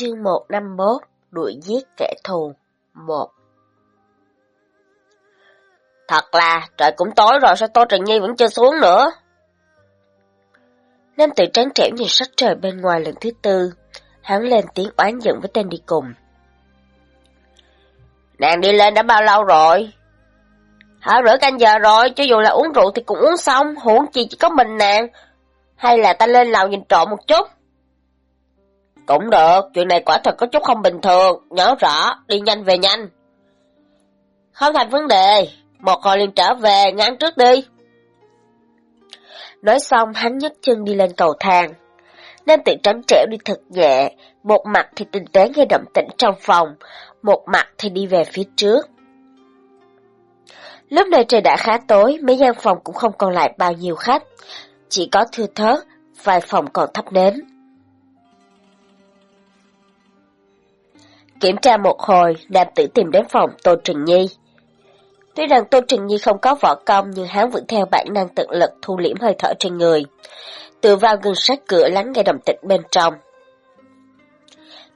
Chương 151 Đuổi giết kẻ thù 1 Thật là trời cũng tối rồi sao Tô Trần Nhi vẫn chưa xuống nữa? Nam tử trắng trẻo nhìn sắc trời bên ngoài lần thứ tư, hắn lên tiếng oán giận với tên đi cùng. Nàng đi lên đã bao lâu rồi? Hả rửa canh giờ rồi, cho dù là uống rượu thì cũng uống xong, huống chi chỉ có mình nàng. Hay là ta lên lầu nhìn trộm một chút? Cũng được, chuyện này quả thật có chút không bình thường, nhớ rõ, đi nhanh về nhanh. Không thành vấn đề, một hồi liền trở về, ngắn trước đi. Nói xong, hắn nhấc chân đi lên cầu thang. Nam tự trắng trẻo đi thật nhẹ, một mặt thì tinh tế nghe động tĩnh trong phòng, một mặt thì đi về phía trước. Lúc này trời đã khá tối, mấy gian phòng cũng không còn lại bao nhiêu khách, chỉ có thưa thớt, vài phòng còn thắp nến. Kiểm tra một hồi, nam tử tìm đến phòng Tô Trừng Nhi. Tuy rằng Tô Trừng Nhi không có võ công nhưng hắn vẫn theo bản năng tận lực thu liễm hơi thở trên người. từ vào gần sát cửa lắng nghe động tĩnh bên trong.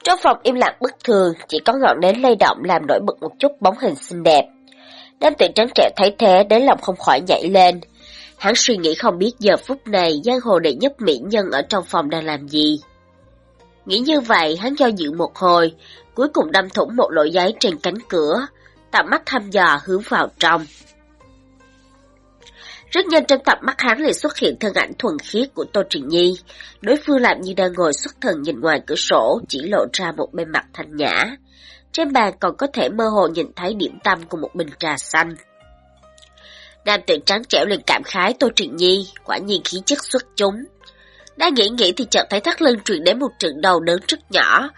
Trong phòng im lặng bất thường, chỉ có ngọn nến lay động làm nổi bật một chút bóng hình xinh đẹp. Nam tử trắng trẻ thấy thế đến lòng không khỏi nhảy lên. Hắn suy nghĩ không biết giờ phút này giang hồ đệ nhất mỹ nhân ở trong phòng đang làm gì. Nghĩ như vậy, hắn do dự một hồi, cuối cùng đâm thủng một lỗ giấy trên cánh cửa, tạm mắt thăm dò hướng vào trong. Rất nhanh trong tập mắt hắn lại xuất hiện thân ảnh thuần khiết của Tô Trình Nhi. Đối phương làm như đang ngồi xuất thần nhìn ngoài cửa sổ, chỉ lộ ra một bên mặt thanh nhã. Trên bàn còn có thể mơ hồ nhìn thấy điểm tâm của một bình trà xanh. Nam tử trắng trẻo liền cảm khái Tô Trình Nhi, quả nhiên khí chất xuất chúng. Đang nghĩ nghĩ thì chợt thấy thắt lưng truyền đến một trận đầu đớn rất nhỏ,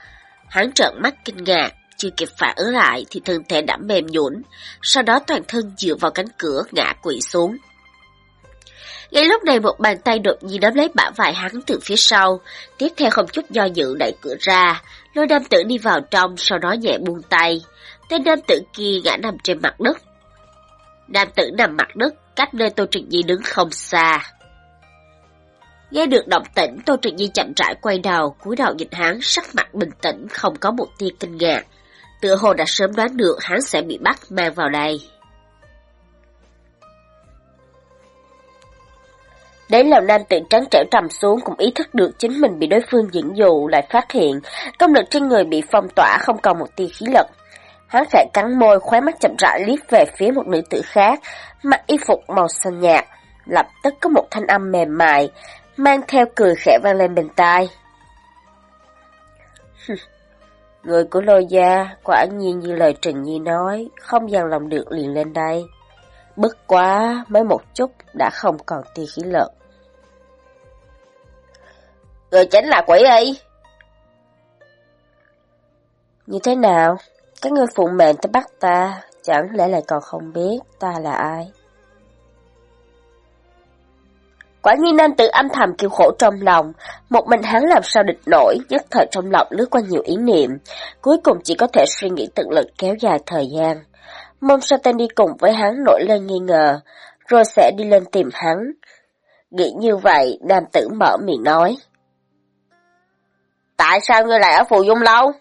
Hắn trợn mắt kinh ngạc, chưa kịp phản ứng lại thì thân thể đã mềm nhũn, sau đó toàn thân dựa vào cánh cửa ngã quỵ xuống. Ngay lúc này một bàn tay đột nhiên nắm lấy bả vai hắn từ phía sau, tiếp theo không chút do dự đẩy cửa ra, lôi nam tử đi vào trong, sau đó nhẹ buông tay. Tên nam tử kia ngã nằm trên mặt đất. Nam tử nằm mặt đất, cách nơi Tô Trịnh Nhi đứng không xa. Nghe được động tĩnh, Tô Trịnh Nhi chậm rãi quay đầu, cúi đầu nhìn hắn, sắc mặt bình tĩnh, không có một tia kinh ngạc. Tựa hồ đã sớm đoán được hắn sẽ bị bắt mang vào đây. Đến là nam tự trắng trẻo trầm xuống cũng ý thức được chính mình bị đối phương dẫn dụ lại phát hiện, công lực trên người bị phong tỏa không còn một tia khí lực. Hắn khẽ cắn môi, khóe mắt chậm rãi liếc về phía một nữ tử khác, mặc y phục màu xanh nhạt. Lập tức có một thanh âm mềm mại, mang theo cười khẽ vang lên bên tai. Người của lôi gia quả nhiên như lời Trần Nhi nói, không dằn lòng được liền lên đây. Bất quá mới một chút đã không còn tia khí lực. Người chính là quỷ y. Như thế nào? Các ngươi phụ mệnh tới bắt ta, chẳng lẽ lại còn không biết ta là ai? Quả nhiên nam tự âm thầm kêu khổ trong lòng, một mình hắn làm sao địch nổi, nhất thời trong lòng lướt qua nhiều ý niệm, cuối cùng chỉ có thể suy nghĩ tận lực kéo dài thời gian. Mong sao tên đi cùng với hắn nổi lên nghi ngờ, rồi sẽ đi lên tìm hắn. Nghĩ như vậy, nam tử mở miệng nói. Tại sao ngươi lại ở phù dung lâu?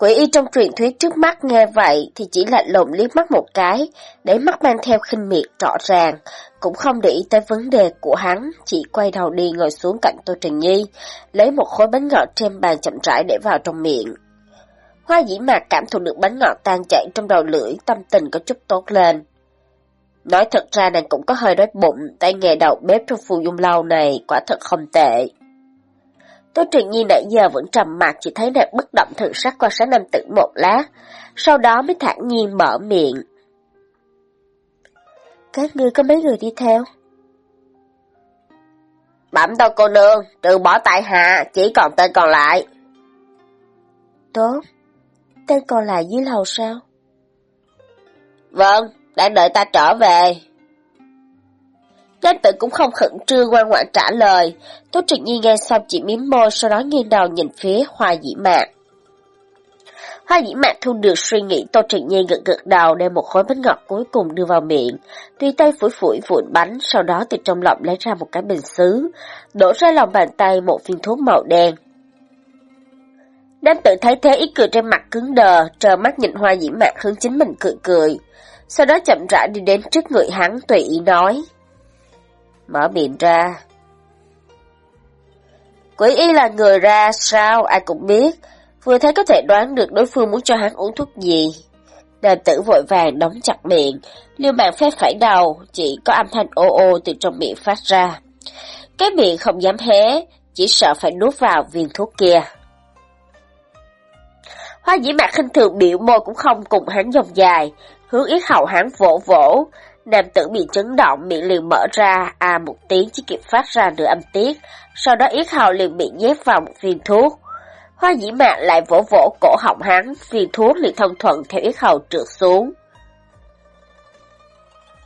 Quỷ y trong truyền thuyết trước mắt nghe vậy thì chỉ lạnh lùng liếc mắt một cái, để mắt mang theo khinh miệt rõ ràng, cũng không để ý tới vấn đề của hắn, chỉ quay đầu đi ngồi xuống cạnh Tô Trần Nhi, lấy một khối bánh ngọt trên bàn chậm rãi để vào trong miệng. Hoa dĩ mạc cảm thụ được bánh ngọt tan chảy trong đầu lưỡi, tâm tình có chút tốt lên. Nói thật ra nàng cũng có hơi đói bụng, tay nghề đầu bếp trong phù dung lâu này quả thật không tệ. Tô Trừng Nhi nãy giờ vẫn trầm mặt chỉ thấy nàng bất động thần sắc qua sát nam tử một lát, sau đó mới thản nhiên mở miệng. Các ngươi có mấy người đi theo? Bẩm tao cô nương, trừ bỏ tại hạ, chỉ còn tên còn lại. Tốt, tên còn lại dưới lầu sao? Vâng, đang đợi ta trở về. Nam tử cũng không khẩn trương ngoan ngoãn trả lời. Tô Trực Nhi nghe xong chỉ miếm môi, sau đó nghiêng đầu nhìn phía hoa dĩ mạc. Hoa dĩ mạc thu được suy nghĩ Tô Trịnh Nhi gật gật đầu đem một khối bánh ngọt cuối cùng đưa vào miệng. tuy tay phủi phủi vụn bánh, sau đó từ trong lọng lấy ra một cái bình xứ, đổ ra lòng bàn tay một viên thuốc màu đen. Nam tự thấy thế ý cười trên mặt cứng đờ, trờ mắt nhìn hoa dĩ mạc hướng chính mình cười cười. Sau đó chậm rãi đi đến trước người hắn tùy ý nói. Mở miệng ra. Quỷ y là người ra sao ai cũng biết, vừa thấy có thể đoán được đối phương muốn cho hắn uống thuốc gì. Nam tử vội vàng đóng chặt miệng, liêu mạng phép phải đầu, chỉ có âm thanh ô ô từ trong miệng phát ra. Cái miệng không dám hé, chỉ sợ phải nuốt vào viên thuốc kia. Hoa dĩ mạc khinh thường biểu môi cũng không cùng hắn dòng dài, hướng yết hậu hắn vỗ vỗ. Nam tử bị chấn động, miệng liền mở ra, à một tiếng chỉ kịp phát ra nửa âm tiết, sau đó yết hầu liền bị nhét vào một viên thuốc. Hoa dĩ mạn lại vỗ vỗ cổ họng hắn, viên thuốc liền thông thuận theo yết hầu trượt xuống.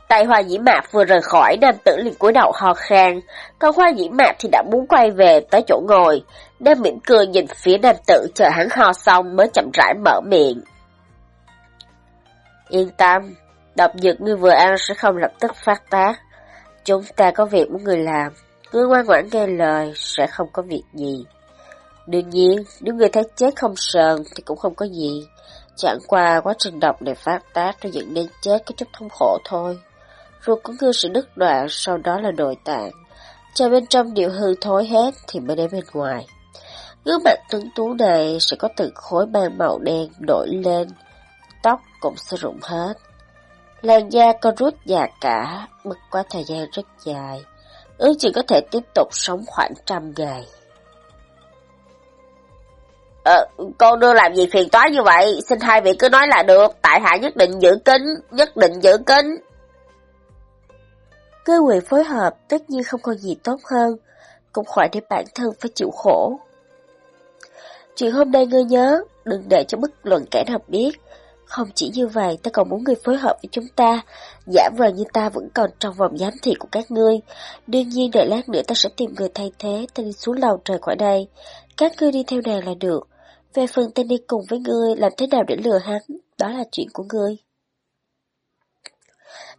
Tay hoa dĩ mạc vừa rời khỏi, nam tử liền cúi đầu ho khan, còn hoa dĩ mạc thì đã muốn quay về tới chỗ ngồi. Nam mỉm cười nhìn phía nam tử chờ hắn ho xong mới chậm rãi mở miệng. Yên tâm, độc dược ngươi vừa ăn sẽ không lập tức phát tác. Chúng ta có việc muốn người làm, cứ ngoan ngoãn nghe lời, sẽ không có việc gì. Đương nhiên, nếu người thấy chết không sờn thì cũng không có gì. Chẳng qua quá trình độc để phát tác rồi dẫn đến chết cái chút thống khổ thôi. Ruột của ngươi sẽ đứt đoạn, sau đó là nội tạng. Cho bên trong điều hư thối hết thì mới đến bên ngoài. Gương mặt tuấn tú này sẽ có từng khối ban màu đen nổi lên, tóc cũng sẽ rụng hết. Làn da có rút già cả, mất quá thời gian rất dài, ước chỉ có thể tiếp tục sống khoảng trăm ngày. Ờ, cô đưa làm gì phiền toái như vậy, xin hai vị cứ nói là được, tại hạ nhất định giữ kính, nhất định giữ kính. Cơ quyền phối hợp tất nhiên không còn gì tốt hơn, cũng khỏi để bản thân phải chịu khổ. Chuyện hôm nay ngươi nhớ, đừng để cho bất luận kẻ nào biết. Không chỉ như vậy, ta còn muốn ngươi phối hợp với chúng ta, giả vờ như ta vẫn còn trong vòng giám thị của các ngươi. Đương nhiên đợi lát nữa ta sẽ tìm người thay thế, ta đi xuống lầu trời khỏi đây. Các ngươi đi theo nàng là được. Về phần ta đi cùng với ngươi, làm thế nào để lừa hắn, đó là chuyện của ngươi.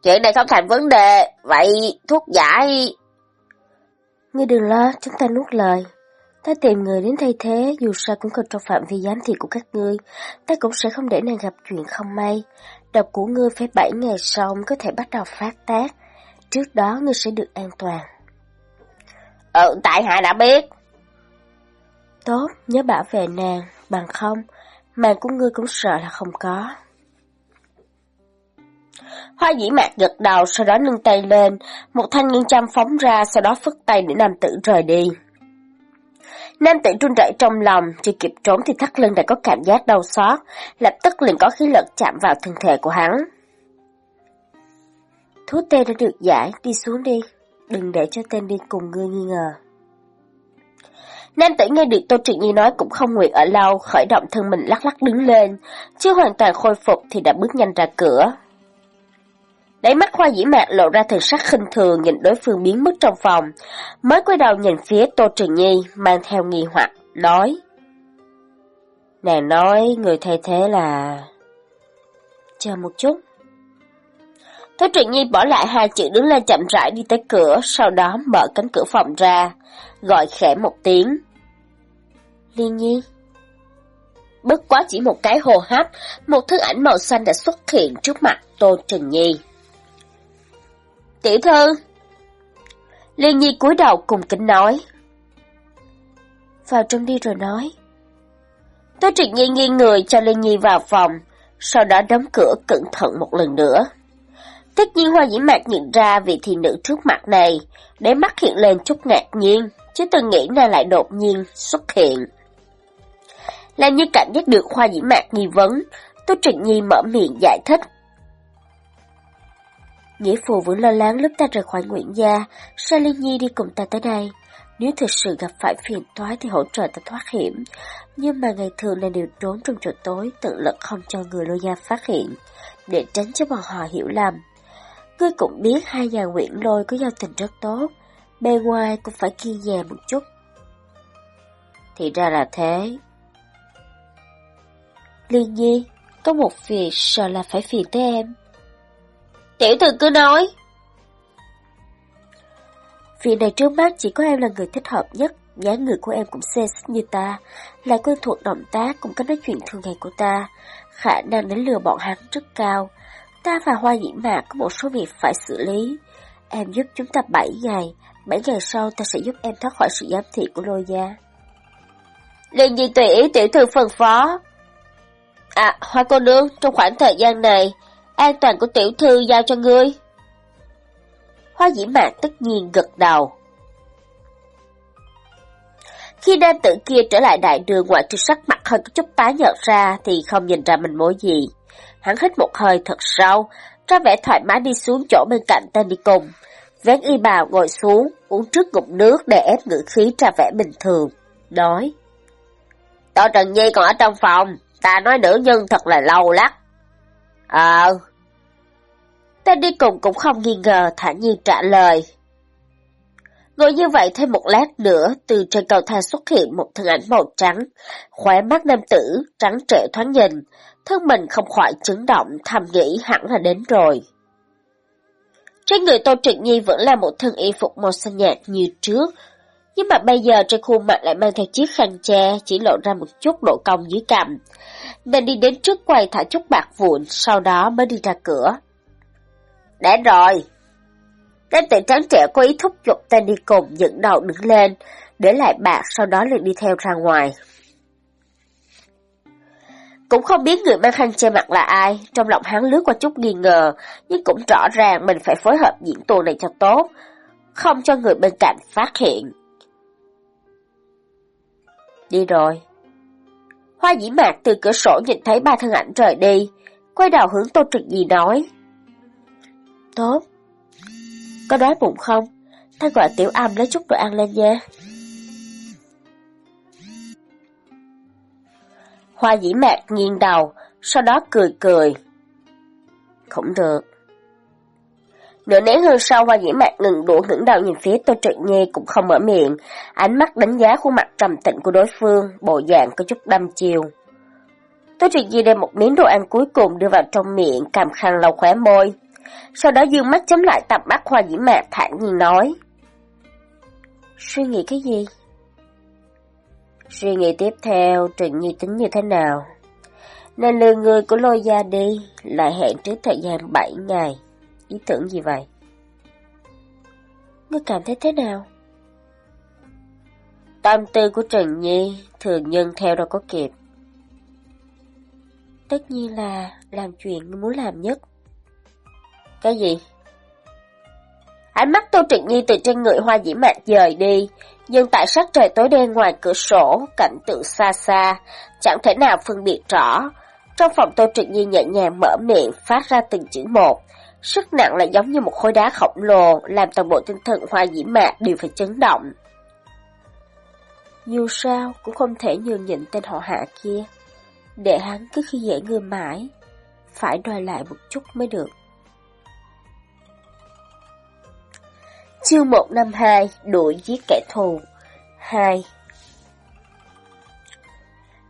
Chuyện này không thành vấn đề, vậy thuốc giải... Ngươi đừng lo, chúng ta nuốt lời. Ta tìm người đến thay thế, dù sao cũng còn trong phạm vi giám thị của các ngươi, ta cũng sẽ không để nàng gặp chuyện không may. Độc của ngươi phải 7 ngày sau mới có thể bắt đầu phát tác, trước đó ngươi sẽ được an toàn. Ừ, tại hạ đã biết. Tốt, nhớ bảo vệ nàng, bằng không, mạng của ngươi cũng sợ là không có. Hoa dĩ mạc gật đầu, sau đó nâng tay lên, một thanh nghiêng chăm phóng ra, sau đó phất tay để nam tử rời đi. Nam tử run rẩy trong lòng, chưa kịp trốn thì thắt lưng đã có cảm giác đau xót, lập tức liền có khí lực chạm vào thân thể của hắn. Thuốc tê đã được giải, đi xuống đi, đừng để cho tên đi cùng ngươi nghi ngờ. Nam tử nghe được Tô Trịnh Nhi nói cũng không nguyện ở lâu, khởi động thân mình lắc lắc đứng lên, chưa hoàn toàn khôi phục thì đã bước nhanh ra cửa. Đáy mắt khoa dĩ mạc lộ ra thần sắc khinh thường nhìn đối phương biến mất trong phòng, mới quay đầu nhìn phía Tô Trường Nhi mang theo nghi hoặc, nói. Nàng nói người thay thế là... Chờ một chút. Tô Trừng Nhi bỏ lại hai chữ đứng lên chậm rãi đi tới cửa, sau đó mở cánh cửa phòng ra, gọi khẽ một tiếng. Liên Nhi. Bất quá chỉ một cái hồ hấp, một thứ ảnh màu xanh đã xuất hiện trước mặt Tô Trừng Nhi. Tiểu thư! Liên Nhi cúi đầu cùng kính nói. Vào trong đi rồi nói. tôi Triệt Nhi nghiêng người cho Liên Nhi vào phòng, sau đó đóng cửa cẩn thận một lần nữa. Tất nhiên Hoa Dĩ Mạc nhận ra vị thị nữ trước mặt này, để mắt hiện lên chút ngạc nhiên, chứ từng nghĩ nàng lại đột nhiên xuất hiện. Làm như cảm giác được Hoa Dĩ Mạc nghi vấn, Tô Trịnh Nhi mở miệng giải thích. Nghĩa phụ vẫn lo lắng lúc ta rời khỏi Nguyễn Gia, sao Liên Nhi đi cùng ta tới đây? Nếu thực sự gặp phải phiền toái thì hỗ trợ ta thoát hiểm. Nhưng mà ngày thường là đều trốn trong chỗ tối, tự lực không cho người lô gia phát hiện, để tránh cho bọn họ hiểu lầm. Ngươi cũng biết hai nhà Nguyễn Lôi có giao tình rất tốt, bề ngoài cũng phải kiên dè một chút. Thì ra là thế. Liên Nhi, có một việc sợ là phải phiền tới em. Tiểu thư cứ nói. Việc này trước mắt chỉ có em là người thích hợp nhất, dáng người của em cũng xê xích như ta, lại quen thuộc động tác cùng cách nói chuyện thường ngày của ta. Khả năng đánh lừa bọn hắn rất cao. Ta và Hoa Dĩ Mạc có một số việc phải xử lý. Em giúp chúng ta 7 ngày, 7 ngày sau ta sẽ giúp em thoát khỏi sự giám thị của lôi gia. Liên gì tùy ý tiểu thư phân phó. À, Hoa cô nương, trong khoảng thời gian này, an toàn của tiểu thư giao cho ngươi. Hoa dĩ mạc tất nhiên gật đầu. Khi nam tử kia trở lại đại đường ngoại trừ sắc mặt hơi có chút tái nhợt ra thì không nhìn ra mình mối gì. Hắn hít một hơi thật sâu, ra vẻ thoải mái đi xuống chỗ bên cạnh tên đi cùng. Vén y bào ngồi xuống, uống trước ngụm nước để ép ngữ khí ra vẻ bình thường. Nói. Tô Trần Nhi còn ở trong phòng, ta nói nữ nhân thật là lâu lắc. Ờ. Tên đi cùng cũng không nghi ngờ, thản nhiên trả lời. Ngồi như vậy thêm một lát nữa, từ trên cầu thang xuất hiện một thân ảnh màu trắng, khóe mắt nam tử, trắng trệ thoáng nhìn, thân mình không khỏi chấn động, thầm nghĩ hẳn là đến rồi. Trên người Tô Trịnh Nhi vẫn là một thân y phục màu xanh nhạt như trước, nhưng mà bây giờ trên khuôn mặt lại mang theo chiếc khăn che, chỉ lộ ra một chút độ cong dưới cằm. Nên đi đến trước quầy thả chút bạc vụn, sau đó mới đi ra cửa. Đã rồi! Tên tử trắng trẻ có ý thúc giục tên đi cùng dựng đầu đứng lên, để lại bạc sau đó liền đi theo ra ngoài. Cũng không biết người mang khăn che mặt là ai, trong lòng hắn lướt qua chút nghi ngờ, nhưng cũng rõ ràng mình phải phối hợp diễn tuồng này cho tốt, không cho người bên cạnh phát hiện. Đi rồi. Hoa dĩ mạc từ cửa sổ nhìn thấy ba thân ảnh rời đi, quay đầu hướng Tô Trực gì nói. Tốt. Có đói bụng không? Ta gọi tiểu âm lấy chút đồ ăn lên nha. Hoa dĩ mạc nghiêng đầu, sau đó cười cười. Không được. Nửa nén hơn sau hoa dĩ mạc ngừng đũa ngẩng đầu nhìn phía Tô Trực Nhi cũng không mở miệng, ánh mắt đánh giá khuôn mặt trầm tĩnh của đối phương, bộ dạng có chút đăm chiều. Tô Trực Nhi đem một miếng đồ ăn cuối cùng đưa vào trong miệng, cầm khăn lau khóe môi. Sau đó dương mắt chấm lại tập mắt hoa dĩ mạc thản nhiên nói. Suy nghĩ cái gì? Suy nghĩ tiếp theo, Trực Nhi tính như thế nào? Nên lừa người của lôi gia đi, lại hẹn trước thời gian 7 ngày. Ý tưởng gì vậy? Ngươi cảm thấy thế nào? Tâm tư của Trần Nhi thường nhân theo đâu có kịp. Tất nhiên là làm chuyện ngươi muốn làm nhất. Cái gì? Ánh mắt Tô Trịnh Nhi từ trên người hoa dĩ mạc dời đi, nhưng tại sắc trời tối đen ngoài cửa sổ, cảnh tượng xa xa, chẳng thể nào phân biệt rõ. Trong phòng Tô Trịnh Nhi nhẹ nhàng mở miệng, phát ra từng chữ một. Sức nặng lại giống như một khối đá khổng lồ, làm toàn bộ tinh thần hoa dĩ mạc đều phải chấn động. Dù sao, cũng không thể nhường nhịn tên họ hạ kia. Để hắn cứ khi dễ người mãi, phải đòi lại một chút mới được. Chương 152 Đuổi giết kẻ thù 2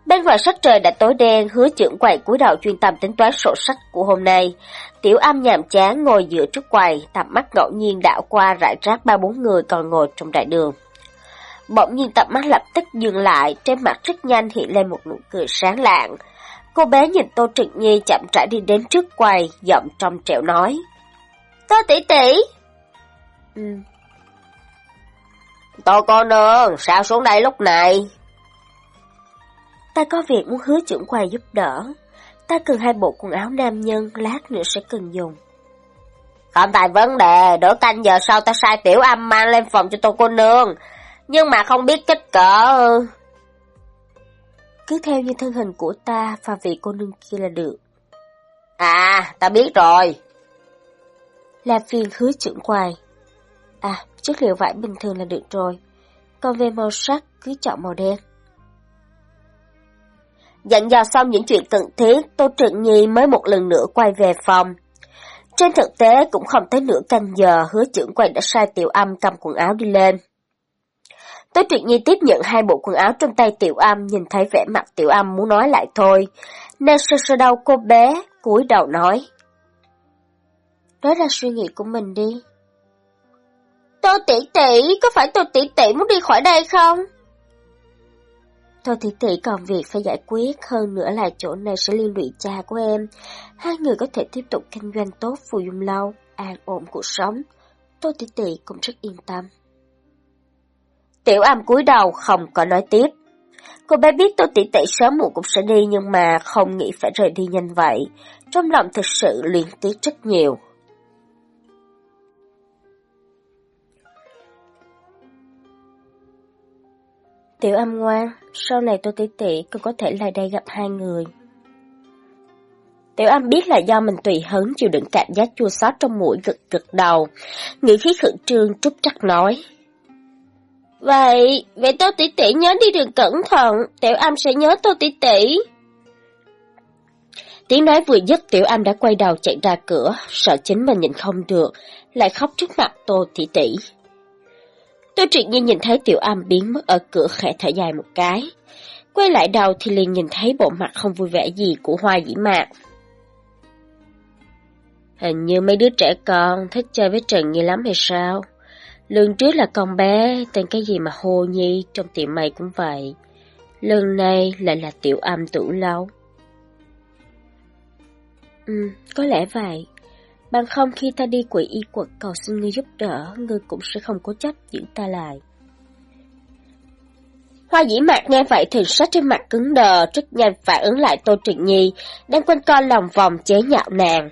Bên ngoài sắc trời đã tối đen, hứa trưởng quầy cúi đầu chuyên tâm tính toán sổ sách của hôm nay. Tiểu âm nhàm chán ngồi giữa trước quầy, tầm mắt ngẫu nhiên đảo qua rải rác ba bốn người còn ngồi trong đại đường. Bỗng nhiên tập mắt lập tức dừng lại, trên mặt rất nhanh hiện lên một nụ cười sáng lạng. Cô bé nhìn Tô Trịnh Nhi chậm rãi đi đến trước quầy, giọng trong trẻo nói. Tô tỷ tỷ! Ừ. Tô cô nương, sao xuống đây lúc này? Ta có việc muốn hứa trưởng quầy giúp đỡ. Ta cần hai bộ quần áo nam nhân, lát nữa sẽ cần dùng. Không tại vấn đề, đỡ canh giờ sau ta sai tiểu âm mang lên phòng cho tô cô nương. Nhưng mà không biết kích cỡ... Cứ theo như thân hình của ta và vị cô nương kia là được. À, ta biết rồi. Là phiền hứa trưởng quầy. À, chất liệu vải bình thường là được rồi. Còn về màu sắc, cứ chọn màu đen. Dặn dò xong những chuyện cần thiết, Tô Trịnh Nhi mới một lần nữa quay về phòng. Trên thực tế cũng không tới nửa canh giờ, hứa trưởng quầy đã sai tiểu âm cầm quần áo đi lên. Tô Truyện Nhi tiếp nhận hai bộ quần áo trong tay tiểu âm, nhìn thấy vẻ mặt tiểu âm muốn nói lại thôi, nên sơ sơ đầu cô bé, cúi đầu nói. Nói ra suy nghĩ của mình đi. Tô tỷ tỷ, có phải tô tỷ tỷ muốn đi khỏi đây không? Thôi thì Tỷ còn việc phải giải quyết, hơn nữa là chỗ này sẽ liên lụy cha của em. Hai người có thể tiếp tục kinh doanh tốt phù dung lâu, an ổn cuộc sống. tôi Thị Tỷ cũng rất yên tâm. Tiểu Am cúi đầu không có nói tiếp. Cô bé biết tôi Tỷ Tỷ sớm muộn cũng sẽ đi nhưng mà không nghĩ phải rời đi nhanh vậy. Trong lòng thực sự liên tiếc rất nhiều. Tiểu âm ngoan, sau này tôi tỷ tỷ còn có thể lại đây gặp hai người. Tiểu âm biết là do mình tùy hứng chịu đựng cảm giác chua xót trong mũi gật gật đầu. ngữ khí khẩn trương trúc chắc nói. Vậy, vậy tôi tỷ tỷ nhớ đi đường cẩn thận, tiểu âm sẽ nhớ tôi tỷ tỷ. Tiếng nói vừa dứt tiểu âm đã quay đầu chạy ra cửa, sợ chính mình nhìn không được, lại khóc trước mặt tô tỷ tỷ. Tôi triệt nhiên nhìn thấy tiểu âm biến mất ở cửa khẽ thở dài một cái. Quay lại đầu thì liền nhìn thấy bộ mặt không vui vẻ gì của hoa dĩ mạc. Hình như mấy đứa trẻ con thích chơi với Trần Nhi lắm hay sao? Lần trước là con bé tên cái gì mà Hồ Nhi trong tiệm mày cũng vậy. Lần này lại là tiểu âm tủ lâu. Ừ, có lẽ vậy. Bằng không khi ta đi quỷ y quật cầu xin ngươi giúp đỡ, ngươi cũng sẽ không cố chấp giữ ta lại. Hoa dĩ mạc nghe vậy thì sắc trên mặt cứng đờ, rất nhanh phản ứng lại Tô Trịnh Nhi, đang quanh co lòng vòng chế nhạo nàng.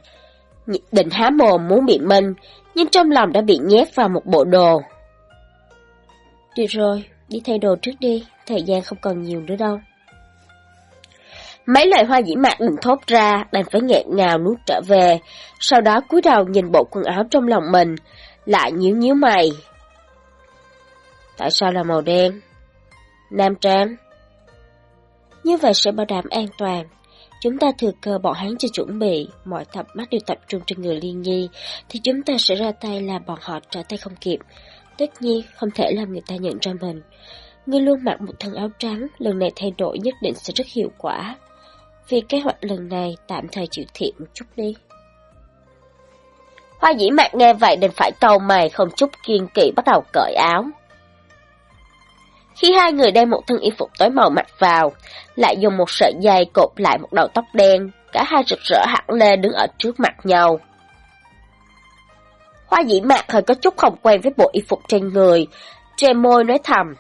Định há mồm muốn biện minh, nhưng trong lòng đã bị nhét vào một bộ đồ. Được rồi, đi thay đồ trước đi, thời gian không còn nhiều nữa đâu. Mấy lời hoa dĩ mạc định thốt ra, đành phải nghẹn ngào nuốt trở về, sau đó cúi đầu nhìn bộ quần áo trong lòng mình, lại nhíu nhíu mày. Tại sao là màu đen? Nam trang? Như vậy sẽ bảo đảm an toàn. Chúng ta thừa cơ bọn hắn cho chuẩn bị, mọi tập mắt đều tập trung trên người liên nhi, thì chúng ta sẽ ra tay làm bọn họ trở tay không kịp. Tất nhiên, không thể làm người ta nhận ra mình. Ngươi luôn mặc một thân áo trắng, lần này thay đổi nhất định sẽ rất hiệu quả. Vì kế hoạch lần này tạm thời chịu thiệt một chút đi. Hoa dĩ mạc nghe vậy đành phải tàu mày không chút kiên kỵ bắt đầu cởi áo. Khi hai người đem một thân y phục tối màu mặc vào, lại dùng một sợi dây cột lại một đầu tóc đen, cả hai rực rỡ hẳn lên đứng ở trước mặt nhau. Hoa dĩ mạc hơi có chút không quen với bộ y phục trên người, trên môi nói thầm.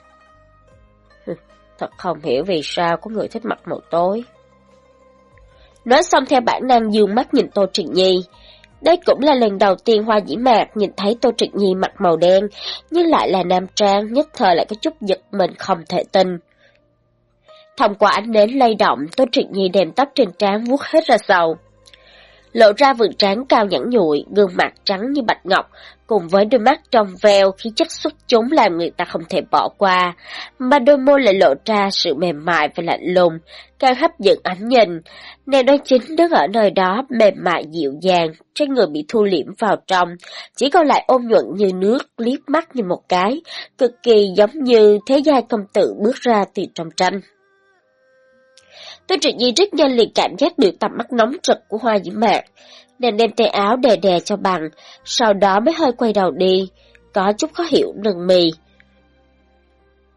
Thật không hiểu vì sao có người thích mặc màu tối. Nói xong theo bản năng dương mắt nhìn Tô Trịnh Nhi. Đây cũng là lần đầu tiên Hoa Dĩ Mạc nhìn thấy Tô Trịnh Nhi mặc màu đen, nhưng lại là nam trang, nhất thời lại có chút giật mình không thể tin. Thông qua ánh nến lay động, Tô Trịnh Nhi đem tóc trên trán vuốt hết ra sau lộ ra vườn trán cao nhẵn nhụi, gương mặt trắng như bạch ngọc, cùng với đôi mắt trong veo khí chất xuất chúng làm người ta không thể bỏ qua, mà đôi môi lại lộ ra sự mềm mại và lạnh lùng, càng hấp dẫn ánh nhìn. Nàng đó chính đứng ở nơi đó mềm mại dịu dàng, trên người bị thu liễm vào trong, chỉ còn lại ôm nhuận như nước, liếc mắt như một cái, cực kỳ giống như thế giai công tử bước ra từ trong tranh. Tôi trực nhi rất nhanh liền cảm giác được tầm mắt nóng rực của hoa dĩ mạc. Nàng đem tay áo đè đè cho bằng, sau đó mới hơi quay đầu đi, có chút khó hiểu nừng mì.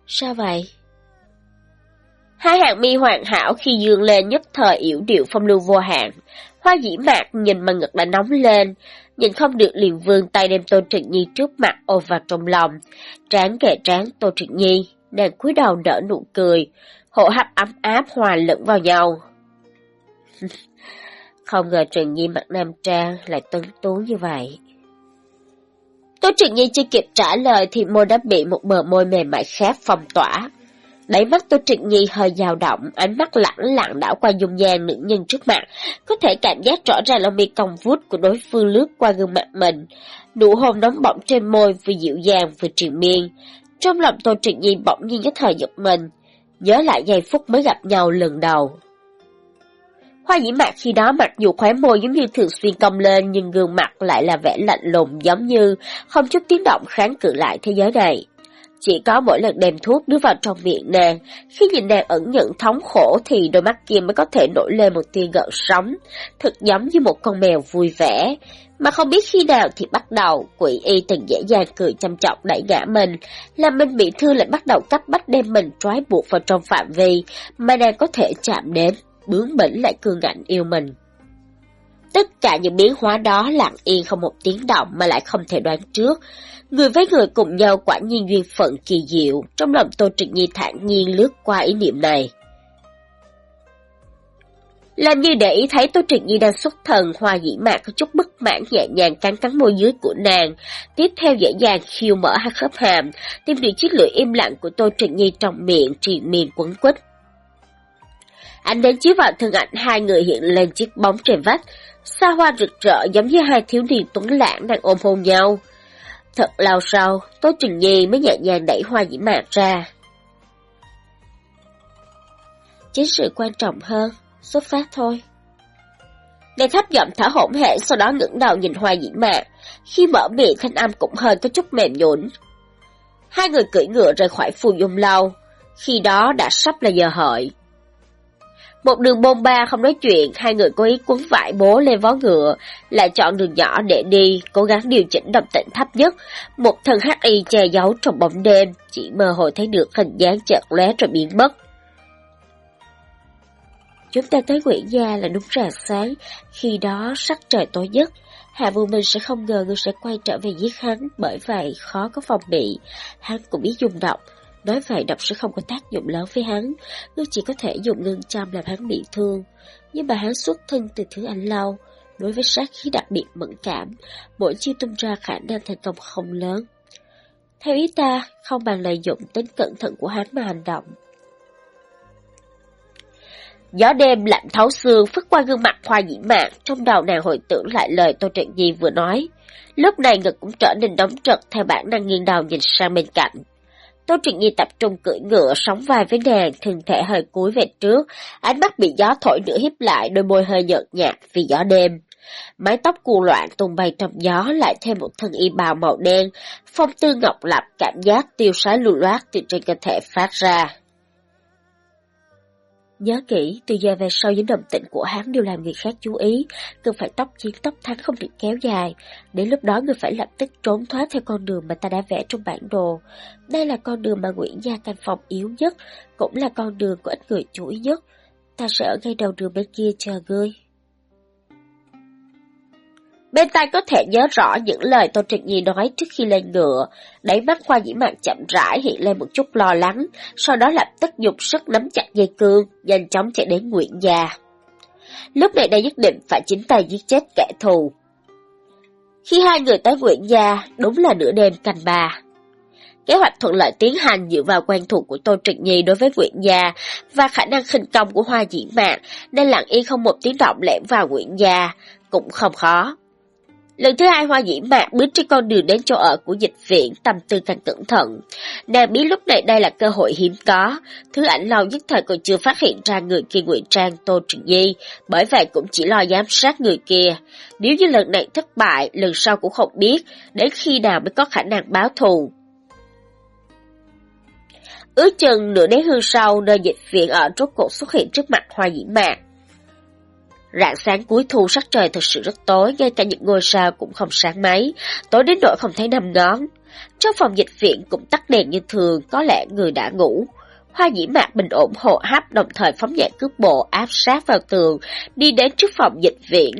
Sao vậy? Hai hàng mi hoàn hảo khi dương lên nhất thời yểu điệu phong lưu vô hạn. Hoa dĩ mạc nhìn mà ngực đã nóng lên, nhìn không được liền vươn tay đem Tô Trịnh Nhi trước mặt ôm vào trong lòng. Trán kề trán Tô Trịnh Nhi, nàng cúi đầu nở nụ cười, hộ hấp ấm áp hòa lẫn vào nhau. Không ngờ Trần Nhi mặc nam trang lại tuấn tú như vậy. Tô Trần Nhi chưa kịp trả lời thì môi đã bị một bờ môi mềm mại khác phong tỏa. Đáy mắt Tô Trịnh Nhi hơi dao động, ánh mắt lẳng lặng đảo qua dung nhan nữ nhân trước mặt, có thể cảm giác rõ ràng lông mi cong vút của đối phương lướt qua gương mặt mình. Nụ hôn nóng bỏng trên môi vừa dịu dàng vừa triền miên. Trong lòng Tô Trịnh Nhi bỗng nhiên nhất thời giật mình, nhớ lại giây phút mới gặp nhau lần đầu. Hoa dĩ mạc khi đó mặc dù khóe môi giống như thường xuyên cong lên nhưng gương mặt lại là vẻ lạnh lùng giống như không chút tiếng động kháng cự lại thế giới này. Chỉ có mỗi lần đem thuốc đưa vào trong miệng nàng, khi nhìn nàng ẩn nhận thống khổ thì đôi mắt kia mới có thể nổi lên một tia gợn sóng, thật giống như một con mèo vui vẻ. Mà không biết khi nào thì bắt đầu, quỷ y từng dễ dàng cười chăm trọng đẩy ngã mình, làm mình bị thương lại bắt đầu cắt bắt đem mình trói buộc vào trong phạm vi mà nàng có thể chạm đến, bướng bỉnh lại cương ngạnh yêu mình. Tất cả những biến hóa đó lặng yên không một tiếng động mà lại không thể đoán trước. Người với người cùng nhau quả nhiên duyên phận kỳ diệu, trong lòng Tô Trịnh Nhi thản nhiên lướt qua ý niệm này. Làm như để ý thấy Tô Trịnh Nhi đang xuất thần, hoa dĩ mạc có chút bất mãn nhẹ nhàng cắn cắn môi dưới của nàng. Tiếp theo dễ dàng khiêu mở hai khớp hàm, tìm được chiếc lưỡi im lặng của Tô Trịnh Nhi trong miệng, triền miên quấn quýt. Anh đến chiếu vào thân ảnh hai người hiện lên chiếc bóng trên vách, xa hoa rực rỡ giống như hai thiếu niên tuấn lãng đang ôm hôn nhau. Thật lâu sau, Tô Trịnh Nhi mới nhẹ nhàng đẩy hoa dĩ mạc ra. Chính sự quan trọng hơn, xuất phát thôi. Nàng thấp giọng thở hổn hển sau đó ngẩng đầu nhìn hoa dĩ mạc, khi mở miệng thanh âm cũng hơi có chút mềm nhũn. Hai người cưỡi ngựa rời khỏi phù dung lâu, khi đó đã sắp là giờ hợi. Một đường bôn ba không nói chuyện, hai người cố ý quấn vải bố lên vó ngựa, lại chọn đường nhỏ để đi, cố gắng điều chỉnh động tĩnh thấp nhất. Một thân hắc y che giấu trong bóng đêm, chỉ mơ hồ thấy được hình dáng chợt lóe rồi biến mất. Chúng ta tới Nguyễn Gia là đúng rạng sáng, khi đó sắc trời tối nhất. Hạ Vô Minh sẽ không ngờ ngươi sẽ quay trở về giết hắn, bởi vậy khó có phòng bị. Hắn cũng biết dùng độc, Nói vậy độc sẽ không có tác dụng lớn với hắn, ngươi chỉ có thể dùng ngưng châm làm hắn bị thương. Nhưng mà hắn xuất thân từ thứ anh lâu, đối với sát khí đặc biệt mẫn cảm, mỗi chiêu tung ra khả năng thành công không lớn. Theo ý ta, không bằng lợi dụng tính cẩn thận của hắn mà hành động. Gió đêm lạnh thấu xương phất qua gương mặt hoa dĩ mạn, trong đầu nàng hồi tưởng lại lời Tô Trịnh Nhi vừa nói. Lúc này ngực cũng trở nên đóng trật theo bản năng nghiêng đầu nhìn sang bên cạnh. Tô Trịnh Nhi tập trung cưỡi ngựa, sóng vai với nàng, thân thể hơi cúi về trước, ánh mắt bị gió thổi nửa hiếp lại, đôi môi hơi nhợt nhạt vì gió đêm. Mái tóc cuồng loạn tung bay trong gió lại thêm một thân y bào màu đen, phong tư ngọc lập cảm giác tiêu sái lưu loát từ trên cơ thể phát ra. Nhớ kỹ, từ giờ về sau những đồng tịnh của hắn đều làm người khác chú ý, cần phải tóc chiến tóc thắng không được kéo dài. Đến lúc đó người phải lập tức trốn thoát theo con đường mà ta đã vẽ trong bản đồ. Đây là con đường mà Nguyễn Gia canh phòng yếu nhất, cũng là con đường của ít người chú ý nhất. Ta sẽ ở ngay đầu đường bên kia chờ ngươi. Bên tai có thể nhớ rõ những lời Tô Trịnh Nhi nói trước khi lên ngựa, đáy mắt khoa dĩ mạn chậm rãi hiện lên một chút lo lắng, sau đó lập tức dùng sức nắm chặt dây cương, nhanh chóng chạy đến Nguyễn Gia. Lúc này đây nhất định phải chính tay giết chết kẻ thù. Khi hai người tới Nguyễn Gia, đúng là nửa đêm canh ba. Kế hoạch thuận lợi tiến hành dựa vào quen thuộc của Tô Trịnh Nhi đối với Nguyễn Gia và khả năng khinh công của Hoa Dĩ Mạn nên lặng yên không một tiếng động lẻn vào Nguyễn Gia, cũng không khó. Lần thứ hai Hoa Dĩ Mạc bước trên con đường đến chỗ ở của dịch viện, tâm tư càng cẩn thận. Nàng biết lúc này đây là cơ hội hiếm có, thứ ảnh lâu nhất thời còn chưa phát hiện ra người kia ngụy trang Tô Trừng Nhi, bởi vậy cũng chỉ lo giám sát người kia. Nếu như lần này thất bại, lần sau cũng không biết, đến khi nào mới có khả năng báo thù. Ước chừng nửa nén hương sau, nơi dịch viện ở rốt cuộc xuất hiện trước mặt Hoa Dĩ Mạc. Rạng sáng cuối thu sắc trời thật sự rất tối, ngay cả những ngôi sao cũng không sáng mấy, tối đến nỗi không thấy năm ngón. Trong phòng dịch viện cũng tắt đèn như thường, có lẽ người đã ngủ. Hoa dĩ mạc bình ổn hộ hấp đồng thời phóng nhẹ cước bộ áp sát vào tường, đi đến trước phòng dịch viện.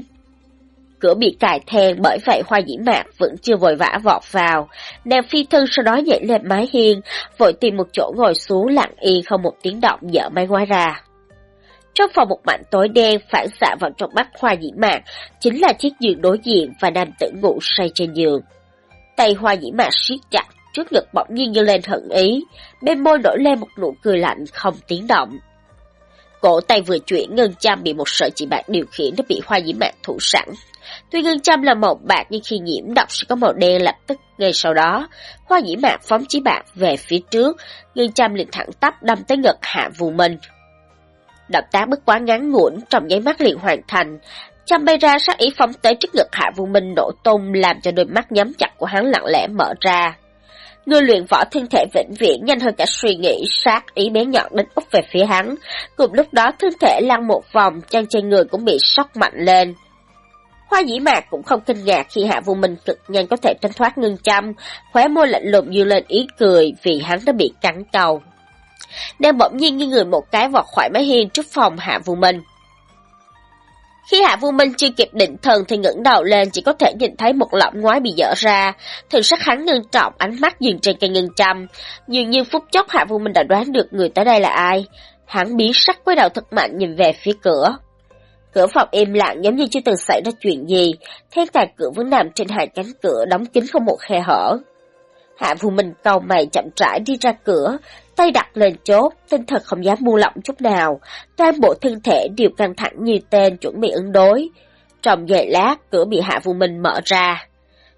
Cửa bị cài then bởi vậy hoa dĩ mạc vẫn chưa vội vã vọt vào. Nàng phi thân sau đó nhảy lên mái hiên, vội tìm một chỗ ngồi xuống lặng yên không một tiếng động dở máy ngoái ra. Trong phòng một mảnh tối đen phản xạ vào trong mắt hoa nhĩ mạc, chính là chiếc giường đối diện và nam tử ngủ say trên giường. Tay hoa nhĩ mạc siết chặt, trước ngực bỗng nhiên như lên hận ý, bên môi nổi lên một nụ cười lạnh không tiếng động. Cổ tay vừa chuyển ngân châm bị một sợi chỉ bạc điều khiển đã bị hoa nhĩ mạc thủ sẵn. Tuy ngân châm là màu bạc nhưng khi nhiễm độc sẽ có màu đen lập tức ngay sau đó. Hoa nhĩ mạc phóng chỉ bạc về phía trước, ngân châm liền thẳng tắp đâm tới ngực hạ vù minh. Động tác bất quá ngắn ngủn, trong nháy mắt liền hoàn thành. Chăm bay ra sát ý phóng tới trước ngực Hạ Vũ Minh nổ tung làm cho đôi mắt nhắm chặt của hắn lặng lẽ mở ra. Người luyện võ thân thể vĩnh viễn nhanh hơn cả suy nghĩ sát ý bé nhọn đến úp về phía hắn. Cùng lúc đó thân thể lăn một vòng, chân trên người cũng bị sốc mạnh lên. Hoa dĩ mạc cũng không kinh ngạc khi Hạ Vô Minh cực nhanh có thể tránh thoát ngưng châm, khóe môi lạnh lùng như lên ý cười vì hắn đã bị cắn cầu. Nàng bỗng nhiên như người một cái vọt khỏi mái hiên trước phòng Hạ Vũ Minh. Khi Hạ Vũ Minh chưa kịp định thần thì ngẩng đầu lên chỉ có thể nhìn thấy một lọng ngoái bị dở ra, thần sắc hắn ngưng trọng ánh mắt dừng trên cây ngân trăm. Dường như phút chốc Hạ Vũ Minh đã đoán được người tới đây là ai. Hắn biến sắc quay đầu thật mạnh nhìn về phía cửa. Cửa phòng im lặng giống như chưa từng xảy ra chuyện gì, thế tàn cửa vẫn nằm trên hai cánh cửa đóng kín không một khe hở. Hạ Vũ Minh cầu mày chậm rãi đi ra cửa, tay đặt lên chốt, tinh thần không dám buông lỏng chút nào, toàn bộ thân thể đều căng thẳng như tên chuẩn bị ứng đối. Trong giây lát, cửa bị Hạ Vũ Minh mở ra.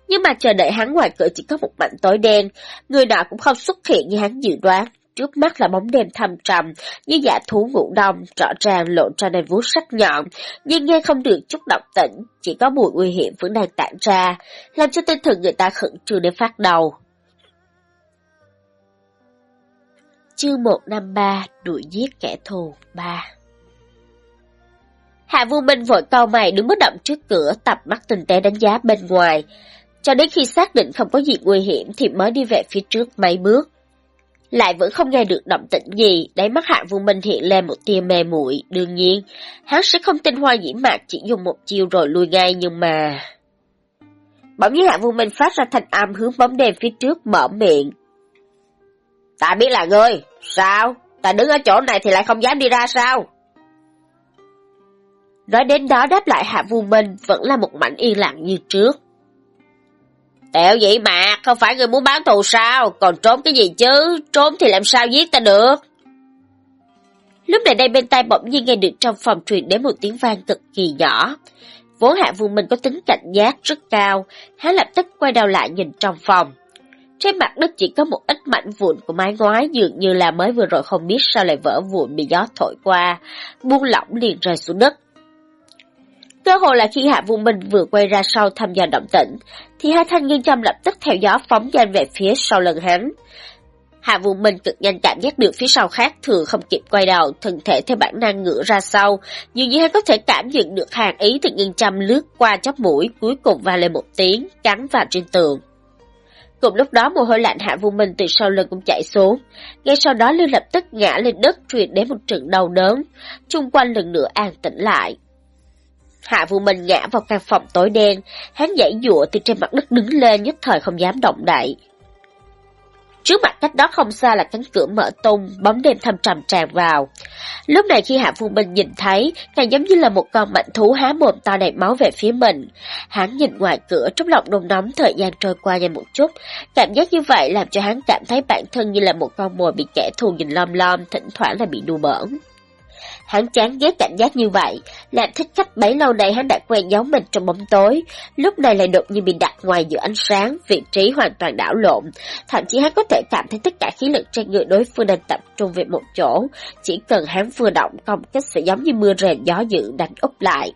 Nhưng mà chờ đợi hắn ngoài cửa chỉ có một mảnh tối đen, người nọ cũng không xuất hiện như hắn dự đoán. Trước mắt là bóng đêm thâm trầm, như giả thú ngủ đông, rõ ràng lộ ra nền vuốt sắc nhọn, nhưng nghe không được chút động tĩnh, chỉ có mùi nguy hiểm vẫn đang tản ra, làm cho tinh thần người ta khẩn trương đến phát đầu. Chương 153 Đuổi giết kẻ thù 3 Hạ Vu Minh vội cau mày đứng bất động trước cửa tập mắt tinh tế đánh giá bên ngoài. Cho đến khi xác định không có gì nguy hiểm thì mới đi về phía trước mấy bước. Lại vẫn không nghe được động tĩnh gì, đáy mắt Hạ Vu Minh hiện lên một tia mê muội đương nhiên, hắn sẽ không tin hoa dĩ mạc chỉ dùng một chiêu rồi lui ngay nhưng mà... Bỗng nhiên Hạ Vu Minh phát ra thanh âm hướng bóng đèn phía trước mở miệng. Ta biết là ngươi, sao? Ta đứng ở chỗ này thì lại không dám đi ra sao? Nói đến đó đáp lại Hạ Vu Minh vẫn là một mảnh yên lặng như trước. Tẹo vậy mà, không phải người muốn báo thù sao, còn trốn cái gì chứ, trốn thì làm sao giết ta được. Lúc này đây bên tai bỗng nhiên nghe được trong phòng truyền đến một tiếng vang cực kỳ nhỏ. Vốn Hạ Vu Minh có tính cảnh giác rất cao, hắn lập tức quay đầu lại nhìn trong phòng. Trên mặt đất chỉ có một ít mảnh vụn của mái ngói dường như là mới vừa rồi không biết sao lại vỡ vụn bị gió thổi qua, buông lỏng liền rơi xuống đất. Cơ hội là khi Hạ Vũ Minh vừa quay ra sau tham gia động tĩnh, thì hai thanh nghiên châm lập tức theo gió phóng nhanh về phía sau lưng hắn. Hạ Vũ Minh cực nhanh cảm giác được phía sau khác thường không kịp quay đầu, thân thể theo bản năng ngửa ra sau, dường như hắn có thể cảm nhận được hàng ý thanh nghiên châm lướt qua chóp mũi, cuối cùng va lên một tiếng, cắn vào trên tường. Cùng lúc đó mồ hôi lạnh Hạ Vu Minh từ sau lưng cũng chạy xuống. Ngay sau đó Lưu lập tức ngã lên đất truyền đến một trận đau đớn. Trung quanh lần nữa an tĩnh lại. Hạ Vu Minh ngã vào căn phòng tối đen, hắn giải dụa từ trên mặt đất đứng lên nhất thời không dám động đậy. Trước mặt cách đó không xa là cánh cửa mở tung, bóng đêm thâm trầm tràn vào. Lúc này khi Hạ Phu Minh nhìn thấy, càng giống như là một con mạnh thú há mồm to đầy máu về phía mình. Hắn nhìn ngoài cửa trong lòng nôn nóng thời gian trôi qua nhanh một chút. Cảm giác như vậy làm cho hắn cảm thấy bản thân như là một con mồi bị kẻ thù nhìn lom lom, thỉnh thoảng là bị đùa bỡn. Hắn chán ghét cảm giác như vậy, làm thích khách bấy lâu nay hắn đã quen giấu mình trong bóng tối, lúc này lại đột nhiên bị đặt ngoài giữa ánh sáng, vị trí hoàn toàn đảo lộn. Thậm chí hắn có thể cảm thấy tất cả khí lực trên người đối phương đang tập trung về một chỗ, chỉ cần hắn vừa động công kích sẽ giống như mưa rền gió dữ đánh úp lại.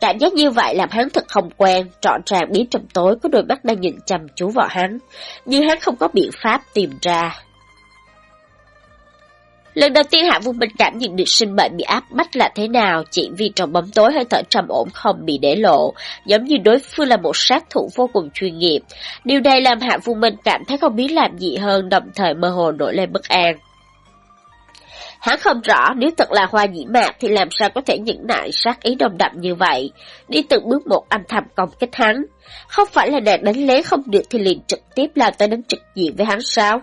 Cảm giác như vậy làm hắn thật không quen, trọn ràng biết trong tối có đôi mắt đang nhìn chăm chú vào hắn, nhưng hắn không có biện pháp tìm ra. Lần đầu tiên Hạ Vu Minh cảm nhận được sinh mệnh bị áp bách là thế nào chỉ vì trong bóng tối hơi thở trầm ổn không bị để lộ, giống như đối phương là một sát thủ vô cùng chuyên nghiệp. Điều này làm Hạ Vu Minh cảm thấy không biết làm gì hơn đồng thời mơ hồ nổi lên bất an. Hắn không rõ nếu thật là hoa nhĩ mạc thì làm sao có thể nhẫn nại sát ý đồng đậm như vậy, đi từng bước một anh thầm công kích hắn. Không phải là nàng đánh lén không được thì liền trực tiếp lao tới đánh trực diện với hắn sao?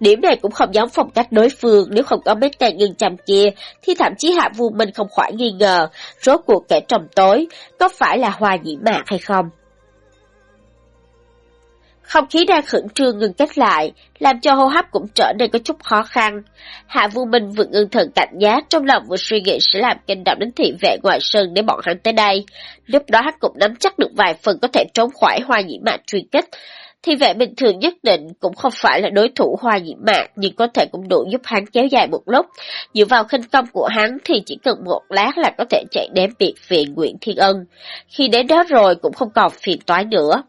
Điểm này cũng không giống phong cách đối phương, nếu không có mấy tay ngưng chăm kia, thì thậm chí Hạ Vu Minh không khỏi nghi ngờ, rốt cuộc kẻ trong tối, có phải là hoa nhĩ mạc hay không? Không khí đang khẩn trương ngừng kết lại, làm cho hô hấp cũng trở nên có chút khó khăn. Hạ Vu Minh vừa ngưng thần cảnh giác, trong lòng vừa suy nghĩ sẽ làm kinh động đến thị vệ ngoài sơn để bọn hắn tới đây. Lúc đó hắn cũng nắm chắc được vài phần có thể trốn khỏi hoa nhĩ mạc truy kích thì vệ bình thường nhất định cũng không phải là đối thủ hoa nhiễm mạc, nhưng có thể cũng đủ giúp hắn kéo dài một lúc. Dựa vào khinh công của hắn thì chỉ cần một lát là có thể chạy đến biệt viện Nguyễn Thiên Ân. Khi đến đó rồi cũng không còn phiền toái nữa.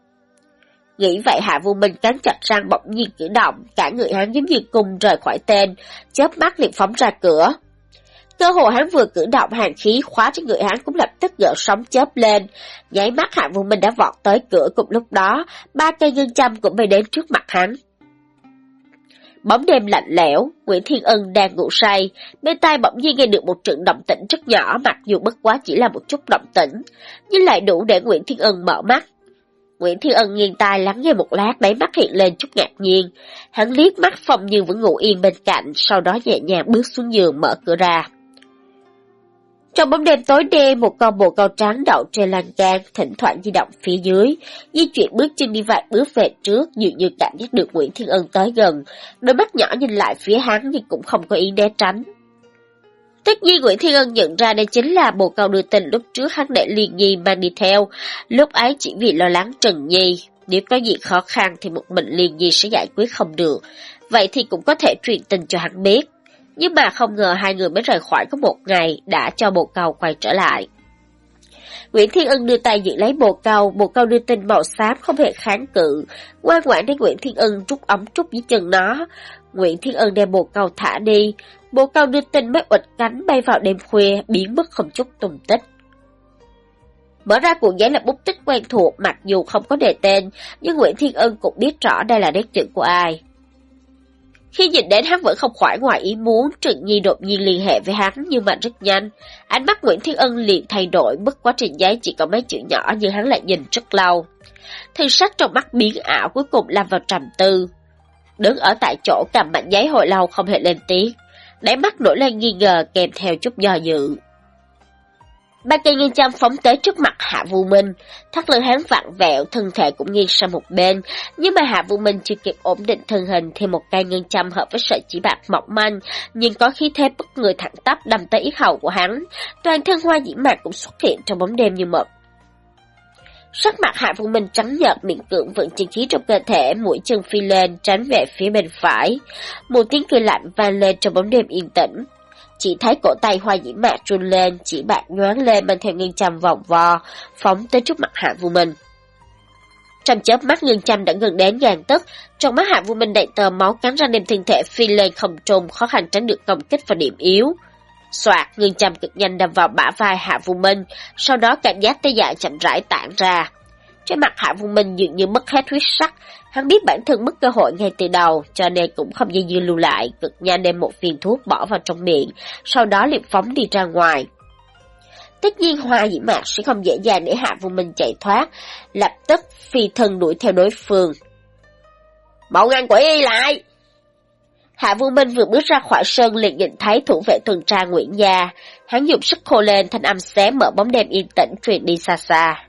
Nghĩ vậy Hạ Vô Minh cắn chặt răng bỗng nhiên cử động, cả người hắn giống như cung rời khỏi tên, chớp mắt liền phóng ra cửa. Cơ hồ hắn vừa cử động hàng khí khóa trên người hắn cũng lập tức gợn sóng chớp lên. Nháy mắt Hạ Vũ Minh đã vọt tới cửa cùng lúc đó, ba cây ngân châm cũng bay đến trước mặt hắn. Bóng đêm lạnh lẽo, Nguyễn Thiên Ân đang ngủ say, bên tai bỗng nhiên nghe được một trận động tĩnh rất nhỏ mặc dù bất quá chỉ là một chút động tĩnh, nhưng lại đủ để Nguyễn Thiên Ân mở mắt. Nguyễn Thiên Ân nghiêng tai lắng nghe một lát đáy mắt hiện lên chút ngạc nhiên. Hắn liếc mắt Phong Như vẫn ngủ yên bên cạnh, sau đó nhẹ nhàng bước xuống giường mở cửa ra. Trong bóng đêm tối đen, một con bồ câu trắng đậu trên lan can, thỉnh thoảng di động phía dưới, di chuyển bước chân đi vài bước về trước, dường như cảm giác được Nguyễn Thiên Ân tới gần. Đôi mắt nhỏ nhìn lại phía hắn nhưng cũng không có ý né tránh. Tất nhiên Nguyễn Thiên Ân nhận ra đây chính là bồ câu đưa tình lúc trước hắn để liền Nhi mang đi theo, lúc ấy chỉ vì lo lắng Trần Nhi. Nếu có gì khó khăn thì một mình liền Nhi sẽ giải quyết không được, vậy thì cũng có thể truyền tình cho hắn biết nhưng mà không ngờ hai người mới rời khỏi có một ngày đã cho bồ câu quay trở lại. Nguyễn Thiên Ân đưa tay giữ lấy bồ câu, bồ câu đưa tin màu xám không hề kháng cự, ngoan ngoãn để Nguyễn Thiên Ân trút ống trúc dưới chân nó. Nguyễn Thiên Ân đem bồ câu thả đi, bồ câu đưa tin mới ụt cánh bay vào đêm khuya, biến mất không chút tung tích. Mở ra cuộn giấy là bút tích quen thuộc, mặc dù không có đề tên, nhưng Nguyễn Thiên Ân cũng biết rõ đây là nét chữ của ai. Khi nhìn đến hắn vẫn không khỏi ngoài ý muốn, Trừng Nhi đột nhiên liên hệ với hắn nhưng mà rất nhanh. Ánh mắt Nguyễn Thiên Ân liền thay đổi, bức quá trình giấy chỉ có mấy chữ nhỏ nhưng hắn lại nhìn rất lâu. Thư sắc trong mắt biến ảo cuối cùng làm vào trầm tư. Đứng ở tại chỗ cầm mảnh giấy hồi lâu không hề lên tiếng. Đáy mắt nổi lên nghi ngờ kèm theo chút do dự. Ba cây nghiêng châm phóng tới trước mặt Hạ Vũ Minh, thắt lưng hắn vặn vẹo, thân thể cũng nghiêng sang một bên, nhưng mà Hạ Vũ Minh chưa kịp ổn định thân hình thì một cây nghiêng châm hợp với sợi chỉ bạc mỏng manh, nhưng có khí thế bức người thẳng tắp đâm tới yết hầu của hắn, toàn thân hoa dĩ mạc cũng xuất hiện trong bóng đêm như mực. Sắc mặt Hạ Vũ Minh trắng nhợt miệng cưỡng vững chân khí trong cơ thể, mũi chân phi lên, tránh về phía bên phải. Một tiếng cười lạnh vang lên trong bóng đêm yên tĩnh, chỉ thấy cổ tay hoa nhĩ mạc run lên, chỉ bạc nhoáng lên mang theo nghiêng châm vòng vo, phóng tới trước mặt Hạ Vu Minh. Trong chớp mắt nghiêng châm đã gần đến ngàn tức, trong mắt Hạ Vu Minh đầy tờ máu cắn ra đem thân thể phi lên không trung, khó khăn tránh được công kích và điểm yếu. Soạt, nghiêng châm cực nhanh đâm vào bả vai Hạ Vu Minh, sau đó cảm giác tê dại chậm rãi tản ra. Trên mặt Hạ Vùng Minh dường như mất hết huyết sắc, Hắn biết bản thân mất cơ hội ngay từ đầu, cho nên cũng không dây dưa lưu lại, cực nhanh đem một viên thuốc bỏ vào trong miệng, sau đó liền phóng đi ra ngoài. Tất nhiên hoa dĩ mạc sẽ không dễ dàng để Hạ Vùng Minh chạy thoát, lập tức phi thân đuổi theo đối phương. Mậu ngăn quỷ y lại! Hạ Vô Minh vừa bước ra khỏi sân liền nhìn thấy thủ vệ tuần tra Nguyễn Gia, hắn dùng sức khô lên thanh âm xé mở bóng đêm yên tĩnh truyền đi xa xa.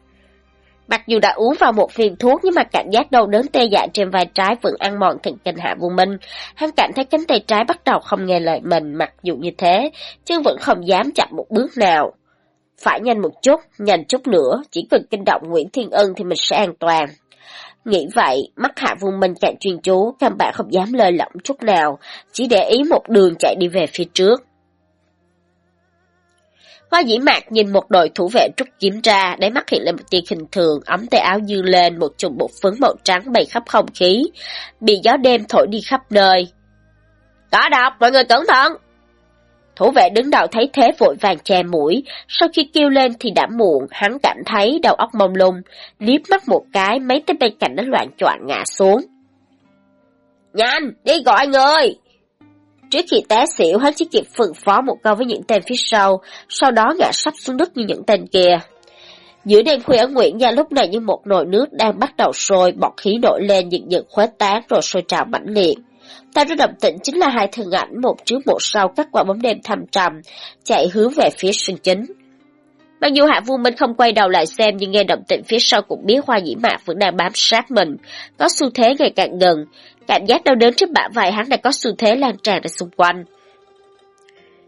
Mặc dù đã uống vào một viên thuốc nhưng mà cảm giác đau đớn tê dại trên vai trái vẫn ăn mòn thần kinh Hạ Vũ Minh. Hắn cảm thấy cánh tay trái bắt đầu không nghe lời mình mặc dù như thế, chứ vẫn không dám chậm một bước nào. Phải nhanh một chút, nhanh chút nữa, chỉ cần kinh động Nguyễn Thiên Ân thì mình sẽ an toàn. Nghĩ vậy, mắt Hạ Vũ Minh càng chuyên chú, căn bản không dám lơi lỏng chút nào, chỉ để ý một đường chạy đi về phía trước. Hoa dĩ mạc nhìn một đội thủ vệ rút kiếm ra, đáy mắt hiện lên một tia khinh thường, ấm tay áo dư lên một chùm bột phấn màu trắng bay khắp không khí, bị gió đêm thổi đi khắp nơi. Có độc, mọi người cẩn thận! Thủ vệ đứng đầu thấy thế vội vàng che mũi, sau khi kêu lên thì đã muộn, hắn cảm thấy đầu óc mông lung, liếc mắt một cái, mấy tên bên cạnh đã loạn choạng ngã xuống. Nhanh, đi gọi người! Trước khi té xỉu, hắn chỉ kịp phân phó một câu với những tên phía sau, sau đó ngã sắp xuống đất như những tên kia. Giữa đêm khuya ở Nguyễn Gia lúc này như một nồi nước đang bắt đầu sôi, bọt khí nổi lên những dần khuếch tán rồi sôi trào mãnh liệt. Tạo ra động tĩnh chính là hai thân ảnh một trước một sau cắt qua bóng đêm thầm trầm, chạy hướng về phía sân chính. Mặc dù Hạ Vu Minh không quay đầu lại xem nhưng nghe động tĩnh phía sau cũng biết Hoa nhĩ Mạc vẫn đang bám sát mình, có xu thế ngày càng gần, Cảm giác đau đớn trên bả vai hắn đã có xu thế lan tràn ra xung quanh.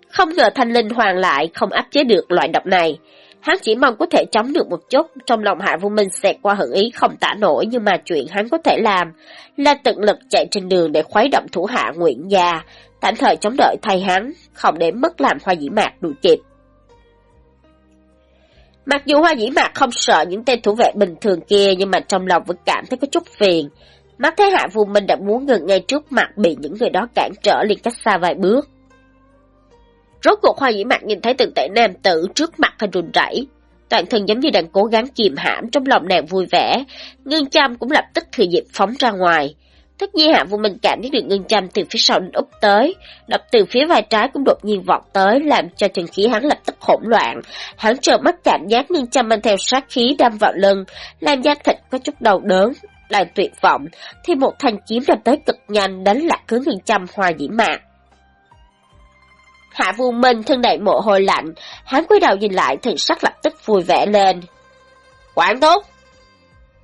Không ngờ thanh linh hoàng lại không áp chế được loại độc này. Hắn chỉ mong có thể chống được một chút, trong lòng Hạ Vô Minh xẹt qua hận ý không tả nổi nhưng mà chuyện hắn có thể làm là tận lực chạy trên đường để khuấy động thủ hạ Nguyễn Gia, tạm thời chống đợi thay hắn, không để mất làm hoa dĩ mạc đuổi kịp. Mặc dù hoa dĩ mạc không sợ những tên thủ vệ bình thường kia nhưng mà trong lòng vẫn cảm thấy có chút phiền, Mắt thấy Hạ Vu Minh đã muốn ngừng ngay trước mặt bị những người đó cản trở liền cách xa vài bước. Rốt cuộc hoa dĩ mặt nhìn thấy từng tệ nam tử trước mặt hay run rẩy toàn thân giống như đang cố gắng kìm hãm trong lòng nàng vui vẻ. Ngân chăm cũng lập tức thừa dịp phóng ra ngoài. Tất nhiên Hạ Vô Minh cảm thấy được ngân chăm từ phía sau đến úp tới, đập từ phía vai trái cũng đột nhiên vọt tới, làm cho chân khí hắn lập tức hỗn loạn. Hắn trợn mắt cảm giác ngân chăm mang theo sát khí đâm vào lưng, làm da thịt có chút đau đớn, lại tuyệt vọng, thì một thanh kiếm đâm tới cực nhanh đánh lạc hướng ngân trăm hoa dĩ mạc. Hạ Vu Minh thân đầy mồ hôi lạnh, hắn quay đầu nhìn lại thần sắc lập tức vui vẻ lên. Quản tốt.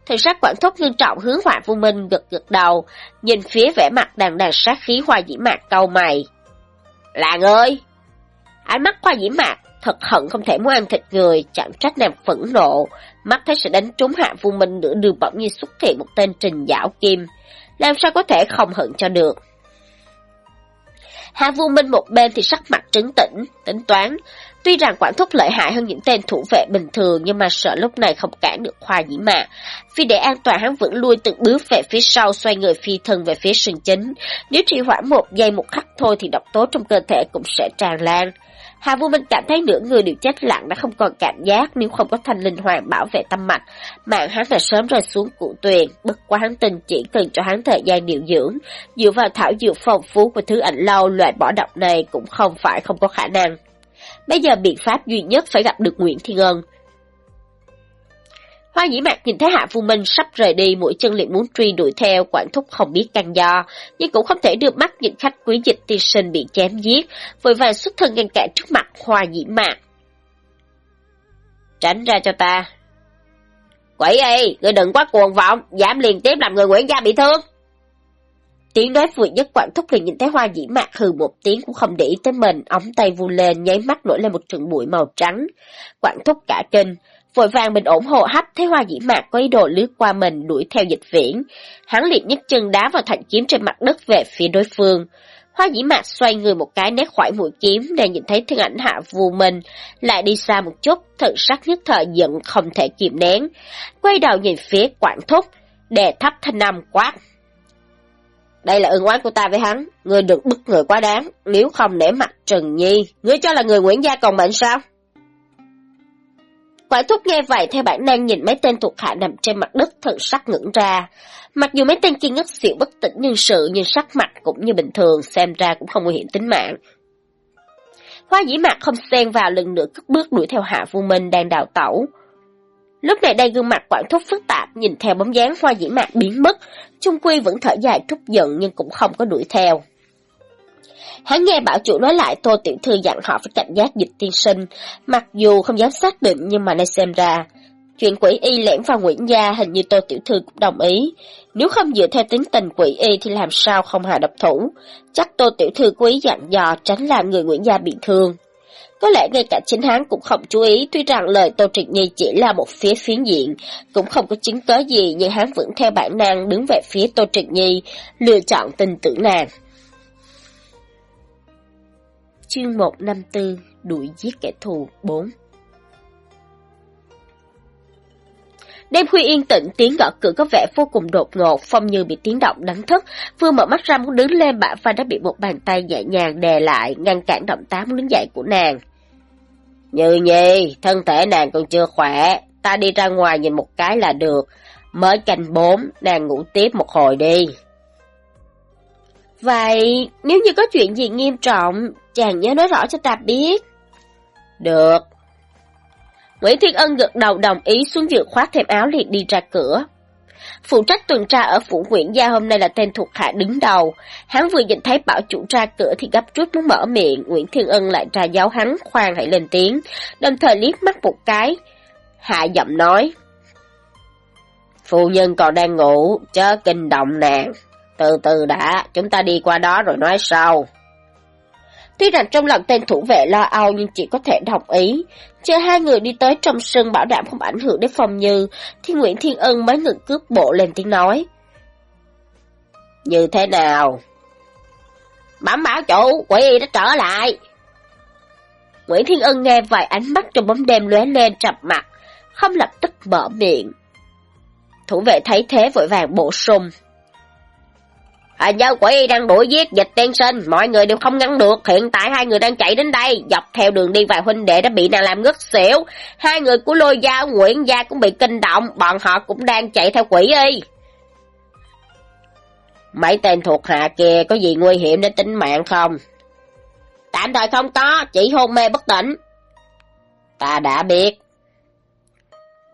Thần sắc quản thúc nghiêm trọng hướng Hạ Vu Minh gật gật đầu, nhìn phía vẻ mặt đàn đằng sát khí hoa dĩ mạc câu mày. Là ngươi! Ánh mắt hoa dĩ mạc thật hận không thể muốn ăn thịt người, chẳng trách nàng phẫn nộ, mắt thấy sẽ đánh trúng Hạ Vô Minh nữa đường bỗng nhiên xuất hiện một tên trình dạo kim, làm sao có thể không hận cho được. Hạ Vu Minh một bên thì sắc mặt trấn tĩnh, tính toán. Tuy rằng quản thúc lợi hại hơn những tên thủ vệ bình thường nhưng mà sợ lúc này không cản được khoa dĩ mạ. Vì để an toàn hắn vẫn lui từng bước về phía sau xoay người phi thân về phía sừng chính. Nếu trì hoãn một giây một khắc thôi thì độc tố trong cơ thể cũng sẽ tràn lan. Hà Vô Minh cảm thấy nửa người đều chết lặng đã không còn cảm giác nếu không có thanh linh hoàng bảo vệ tâm mạch. Mạng hắn đã sớm rơi xuống cụ tuyền, bất quá hắn tình chỉ cần cho hắn thời gian điều dưỡng. Dựa vào thảo dược phong phú của thứ ảnh lâu loại bỏ độc này cũng không phải không có khả năng. Bây giờ biện pháp duy nhất phải gặp được Nguyễn Thiên Ân. Hoa dĩ mạc nhìn thấy Hạ Phu Minh sắp rời đi, mũi chân liền muốn truy đuổi theo, quản thúc không biết căn do, nhưng cũng không thể đưa mắt nhìn khách quý dịch tiên sinh bị chém giết, vội vàng xuất thân ngăn cản trước mặt Hoa dĩ mạc. Tránh ra cho ta. Quỷ ơi, người đừng quá cuồng vọng, giảm liền tiếp làm người Nguyễn gia bị thương. Tiếng nói vừa nhất quản thúc liền nhìn thấy hoa dĩ mạc hừ một tiếng cũng không để ý tới mình, ống tay vu lên, nháy mắt nổi lên một trận bụi màu trắng. Quản thúc cả kinh, vội vàng bình ổn hộ hấp thấy hoa dĩ mạc có ý đồ lướt qua mình đuổi theo dịch viễn. Hắn liệt nhất chân đá vào thanh kiếm trên mặt đất về phía đối phương. Hoa dĩ mạc xoay người một cái né khỏi mũi kiếm để nhìn thấy thân ảnh hạ vù mình, lại đi xa một chút, thật sắc nhất thời giận không thể kiềm nén. Quay đầu nhìn phía quảng thúc, đè thấp thanh năm quát. Đây là ơn oán của ta với hắn, ngươi đừng bức người quá đáng, nếu không nể mặt Trần Nhi, ngươi cho là người Nguyễn Gia còn bệnh sao? Quả thúc nghe vậy theo bản năng nhìn mấy tên thuộc hạ nằm trên mặt đất thần sắc ngưỡng ra. Mặc dù mấy tên kia ngất xỉu bất tỉnh nhân sự nhưng sắc mặt cũng như bình thường, xem ra cũng không nguy hiểm tính mạng. Hoa dĩ mạc không xen vào lần nữa cất bước đuổi theo hạ vô minh đang đào tẩu. Lúc này đây gương mặt quản thúc phức tạp nhìn theo bóng dáng hoa dĩ mạc biến mất, Trung Quy vẫn thở dài trút giận nhưng cũng không có đuổi theo. Hắn nghe bảo chủ nói lại Tô Tiểu Thư dặn họ phải cảnh giác dịch tiên sinh, mặc dù không dám xác định nhưng mà nay xem ra. Chuyện quỷ y lẻn vào Nguyễn Gia hình như Tô Tiểu Thư cũng đồng ý. Nếu không dựa theo tính tình quỷ y thì làm sao không hạ độc thủ. Chắc Tô Tiểu Thư quý dặn dò tránh làm người Nguyễn Gia bị thương. Có lẽ ngay cả chính hắn cũng không chú ý, tuy rằng lời Tô trịnh Nhi chỉ là một phía phiến diện, cũng không có chứng cớ gì, nhưng hắn vẫn theo bản năng đứng về phía Tô trịnh Nhi, lựa chọn tin tưởng nàng. Chương 154 Đuổi giết kẻ thù 4 Đêm khuya yên tĩnh, tiếng gõ cửa có vẻ vô cùng đột ngột, Phong Như bị tiếng động đánh thức, vừa mở mắt ra muốn đứng lên bả vai đã bị một bàn tay nhẹ nhàng đè lại, ngăn cản động tác muốn đứng dậy của nàng. Như nhi, thân thể nàng còn chưa khỏe, ta đi ra ngoài nhìn một cái là được, mới canh bốn, nàng ngủ tiếp một hồi đi. Vậy, nếu như có chuyện gì nghiêm trọng, chàng nhớ nói rõ cho ta biết. Được. Nguyễn Thiên Ân gật đầu đồng ý xuống giường khoác thêm áo liền đi ra cửa. Phụ trách tuần tra ở phủ Nguyễn Gia hôm nay là tên thuộc hạ đứng đầu. Hắn vừa nhìn thấy bảo chủ ra cửa thì gấp rút muốn mở miệng, Nguyễn Thiên Ân lại ra giáo hắn khoan hãy lên tiếng, đồng thời liếc mắt một cái. Hạ giọng nói. Phu nhân còn đang ngủ, chớ kinh động nàng. Từ từ đã, chúng ta đi qua đó rồi nói sau. Tuy rằng trong lòng tên thủ vệ lo âu nhưng chỉ có thể đồng ý. Chờ hai người đi tới trong sân bảo đảm không ảnh hưởng đến phòng như, thì Nguyễn Thiên Ân mới ngừng cướp bộ lên tiếng nói. Như thế nào? Bẩm báo chủ, quỷ đã trở lại. Nguyễn Thiên Ân nghe vài ánh mắt trong bóng đêm lóe lên trầm mặt, không lập tức mở miệng. Thủ vệ thấy thế vội vàng bổ sung. À, nhớ quỷ đang đuổi giết dịch tiên sinh, mọi người đều không ngăn được, hiện tại hai người đang chạy đến đây, dọc theo đường đi vài huynh đệ đã bị nàng làm ngất xỉu, hai người của lôi gia, Nguyễn gia cũng bị kinh động, bọn họ cũng đang chạy theo quỷ y. Mấy tên thuộc hạ kia có gì nguy hiểm đến tính mạng không? Tạm thời không có, chỉ hôn mê bất tỉnh. Ta đã biết.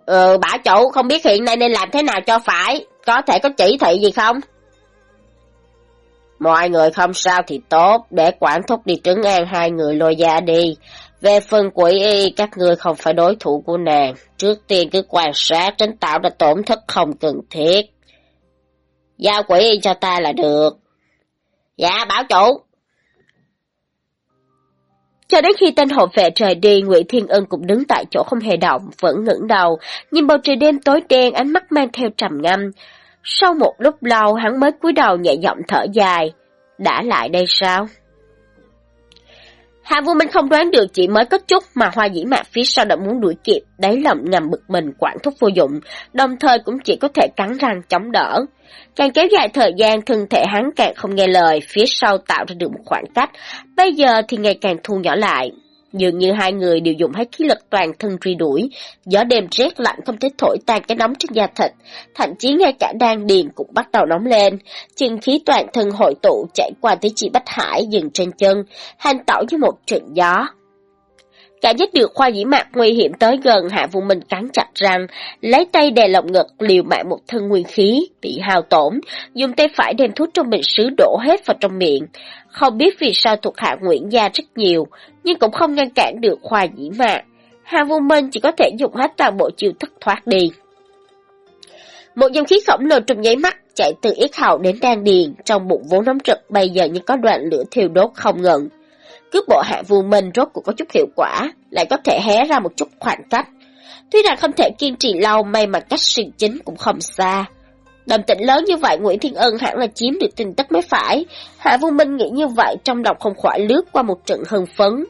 Ừ, bả chủ không biết hiện nay nên làm thế nào cho phải, có thể có chỉ thị gì không? Mọi người không sao thì tốt, để quản thúc đi trấn an hai người lôi gia đi. Về phần quỷ y, các ngươi không phải đối thủ của nàng. Trước tiên cứ quan sát tránh tạo ra tổn thất không cần thiết. Giao quỷ y cho ta là được. Dạ, bảo chủ. Cho đến khi tên hộ vệ trời đi, Nguyễn Thiên Ân cũng đứng tại chỗ không hề động, vẫn ngẩng đầu, nhìn bầu trời đêm tối đen, ánh mắt mang theo trầm ngâm. Sau một lúc lâu hắn mới cúi đầu nhẹ giọng thở dài. Đã lại đây sao? Hạ Vô Minh không đoán được chỉ mới có chút mà hoa dĩ mạc phía sau đã muốn đuổi kịp, đáy lòng ngầm bực mình quản thúc vô dụng, đồng thời cũng chỉ có thể cắn răng chống đỡ. Càng kéo dài thời gian, thân thể hắn càng không nghe lời, phía sau tạo ra được một khoảng cách, bây giờ thì ngày càng thu nhỏ lại. Dường như hai người đều dùng hết khí lực toàn thân truy đuổi, gió đêm rét lạnh không thể thổi tan cái nóng trên da thịt, thậm chí ngay cả đan điền cũng bắt đầu nóng lên, chân khí toàn thân hội tụ chạy qua tới chị Bách Hải dừng trên chân, hành tẩu như một trận gió cả dứt được khoa dĩ mạc nguy hiểm tới gần hạ vùng mình cắn chặt răng, lấy tay đè lồng ngực liều mạng một thân nguyên khí, bị hao tổn, dùng tay phải đem thuốc trong bình sứ đổ hết vào trong miệng. Không biết vì sao thuộc hạ Nguyễn Gia rất nhiều, nhưng cũng không ngăn cản được khoa dĩ mạc. Hạ vùng minh chỉ có thể dùng hết toàn bộ chiêu thức thoát đi. Một dòng khí khổng lồ trong nháy mắt chạy từ yết hầu đến đan điền, trong bụng vốn nóng trực bây giờ như có đoạn lửa thiêu đốt không ngừng cướp bộ hạ vù minh rốt cuộc có chút hiệu quả, lại có thể hé ra một chút khoảng cách. Tuy rằng không thể kiên trì lâu, may mà cách sinh chính cũng không xa. đồng tĩnh lớn như vậy Nguyễn Thiên Ân hẳn là chiếm được tin tức mới phải. Hạ Vô Minh nghĩ như vậy trong lòng không khỏi lướt qua một trận hưng phấn.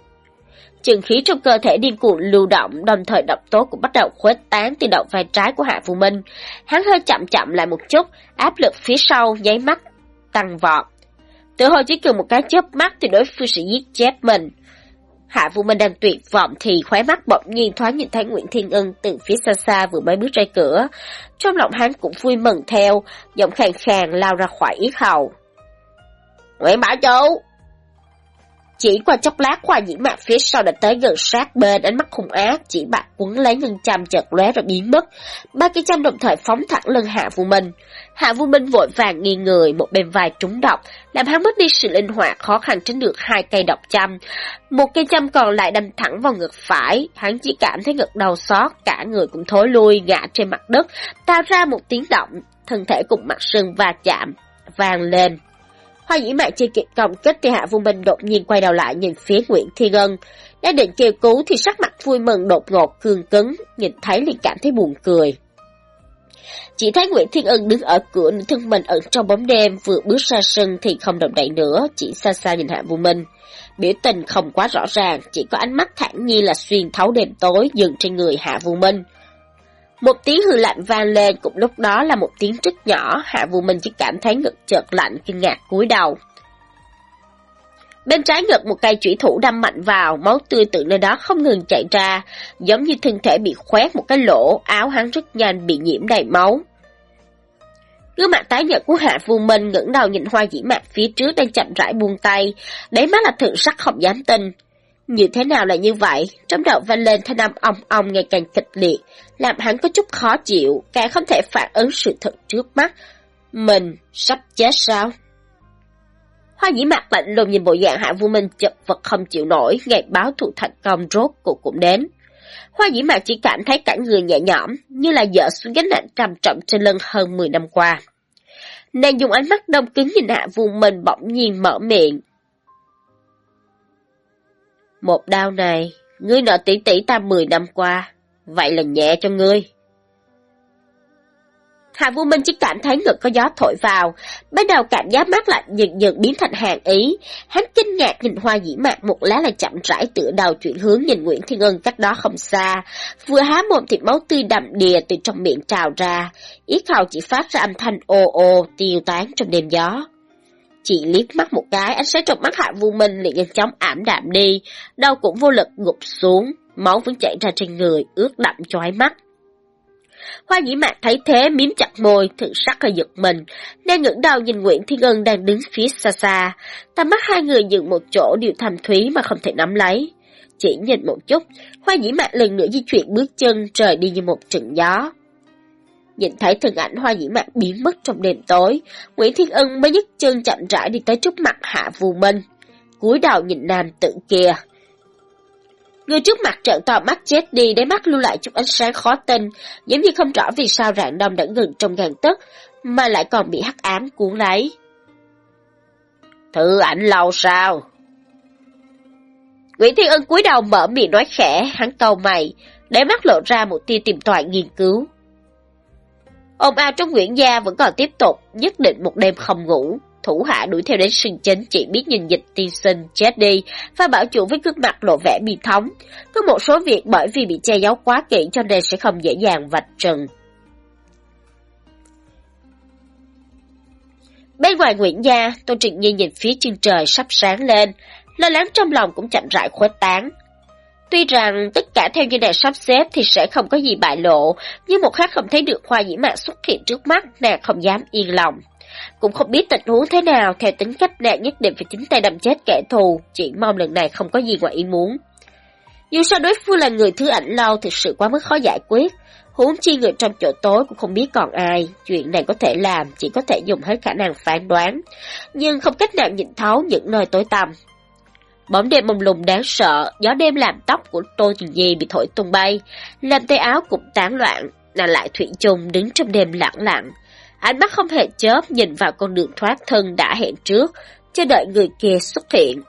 Trường khí trong cơ thể điên cuồng lưu động, đồng thời độc tố cũng bắt đầu khuếch tán từ động vai trái của Hạ Vô Minh. Hắn hơi chậm chậm lại một chút, áp lực phía sau nháy mắt tăng vọt. Tự hồ chỉ cần một cái chớp mắt thì đối phương sẽ giết chết mình. Hạ Vũ Minh đang tuyệt vọng thì khóe mắt bỗng nhiên thoáng nhìn thấy Nguyễn Thiên Ân từ phía xa xa vừa mới bước ra cửa. Trong lòng hắn cũng vui mừng theo, giọng khàn khàn lao ra khỏi yết hầu. Nguyễn Bảo châu chỉ qua chốc lát khoa những mạc phía sau đã tới gần sát bên ánh mắt hung ác, chỉ bạc quấn lấy ngân chăm chợt lóe rồi biến mất. Ba cái chăm đồng thời phóng thẳng lưng Hạ Vũ Minh. Hạ Vũ Minh vội vàng nghiêng người, một bên vai trúng độc, làm hắn mất đi sự linh hoạt khó khăn tránh được hai cây độc chăm. Một cây chăm còn lại đâm thẳng vào ngực phải, hắn chỉ cảm thấy ngực đau xót, cả người cũng thối lui ngã trên mặt đất, tạo ra một tiếng động, thân thể cùng mặt sưng va chạm, vang lên. Hoa dĩ mạn chưa kịp công kích thì Hạ Vô Minh đột nhiên quay đầu lại nhìn phía Nguyễn Thiên Ân. Đang định kêu cứu thì sắc mặt vui mừng đột ngột cương cứng, nhìn thấy liền cảm thấy buồn cười. Chỉ thấy Nguyễn Thiên Ân đứng ở cửa nửa thân mình ẩn trong bóng đêm vừa bước ra sân thì không động đậy nữa, chỉ xa xa nhìn Hạ Vô Minh. Biểu tình không quá rõ ràng, chỉ có ánh mắt thản nhiên là xuyên thấu đêm tối dừng trên người Hạ Vô Minh. Một tiếng hư lạnh vang lên, cũng lúc đó là một tiếng rất nhỏ, Hạ Vũ Minh chỉ cảm thấy ngực chợt lạnh kinh ngạc cúi đầu. Bên trái ngực một cây chủy thủ đâm mạnh vào, máu tươi từ nơi đó không ngừng chảy ra, giống như thân thể bị khoét một cái lỗ, áo hắn rất nhanh bị nhiễm đầy máu. Gương mặt tái nhợt của Hạ Phu Minh ngẩng đầu nhìn hoa dĩ mạc phía trước đang chậm rãi buông tay, đấy mắt là thượng sắc không dám tin. Như thế nào là như vậy? Trong đầu vang lên thanh âm ong ong ngày càng kịch liệt, làm hắn có chút khó chịu, càng không thể phản ứng sự thật trước mắt. Mình sắp chết sao? Hoa dĩ mặt lạnh lùng nhìn bộ dạng hạ vô minh chật vật không chịu nổi, ngày báo thù thành công rốt cuộc cũng đến. Hoa dĩ mạc chỉ cảm thấy cả người nhẹ nhõm, như là dỡ xuống gánh nặng trầm trọng trên lưng hơn 10 năm qua. Nàng dùng ánh mắt đông kính nhìn hạ vô minh bỗng nhiên mở miệng, một đau này, ngươi nợ tỷ tỷ ta 10 năm qua, vậy là nhẹ cho ngươi. Hạ Vũ Minh chỉ cảm thấy ngực có gió thổi vào, bắt đầu cảm giác mát lạnh dần dần biến thành hàng ý. Hắn kinh ngạc nhìn hoa dĩ mạc một lá là chậm rãi tựa đầu chuyển hướng nhìn Nguyễn Thiên Ân cách đó không xa. Vừa há mồm thì máu tươi đậm đìa từ trong miệng trào ra, yết hầu chỉ phát ra âm thanh ô ô tiêu tán trong đêm gió. Chỉ liếc mắt một cái, ánh sáng trong mắt Hạ Vu Minh liền nhanh chóng ảm đạm đi, đầu cũng vô lực ngục xuống, máu vẫn chảy ra trên người, ướt đậm chói mắt. Hoa dĩ mạc thấy thế miếm chặt môi, thử sắc hơi giật mình, đang ngẩng đầu nhìn Nguyễn Thiên Ân đang đứng phía xa xa. Tầm mắt hai người dừng một chỗ đều thầm thúy mà không thể nắm lấy. Chỉ nhìn một chút, hoa dĩ mạc lần nữa di chuyển bước chân trời đi như một trận gió. Nhìn thấy thân ảnh hoa dĩ mạc biến mất trong đêm tối, Nguyễn Thiên Ân mới nhấc chân chậm rãi đi tới trước mặt Hạ Phù Minh. cúi đầu nhìn nam tự kia. Người trước mặt trợn to mắt chết đi, đáy mắt lưu lại chút ánh sáng khó tin, giống như không rõ vì sao rạng đông đã ngừng trong ngàn tấc, mà lại còn bị hắc ám cuốn lấy. Thư ảnh lâu sao? Nguyễn Thiên Ân cúi đầu mở miệng nói khẽ, hắn cầu mày, đáy mắt lộ ra một tia tìm tòi nghiên cứu. Ông ao trong Nguyễn Gia vẫn còn tiếp tục, nhất định một đêm không ngủ. Thủ hạ đuổi theo đến sân chính chỉ biết nhìn dịch tiên sinh chết đi, và bảo chủ với gương mặt lộ vẻ bi thống. Có một số việc bởi vì bị che giấu quá kỹ cho nên sẽ không dễ dàng vạch trần. Bên ngoài Nguyễn Gia, tôn Trịnh Nhi nhìn phía chân trời sắp sáng lên, lo lắng trong lòng cũng chậm rãi khuếch tán. Tuy rằng tất cả theo như nàng sắp xếp thì sẽ không có gì bại lộ, nhưng một khắc không thấy được hoa dĩ mạc xuất hiện trước mắt, nàng không dám yên lòng. Cũng không biết tình huống thế nào, theo tính cách nàng nhất định phải chính tay đâm chết kẻ thù, chỉ mong lần này không có gì ngoài ý muốn. Dù sao đối phương là người thứ ảnh lâu thực sự quá mức khó giải quyết, huống chi người trong chỗ tối cũng không biết còn ai, chuyện này có thể làm, chỉ có thể dùng hết khả năng phán đoán, nhưng không cách nào nhìn thấu những nơi tối tăm. Bóng đêm mông lùng đáng sợ, gió đêm làm tóc của tôi Trình Di bị thổi tung bay, làm tay áo cũng tán loạn, nàng lại Thủy chung đứng trong đêm lặng lặng. Ánh mắt không hề chớp nhìn vào con đường thoát thân đã hẹn trước, chờ đợi người kia xuất hiện.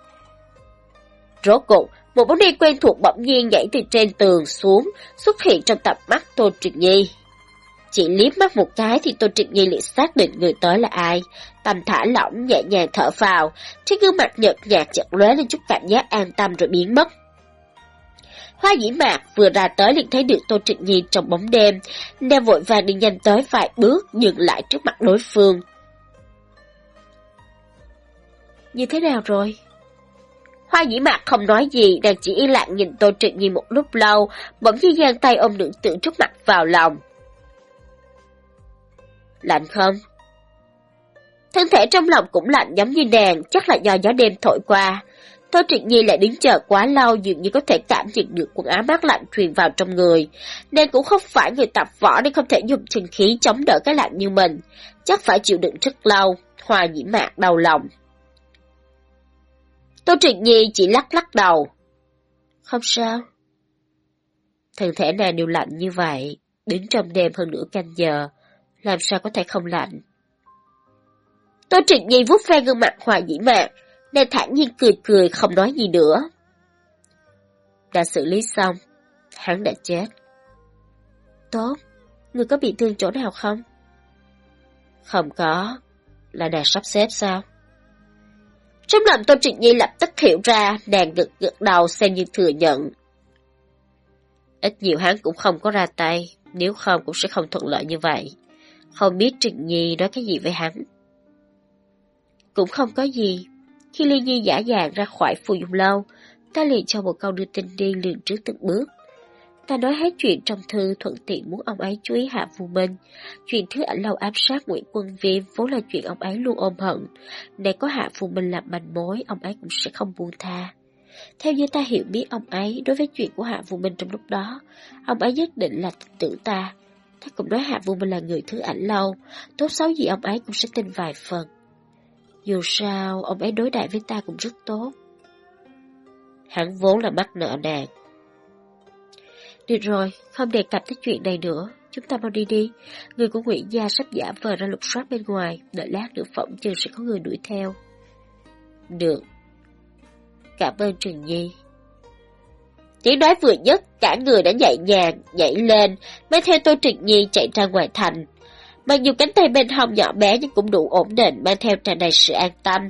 Rốt cuộc, một bóng đen quen thuộc bỗng nhiên nhảy từ trên tường xuống, xuất hiện trong tập mắt Tô Trịnh Nhi. Chỉ liếc mắt một cái thì Tô Trịnh Nhi liền xác định người tới là ai. tầm thả lỏng nhẹ nhàng thở vào, trên gương mặt nhợt nhạt chợt lóe lên chút cảm giác an tâm rồi biến mất. Hoa dĩ mạc vừa ra tới liền thấy được Tô Trịnh Nhi trong bóng đêm, nên vội vàng đi nhanh tới vài bước dừng lại trước mặt đối phương. Như thế nào rồi? Hoa dĩ mạc không nói gì, đang chỉ yên lặng nhìn Tô Trịnh Nhi một lúc lâu, bỗng nhiên giang tay ôm nữ tử trước mặt vào lòng. Lạnh không? Thân thể trong lòng cũng lạnh giống như nàng, chắc là do gió đêm thổi qua. Tô Triệt Nhi lại đứng chờ quá lâu dường như có thể cảm nhận được quần áo mát lạnh truyền vào trong người. nên cũng không phải người tập võ nên không thể dùng chân khí chống đỡ cái lạnh như mình. Chắc phải chịu đựng rất lâu, hòa nhiễm mạc đau lòng. Tô Trịnh Nhi chỉ lắc lắc đầu. Không sao. Thân thể nàng đều lạnh như vậy, đứng trong đêm hơn nửa canh giờ, làm sao có thể không lạnh. Tô Trịnh Nhi vuốt ve gương mặt hòa dĩ mạc, nên thản nhiên cười cười không nói gì nữa. Đã xử lý xong, hắn đã chết. Tốt, người có bị thương chỗ nào không? Không có, là nàng sắp xếp sao? Trong lòng tôn Trịnh Nhi lập tức hiểu ra, nàng gật gật đầu xem như thừa nhận. Ít nhiều hắn cũng không có ra tay, nếu không cũng sẽ không thuận lợi như vậy. Không biết Trịnh Nhi nói cái gì với hắn. Cũng không có gì. Khi Ly Nhi giả dạng ra khỏi phù dung lâu, ta liền cho một câu đưa tin đi liền trước từng bước. Ta nói hết chuyện trong thư thuận tiện muốn ông ấy chú ý Hạ Phù Minh. Chuyện thứ ảnh lâu ám sát Nguyễn Quân Viêm vốn là chuyện ông ấy luôn ôm hận. Để có Hạ Phù Minh làm manh mối, ông ấy cũng sẽ không buông tha. Theo như ta hiểu biết ông ấy, đối với chuyện của Hạ Phù Minh trong lúc đó, ông ấy nhất định là tưởng ta. Ta cũng nói Hạ phù Minh là người thứ ảnh lâu, tốt xấu gì ông ấy cũng sẽ tin vài phần. Dù sao, ông ấy đối đại với ta cũng rất tốt. Hắn vốn là mắc nợ nàng. Được rồi, không đề cập tới chuyện này nữa. Chúng ta mau đi đi. Người của Nguyễn Gia sắp giả vờ ra lục soát bên ngoài. Đợi lát nữa phỏng chừng sẽ có người đuổi theo. Được. Cảm ơn Trừng Nhi. Tiếng nói vừa nhất, cả người đã nhạy nhàng, nhảy lên, mới theo tôi Trịnh Nhi chạy ra ngoài thành. Mặc dù cánh tay bên hông nhỏ bé nhưng cũng đủ ổn định, mang theo tràn đầy sự an tâm.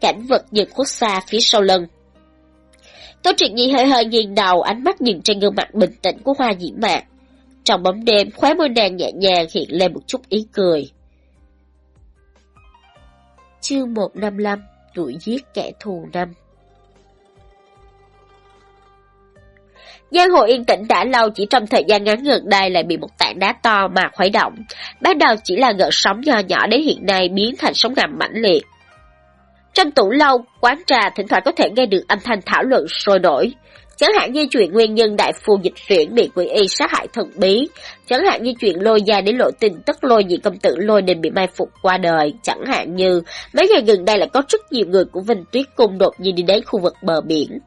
Cảnh vật dần khuất xa phía sau lưng. Tô Triệt Nhi hơi hơi nghiêng đầu, ánh mắt nhìn trên gương mặt bình tĩnh của hoa Nhĩ mạc. Trong bóng đêm, khóe môi nàng nhẹ nhàng hiện lên một chút ý cười. Chương 155 Đuổi giết kẻ thù năm Giang hồ yên tĩnh đã lâu chỉ trong thời gian ngắn gần đây lại bị một tảng đá to mà khuấy động. Ban đầu chỉ là gợn sóng nho nhỏ đến hiện nay biến thành sóng ngầm mãnh liệt. Trong tủ lâu, quán trà thỉnh thoảng có thể nghe được âm thanh thảo luận sôi nổi. Chẳng hạn như chuyện nguyên nhân đại phu dịch chuyển bị quỷ y sát hại thần bí, chẳng hạn như chuyện lôi gia đến lộ tin tức lôi nhị công tử lôi đình bị mai phục qua đời, chẳng hạn như mấy ngày gần đây lại có rất nhiều người của Vinh Tuyết Cung đột nhiên đi đến khu vực bờ biển.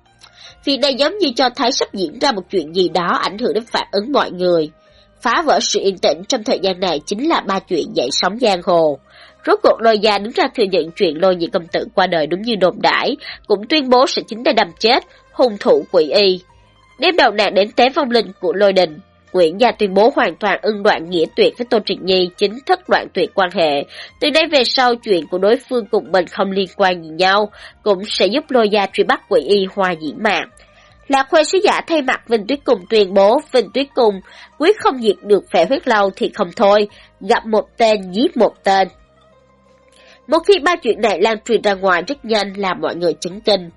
Việc này giống như cho thấy sắp diễn ra một chuyện gì đó ảnh hưởng đến phản ứng mọi người. Phá vỡ sự yên tĩnh trong thời gian này chính là ba chuyện dậy sóng giang hồ. Rốt cuộc lôi gia đứng ra thừa nhận chuyện lôi nhị công tử qua đời đúng như đồn đãi, cũng tuyên bố sẽ chính tay đâm chết, hung thủ quỷ y. Đêm đầu nạn đến tế phong linh của lôi đình, Nguyễn Gia tuyên bố hoàn toàn ưng đoạn nghĩa tuyệt với Tô Trịnh Nhi, chính thức đoạn tuyệt quan hệ. Từ đây về sau, chuyện của đối phương cùng mình không liên quan gì nhau, cũng sẽ giúp lôi gia truy bắt quỷ y hoa diễn mạng. Lạc Khuê sứ giả thay mặt Vinh Tuyết Cùng tuyên bố Vinh Tuyết Cùng quyết không diệt được phệ huyết lâu thì không thôi, gặp một tên giết một tên. Một khi ba chuyện này lan truyền ra ngoài rất nhanh làm mọi người chấn kinh.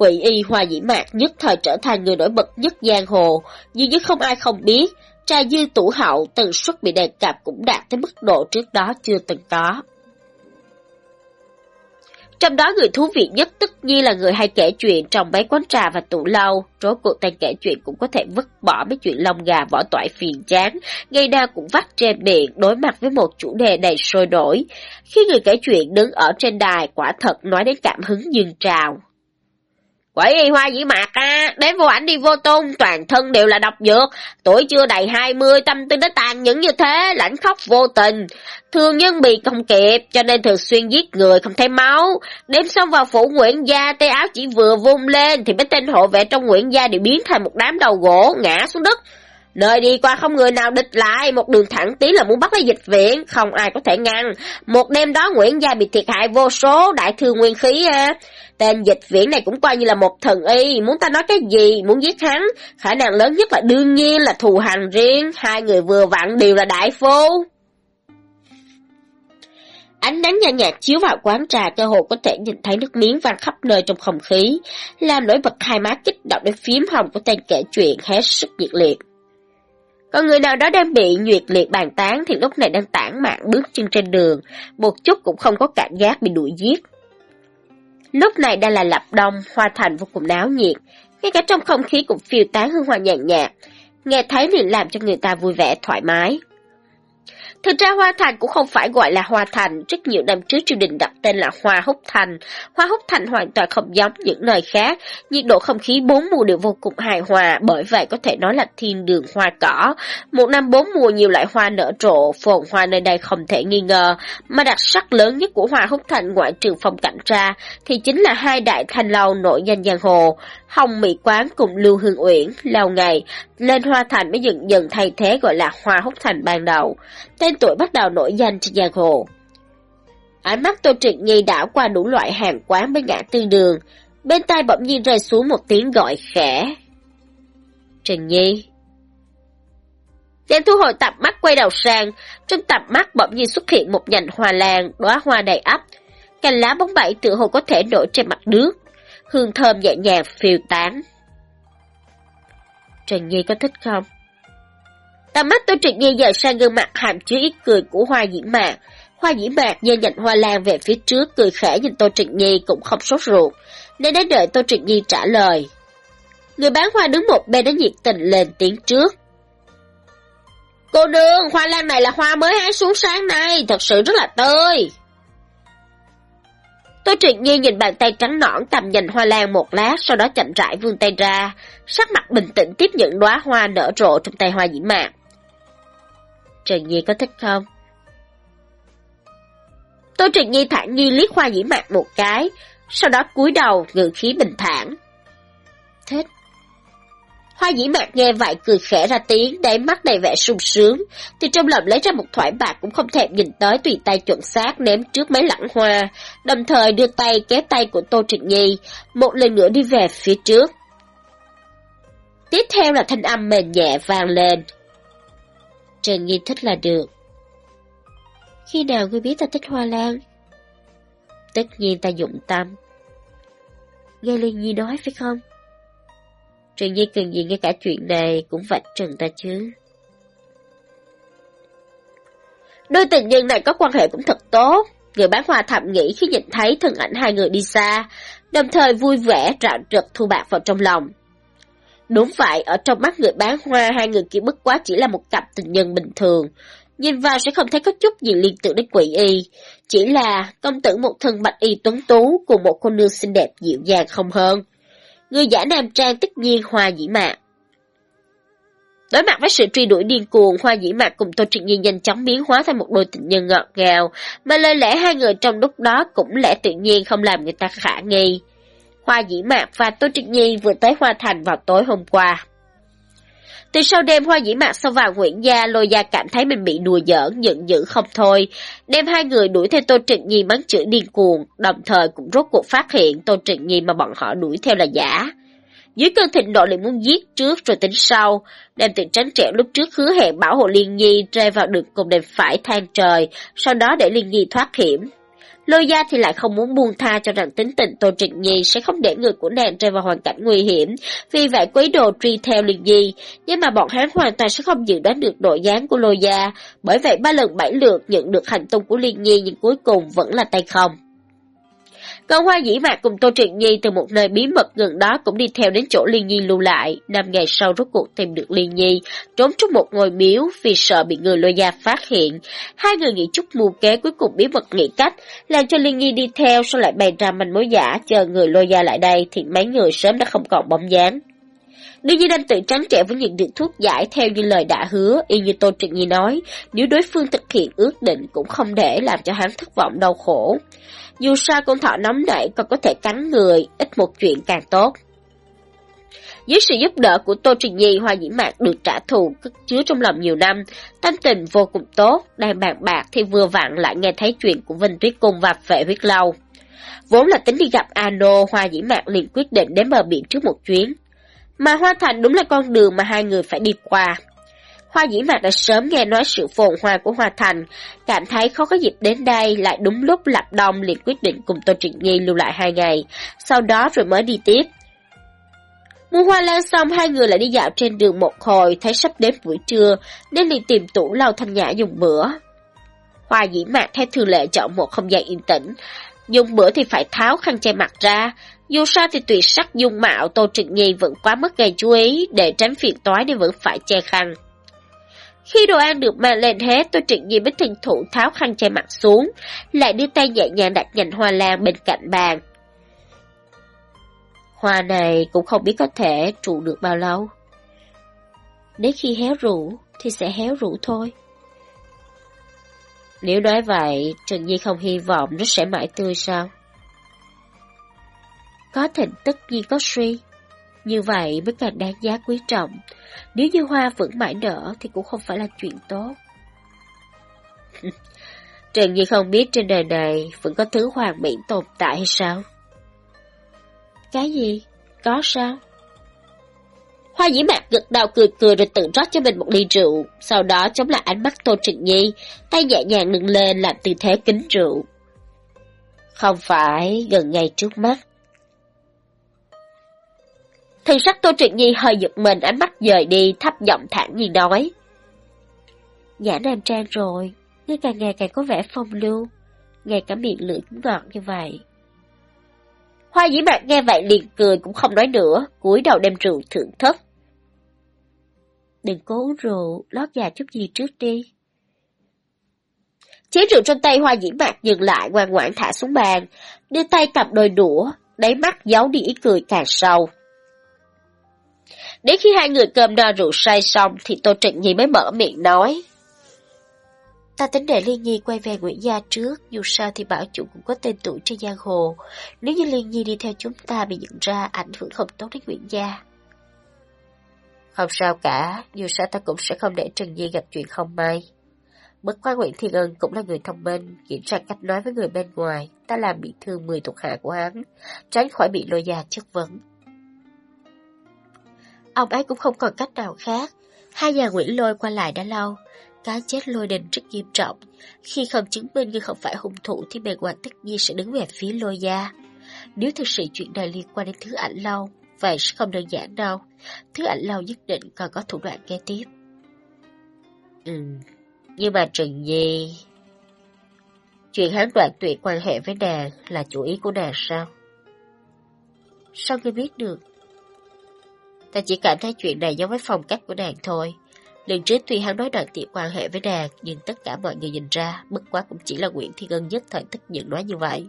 Quỷ y Hoa Dĩ Mạc nhất thời trở thành người nổi bật nhất giang hồ, nhưng nhất không ai không biết, trai dư tủ hậu tần suất bị đề cập cũng đạt tới mức độ trước đó chưa từng có. Trong đó người thú vị nhất tất nhiên là người hay kể chuyện trong mấy quán trà và tủ lâu. Rốt cuộc tay kể chuyện cũng có thể vứt bỏ mấy chuyện lông gà vỏ tỏi phiền chán, ngày nào cũng vắt trên miệng đối mặt với một chủ đề đầy sôi nổi. Khi người kể chuyện đứng ở trên đài quả thật nói đến cảm hứng dường trào. Quỷ y hoa dĩ mạc á, đến vô ảnh đi vô tôn toàn thân đều là độc dược, tuổi chưa đầy 20, tâm tư đã tàn nhẫn như thế, lãnh khóc vô tình. Thương nhân bị không kịp, cho nên thường xuyên giết người không thấy máu. Đêm xong vào phủ Nguyễn Gia, tay áo chỉ vừa vung lên, thì mấy tên hộ vệ trong Nguyễn Gia đều biến thành một đám đầu gỗ, ngã xuống đất. Nơi đi qua không người nào địch lại, một đường thẳng tiến là muốn bắt lấy dịch viện, không ai có thể ngăn. Một đêm đó Nguyễn Gia bị thiệt hại vô số, đại thương nguyên khí ha. Tên dịch viễn này cũng coi như là một thần y, muốn ta nói cái gì, muốn giết hắn, khả năng lớn nhất là đương nhiên là thù hành riêng, hai người vừa vặn đều là đại phu. Ánh nắng nhàn nhạt chiếu vào quán trà cơ hồ có thể nhìn thấy nước miếng văng khắp nơi trong không khí, làm nổi bật hai má kích động đến phím hồng của tên kể chuyện hết sức nhiệt liệt. Còn người nào đó đang bị nguyệt liệt bàn tán thì lúc này đang tản mạng bước chân trên đường, một chút cũng không có cảm giác bị đuổi giết. Lúc này đang là lập đông, hoa thành vô cùng náo nhiệt, ngay cả trong không khí cũng phiêu tán hương hoa nhàn nhạt, nghe thấy liền làm cho người ta vui vẻ thoải mái. Thực ra Hoa Thành cũng không phải gọi là Hoa Thành, rất nhiều năm trước triều đình đặt tên là Hoa Húc Thành. Hoa Húc Thành hoàn toàn không giống những nơi khác, nhiệt độ không khí bốn mùa đều vô cùng hài hòa, bởi vậy có thể nói là thiên đường hoa cỏ. Một năm bốn mùa nhiều loại hoa nở rộ, phồn hoa nơi đây không thể nghi ngờ, mà đặc sắc lớn nhất của Hoa Húc Thành ngoại trừ phong cảnh ra, thì chính là hai đại thanh lâu nổi danh giang hồ, Hồng Mỹ Quán cùng Lưu Hương Uyển, lâu ngày, lên Hoa Thành mới dần dần thay thế gọi là Hoa Húc Thành ban đầu. Tên tuổi bắt đầu nổi danh trên giang hồ. Ánh mắt Tô Trịnh Nhi đảo qua đủ loại hàng quán bên ngã tư đường, bên tai bỗng nhiên rơi xuống một tiếng gọi khẽ. Trịnh Nhi Giang thu hồi tập mắt quay đầu sang, trong tập mắt bỗng nhiên xuất hiện một nhành hoa lan, đóa hoa đầy ấp, cành lá bóng bẩy tựa hồ có thể nổi trên mặt nước hương thơm nhẹ nhàng phiêu tán. Trần Nhi có thích không? Tầm mắt tôi Trần Nhi dời sang gương mặt hàm chứa ít cười của Hoa Dĩ Mạc. Hoa Dĩ Mạc giơ nhận hoa lan về phía trước cười khẽ nhìn Tô Trịnh Nhi cũng không sốt ruột, nên đã đợi Tô Trịnh Nhi trả lời. Người bán hoa đứng một bên đã nhiệt tình lên tiếng trước. Cô nương, hoa lan này là hoa mới hái xuống sáng nay, thật sự rất là tươi. Tô Trịnh Nhi nhìn bàn tay trắng nõn tầm nhìn hoa lan một lát, sau đó chậm rãi vươn tay ra, sắc mặt bình tĩnh tiếp nhận đóa hoa nở rộ trong tay hoa dĩ mạc. Trịnh Nhi có thích không? Tô Trịnh Nhi thản nhiên liếc hoa dĩ mạc một cái, sau đó cúi đầu ngự khí bình thản. Thích. Hoa dĩ mạc nghe vậy cười khẽ ra tiếng, đáy mắt đầy vẻ sung sướng, thì trong lòng lấy ra một thoại bạc cũng không thèm nhìn tới tùy tay chuẩn xác ném trước mấy lẵng hoa, đồng thời đưa tay kéo tay của Tô Trịnh Nhi, một lần nữa đi về phía trước. Tiếp theo là thanh âm mềm nhẹ vang lên. Trần Nhi thích là được. Khi nào ngươi biết ta thích hoa lan? Tất nhiên ta dụng tâm. Nghe Liên Nhi nói phải không? Trần Nhi cần gì ngay cả chuyện này cũng vạch trần ta chứ. Đôi tình nhân này có quan hệ cũng thật tốt. Người bán hoa thầm nghĩ khi nhìn thấy thân ảnh hai người đi xa, đồng thời vui vẻ rạo rực thu bạc vào trong lòng. Đúng vậy, ở trong mắt người bán hoa hai người kia bất quá chỉ là một cặp tình nhân bình thường. Nhìn vào sẽ không thấy có chút gì liên tưởng đến quỷ y. Chỉ là công tử một thân bạch y tuấn tú cùng một cô nương xinh đẹp dịu dàng không hơn. Người giả nam trang tất nhiên hoa dĩ mạc. Đối mặt với sự truy đuổi điên cuồng, Hoa Dĩ Mạc cùng Tô Trịnh Nhi nhanh chóng biến hóa thành một đôi tình nhân ngọt ngào, mà lời lẽ hai người trong lúc đó cũng lẽ tự nhiên không làm người ta khả nghi. Hoa Dĩ Mạc và Tô Trịnh Nhi vừa tới Hoa Thành vào tối hôm qua. Từ sau đêm Hoa Dĩ Mạc xông vào Nguyễn Gia, Lôi Gia cảm thấy mình bị đùa giỡn, giận dữ không thôi. Đem hai người đuổi theo Tô Trịnh Nhi mắng chửi điên cuồng, đồng thời cũng rốt cuộc phát hiện Tô Trịnh Nhi mà bọn họ đuổi theo là giả. Dưới cơn thịnh nộ liền muốn giết trước rồi tính sau, đem tự tránh trẻo lúc trước hứa hẹn bảo hộ Liên Nhi rơi vào đường cùng đêm phải than trời, sau đó để Liên Nhi thoát hiểm. Lôi gia thì lại không muốn buông tha cho rằng tính tình Tô Trịnh Nhi sẽ không để người của nàng rơi vào hoàn cảnh nguy hiểm, vì vậy quấy đồ truy theo Liên Nhi, nhưng mà bọn hắn hoàn toàn sẽ không dự đoán được độ dáng của lôi gia, bởi vậy ba lần bảy lượt nhận được hành tung của Liên Nhi nhưng cuối cùng vẫn là tay không. Còn Hoa Dĩ Mạc cùng Tô Truyện Nhi từ một nơi bí mật gần đó cũng đi theo đến chỗ Liên Nhi lưu lại. Năm ngày sau rốt cuộc tìm được Liên Nhi, trốn trong một ngôi miếu vì sợ bị người lôi gia phát hiện. Hai người nghĩ chút mưu kế cuối cùng bí mật nghĩ cách, làm cho Liên Nhi đi theo sau lại bày ra manh mối giả chờ người lôi gia lại đây thì mấy người sớm đã không còn bóng dáng. Đương nhiên đang tự trắng trẻ với những được thuốc giải theo như lời đã hứa, y như Tô Trịnh Nhi nói, nếu đối phương thực hiện ước định cũng không để làm cho hắn thất vọng đau khổ. Dù sao con thỏ nóng nảy còn có thể cắn người, ít một chuyện càng tốt. Dưới sự giúp đỡ của Tô Trình Nhi, Hoa Dĩ Mạc được trả thù cất chứa trong lòng nhiều năm, tâm tình vô cùng tốt, đang bàn bạc thì vừa vặn lại nghe thấy chuyện của Vinh Tuyết Cung và Phệ Huyết Lâu. Vốn là tính đi gặp Ano, Hoa Dĩ Mạc liền quyết định đến bờ biển trước một chuyến. Mà Hoa Thành đúng là con đường mà hai người phải đi qua. Hoa dĩ mạc đã sớm nghe nói sự phồn hoa của Hoa Thành, cảm thấy khó có dịp đến đây, lại đúng lúc lập đông liền quyết định cùng Tô Trịnh Nhi lưu lại hai ngày, sau đó rồi mới đi tiếp. Mua hoa lan xong, hai người lại đi dạo trên đường một hồi, thấy sắp đến buổi trưa, nên liền tìm tủ lau thanh nhã dùng bữa. Hoa dĩ mạc theo thường lệ chọn một không gian yên tĩnh, dùng bữa thì phải tháo khăn che mặt ra, dù sao thì tuyệt sắc dung mạo Tô Trịnh Nhi vẫn quá mất gây chú ý, để tránh phiền toái nên vẫn phải che khăn. Khi đồ ăn được mang lên hết, tôi trịnh nhi mới thành thủ tháo khăn che mặt xuống, lại đưa tay nhẹ nhàng đặt nhành hoa lan bên cạnh bàn. Hoa này cũng không biết có thể trụ được bao lâu. Đến khi héo rũ thì sẽ héo rũ thôi. Nếu nói vậy, Trần Nhi không hy vọng nó sẽ mãi tươi sao? Có thịnh tất nhiên có suy. Như vậy mới càng đáng giá quý trọng. Nếu như hoa vẫn mãi nở thì cũng không phải là chuyện tốt. Trần Nhi không biết trên đời này vẫn có thứ hoàn mỹ tồn tại hay sao? Cái gì? Có sao? Hoa dĩ mạc gật đầu cười cười rồi tự rót cho mình một ly rượu, sau đó chống lại ánh mắt Tô trần Nhi, tay nhẹ nhàng nâng lên làm tư thế kính rượu. Không phải gần ngay trước mắt, Thần sắc Tô Trịnh Nhi hơi giật mình, ánh mắt dời đi, thấp giọng thản nhiên nói. Giả nam trang rồi, ngươi càng ngày càng có vẻ phong lưu, ngay cả miệng lưỡi cũng ngọt như vậy. Hoa dĩ mạc nghe vậy liền cười cũng không nói nữa, cúi đầu đem rượu thưởng thức. Đừng cố uống rượu, lót già chút gì trước đi. Chén rượu trong tay hoa dĩ mạc dừng lại ngoan ngoãn thả xuống bàn, đưa tay cầm đôi đũa, đáy mắt giấu đi ý cười càng sâu. Đến khi hai người cơm no rượu say xong thì Tô Trịnh Nhi mới mở miệng nói. Ta tính để Liên Nhi quay về Nguyễn Gia trước, dù sao thì bảo chủ cũng có tên tuổi trên giang hồ. Nếu như Liên Nhi đi theo chúng ta bị nhận ra ảnh hưởng không tốt đến Nguyễn Gia. Không sao cả, dù sao ta cũng sẽ không để Trần Nhi gặp chuyện không may. Bất quá Nguyễn Thiên Ân cũng là người thông minh, kiểm tra cách nói với người bên ngoài, ta làm bị thương 10 thuộc hạ của hắn, tránh khỏi bị lôi già chất vấn. Ông ấy cũng không còn cách nào khác. Hai nhà Nguyễn Lôi qua lại đã lâu. cái chết lôi đình rất nghiêm trọng. Khi không chứng minh ngươi không phải hung thủ thì bề ngoài tất nhiên sẽ đứng về phía lôi gia. Nếu thực sự chuyện này liên quan đến thứ ảnh lâu, vậy sẽ không đơn giản đâu. Thứ ảnh lâu nhất định còn có thủ đoạn kế tiếp. Ừ, nhưng mà Trừng Nhi... Chuyện hắn đoạn tuyệt quan hệ với nàng là chủ ý của nàng sao? Sao ngươi biết được? Ta chỉ cảm thấy chuyện này giống với phong cách của nàng thôi. Lần trước tuy hắn nói đoạn tuyệt quan hệ với nàng, nhưng tất cả mọi người nhìn ra, bất quá cũng chỉ là Nguyễn Thiên Ân nhất thời tức giận nói như vậy.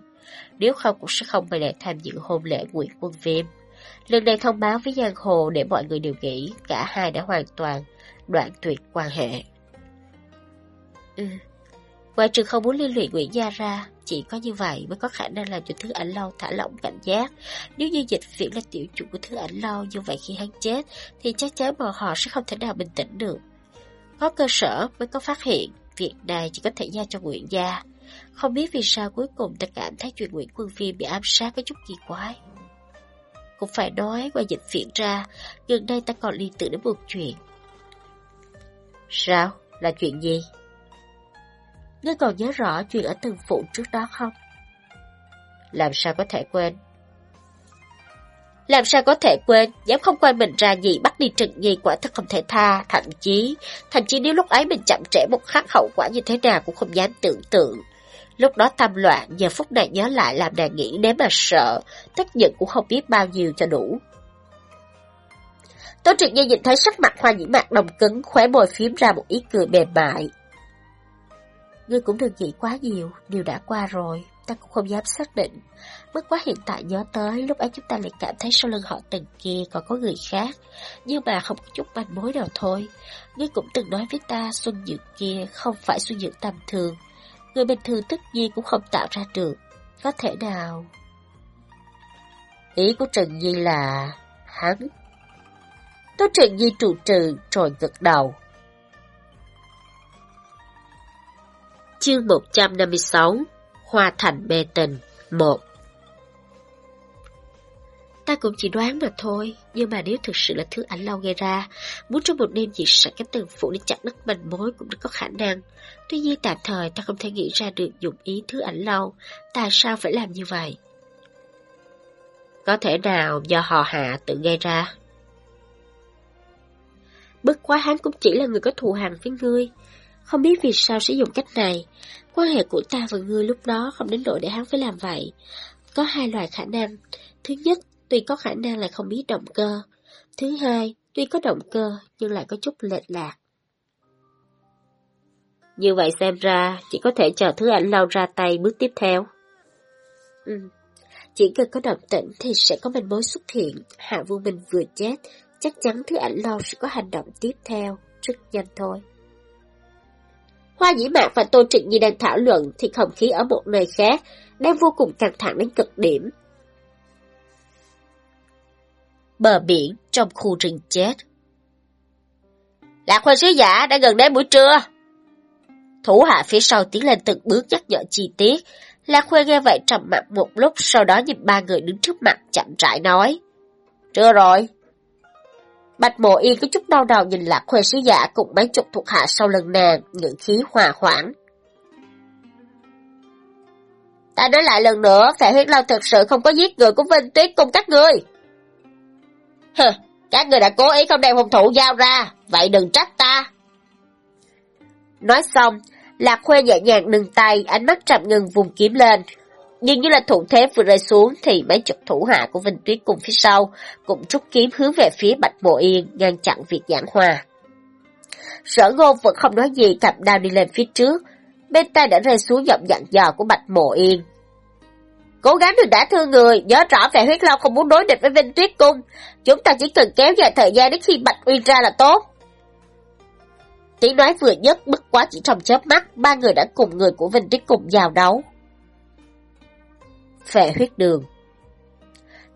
Nếu không cũng sẽ không mời nàng tham dự hôn lễ Nguyễn Quân Viêm. Lần này thông báo với Giang Hồ để mọi người đều nghĩ cả hai đã hoàn toàn đoạn tuyệt quan hệ. Ừ, Ngoại trừ không muốn liên lụy Nguyễn Gia ra, chỉ có như vậy mới có khả năng làm cho Thứ Ảnh Lâu thả lỏng cảnh giác. Nếu như dịch viễn là tiểu chủ của Thứ Ảnh Lâu như vậy khi hắn chết, thì chắc chắn bọn họ sẽ không thể nào bình tĩnh được. Có cơ sở mới có phát hiện, việc này chỉ có thể giao cho Nguyễn Gia. Không biết vì sao cuối cùng ta cảm thấy chuyện Nguyễn Quân Phi bị ám sát có chút kỳ quái. Cũng phải nói qua dịch viện ra, gần đây ta còn liên tưởng đến một chuyện. Sao? Là chuyện gì? Ngươi còn nhớ rõ chuyện ở từng phụ trước đó không? Làm sao có thể quên? Làm sao có thể quên, dám không quay mình ra gì bắt đi trừng gì quả thật không thể tha, thậm chí, thậm chí nếu lúc ấy mình chậm trễ một khắc hậu quả như thế nào cũng không dám tưởng tượng. Lúc đó tâm loạn, giờ phút này nhớ lại làm nàng nghĩ nếu mà sợ, tất giận cũng không biết bao nhiêu cho đủ. Tô Trịnh Nhi nhìn thấy sắc mặt hoa nhĩ mạc đồng cứng, khóe môi phím ra một ý cười mềm mại. Ngươi cũng đừng nghĩ quá nhiều, điều đã qua rồi, ta cũng không dám xác định. Bất quá hiện tại nhớ tới, lúc ấy chúng ta lại cảm thấy sau lưng họ từng kia còn có người khác, nhưng mà không có chút manh mối nào thôi. Ngươi cũng từng nói với ta Xuân Dược kia không phải Xuân Dược tầm thường, người bình thường tất nhiên cũng không tạo ra được. Có thể nào... Ý của Trần Nhi là... hắn. Tô Trần Nhi trụ trừ rồi gật đầu. Chương 156 Hoa thành bê tình 1 Ta cũng chỉ đoán mà thôi, nhưng mà nếu thực sự là thứ ảnh lâu gây ra, muốn trong một đêm diệt sạch cái từng phụ để chặt đứt manh mối cũng có khả năng. Tuy nhiên tạm thời ta không thể nghĩ ra được dụng ý thứ ảnh lâu, tại sao phải làm như vậy? Có thể nào do họ hạ tự gây ra? Bất quá hắn cũng chỉ là người có thù hằn với ngươi, không biết vì sao sử dụng cách này, quan hệ của ta và ngươi lúc đó không đến độ để hắn phải làm vậy. Có hai loại khả năng. Thứ nhất, tuy có khả năng là không biết động cơ. Thứ hai, tuy có động cơ nhưng lại có chút lệch lạc. Như vậy xem ra, chỉ có thể chờ thứ ảnh lao ra tay bước tiếp theo. Ừ. Chỉ cần có động tĩnh thì sẽ có manh mối xuất hiện. Hạ Vương Minh vừa chết, chắc chắn thứ ảnh lâu sẽ có hành động tiếp theo, rất nhanh thôi. Hoa dĩ mạc và Tô Trịnh Nhi đang thảo luận thì không khí ở một nơi khác đang vô cùng căng thẳng đến cực điểm. Bờ biển trong khu rừng chết Lạc hoa sứ giả đã gần đến buổi trưa. Thủ hạ phía sau tiến lên từng bước nhắc nhở chi tiết. Lạc Khuê nghe vậy trầm mặt một lúc, sau đó nhìn ba người đứng trước mặt chậm rãi nói. Trưa rồi. Bạch Mộ y có chút đau đầu nhìn Lạc Khuê sứ giả cùng mấy chục thuộc hạ sau lần nàng, ngữ khí hòa hoãn. Ta nói lại lần nữa, Phệ Huyết lao thực sự không có giết người của Vinh Tuyết cùng các ngươi. Hừ, các người đã cố ý không đem hung thủ giao ra, vậy đừng trách ta. Nói xong, Lạc Khuê nhẹ nhàng nâng tay, ánh mắt trầm ngừng vùng kiếm lên, nhưng như là thủ thế vừa rơi xuống thì mấy chục thủ hạ của Vinh Tuyết cùng phía sau cũng rút kiếm hướng về phía Bạch Mộ Yên ngăn chặn việc giảng hòa. Sở ngôn vẫn không nói gì cầm đao đi lên phía trước, bên tay đã rơi xuống giọng dặn dò của Bạch Mộ Yên. Cố gắng đừng đã thương người, nhớ rõ về huyết lao không muốn đối địch với Vinh Tuyết Cung. Chúng ta chỉ cần kéo dài thời gian đến khi Bạch Uyên ra là tốt. Tiếng nói vừa nhất bất quá chỉ trong chớp mắt, ba người đã cùng người của Vinh Tuyết Cung giao đấu phệ huyết đường.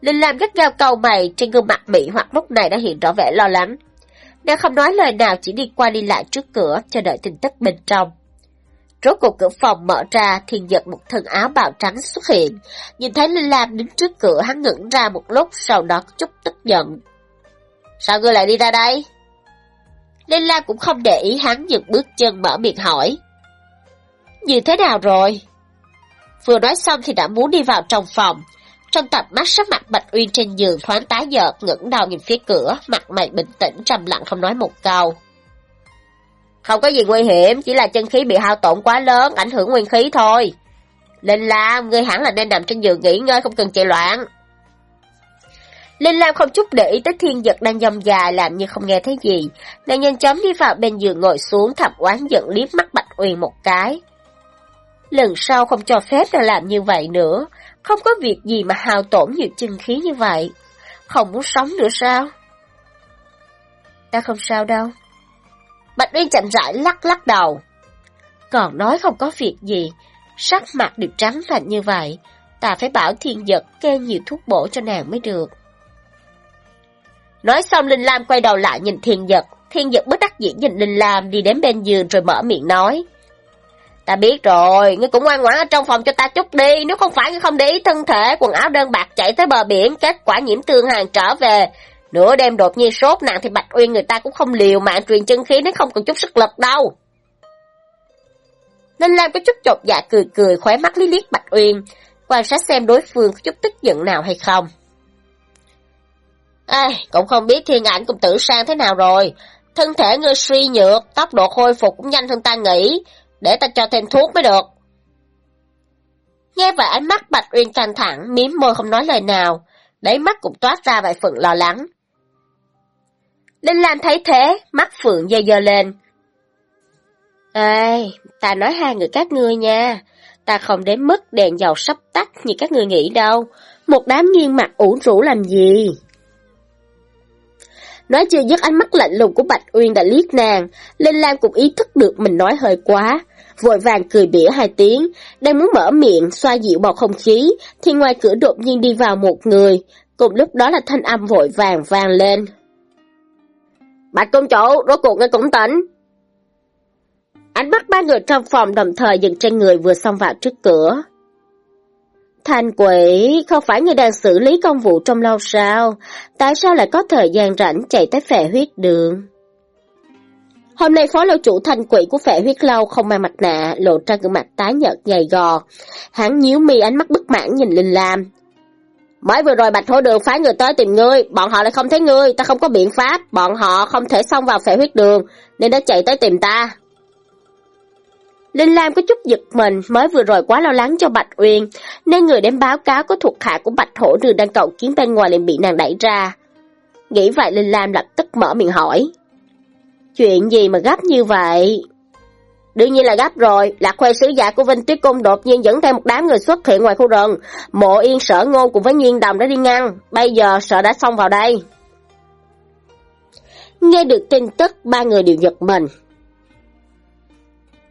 Linh Lam gắt gao cầu mày trên gương mặt mỹ hoặc lúc này đã hiện rõ vẻ lo lắng. Nàng không nói lời nào chỉ đi qua đi lại trước cửa chờ đợi tin tức bên trong. Rốt cuộc cửa phòng mở ra thiên giật một thân áo bào trắng xuất hiện. Nhìn thấy Linh Lam đứng trước cửa, hắn ngẩn ra một lúc, sau đó chút tức giận. Sao ngươi lại đi ra đây? Linh Lam cũng không để ý hắn dừng bước chân mở miệng hỏi. Như thế nào rồi? Vừa nói xong thì đã muốn đi vào trong phòng. Trong tập mắt sắc mặt Bạch Uyên trên giường thoáng tái nhợt, ngẩng đầu nhìn phía cửa, mặt mày bình tĩnh trầm lặng không nói một câu. Không có gì nguy hiểm, chỉ là chân khí bị hao tổn quá lớn, ảnh hưởng nguyên khí thôi. Linh Lam, ngươi hẳn là nên nằm trên giường nghỉ ngơi, không cần chạy loạn. Linh Lam không chút để ý tới thiên giật đang dòng dài làm như không nghe thấy gì. Nàng nhanh chóng đi vào bên giường ngồi xuống thầm oán giận liếc mắt Bạch Uyên một cái. Lần sau không cho phép nó làm như vậy nữa. Không có việc gì mà hao tổn nhiều chân khí như vậy. Không muốn sống nữa sao? Ta không sao đâu. Bạch Uyên chậm rãi lắc lắc đầu. Còn nói không có việc gì, sắc mặt được trắng thành như vậy, ta phải bảo thiên giật kê nhiều thuốc bổ cho nàng mới được. Nói xong Linh Lam quay đầu lại nhìn thiên giật, thiên giật bất đắc dĩ nhìn Linh Lam đi đến bên giường rồi mở miệng nói. Ta biết rồi, ngươi cũng ngoan ngoãn ở trong phòng cho ta chút đi, nếu không phải ngươi không để ý thân thể, quần áo đơn bạc chạy tới bờ biển, kết quả nhiễm tương hàng trở về. Nửa đêm đột nhiên sốt nặng thì Bạch Uyên người ta cũng không liều mạng truyền chân khí nếu không còn chút sức lực đâu. Ninh Lam có chút chột dạ cười cười khóe mắt lý liếc Bạch Uyên, quan sát xem đối phương có chút tức giận nào hay không. Ai, cũng không biết thiên ảnh cùng tử sang thế nào rồi. Thân thể ngươi suy nhược, tốc độ khôi phục cũng nhanh hơn ta nghĩ, để ta cho thêm thuốc mới được. Nghe vậy ánh mắt Bạch Uyên căng thẳng, miếm môi không nói lời nào, đáy mắt cũng toát ra vài phần lo lắng. Linh lan thấy thế, mắt Phượng dơ dơ lên. Ê, ta nói hai người các ngươi nha, ta không đến mức đèn dầu sắp tắt như các ngươi nghĩ đâu, một đám nghiêng mặt ủ rũ làm gì. Nói chưa dứt ánh mắt lạnh lùng của Bạch Uyên đã liếc nàng, Linh Lam cũng ý thức được mình nói hơi quá, vội vàng cười bỉa hai tiếng, đang muốn mở miệng xoa dịu bầu không khí, thì ngoài cửa đột nhiên đi vào một người, cùng lúc đó là thanh âm vội vàng vang lên. Bạch công chủ, rốt cuộc ngươi cũng tỉnh. Ánh mắt ba người trong phòng đồng thời dừng trên người vừa xông vào trước cửa. Thành quỷ, không phải người đang xử lý công vụ trong lâu sao? Tại sao lại có thời gian rảnh chạy tới phệ huyết đường? Hôm nay phó lâu chủ thành quỷ của phệ huyết lâu không mang mặt nạ, lộ ra gương mặt tái nhợt gầy gò. Hắn nhíu mi ánh mắt bất mãn nhìn Linh Lam. Mới vừa rồi bạch hổ đường phái người tới tìm ngươi, bọn họ lại không thấy ngươi, ta không có biện pháp, bọn họ không thể xông vào phệ huyết đường, nên đã chạy tới tìm ta. Linh Lam có chút giật mình, mới vừa rồi quá lo lắng cho Bạch Uyên, nên người đến báo cáo có thuộc hạ của Bạch Hổ Đường đang cầu kiến bên ngoài liền bị nàng đẩy ra. Nghĩ vậy Linh Lam lập tức mở miệng hỏi. Chuyện gì mà gấp như vậy? Đương nhiên là gấp rồi, lạc khoe sứ giả của Vinh Tuyết Cung đột nhiên dẫn theo một đám người xuất hiện ngoài khu rừng. Mộ yên sở ngôn cùng với nhiên đồng đã đi ngăn, bây giờ sợ đã xông vào đây. Nghe được tin tức, ba người đều giật mình.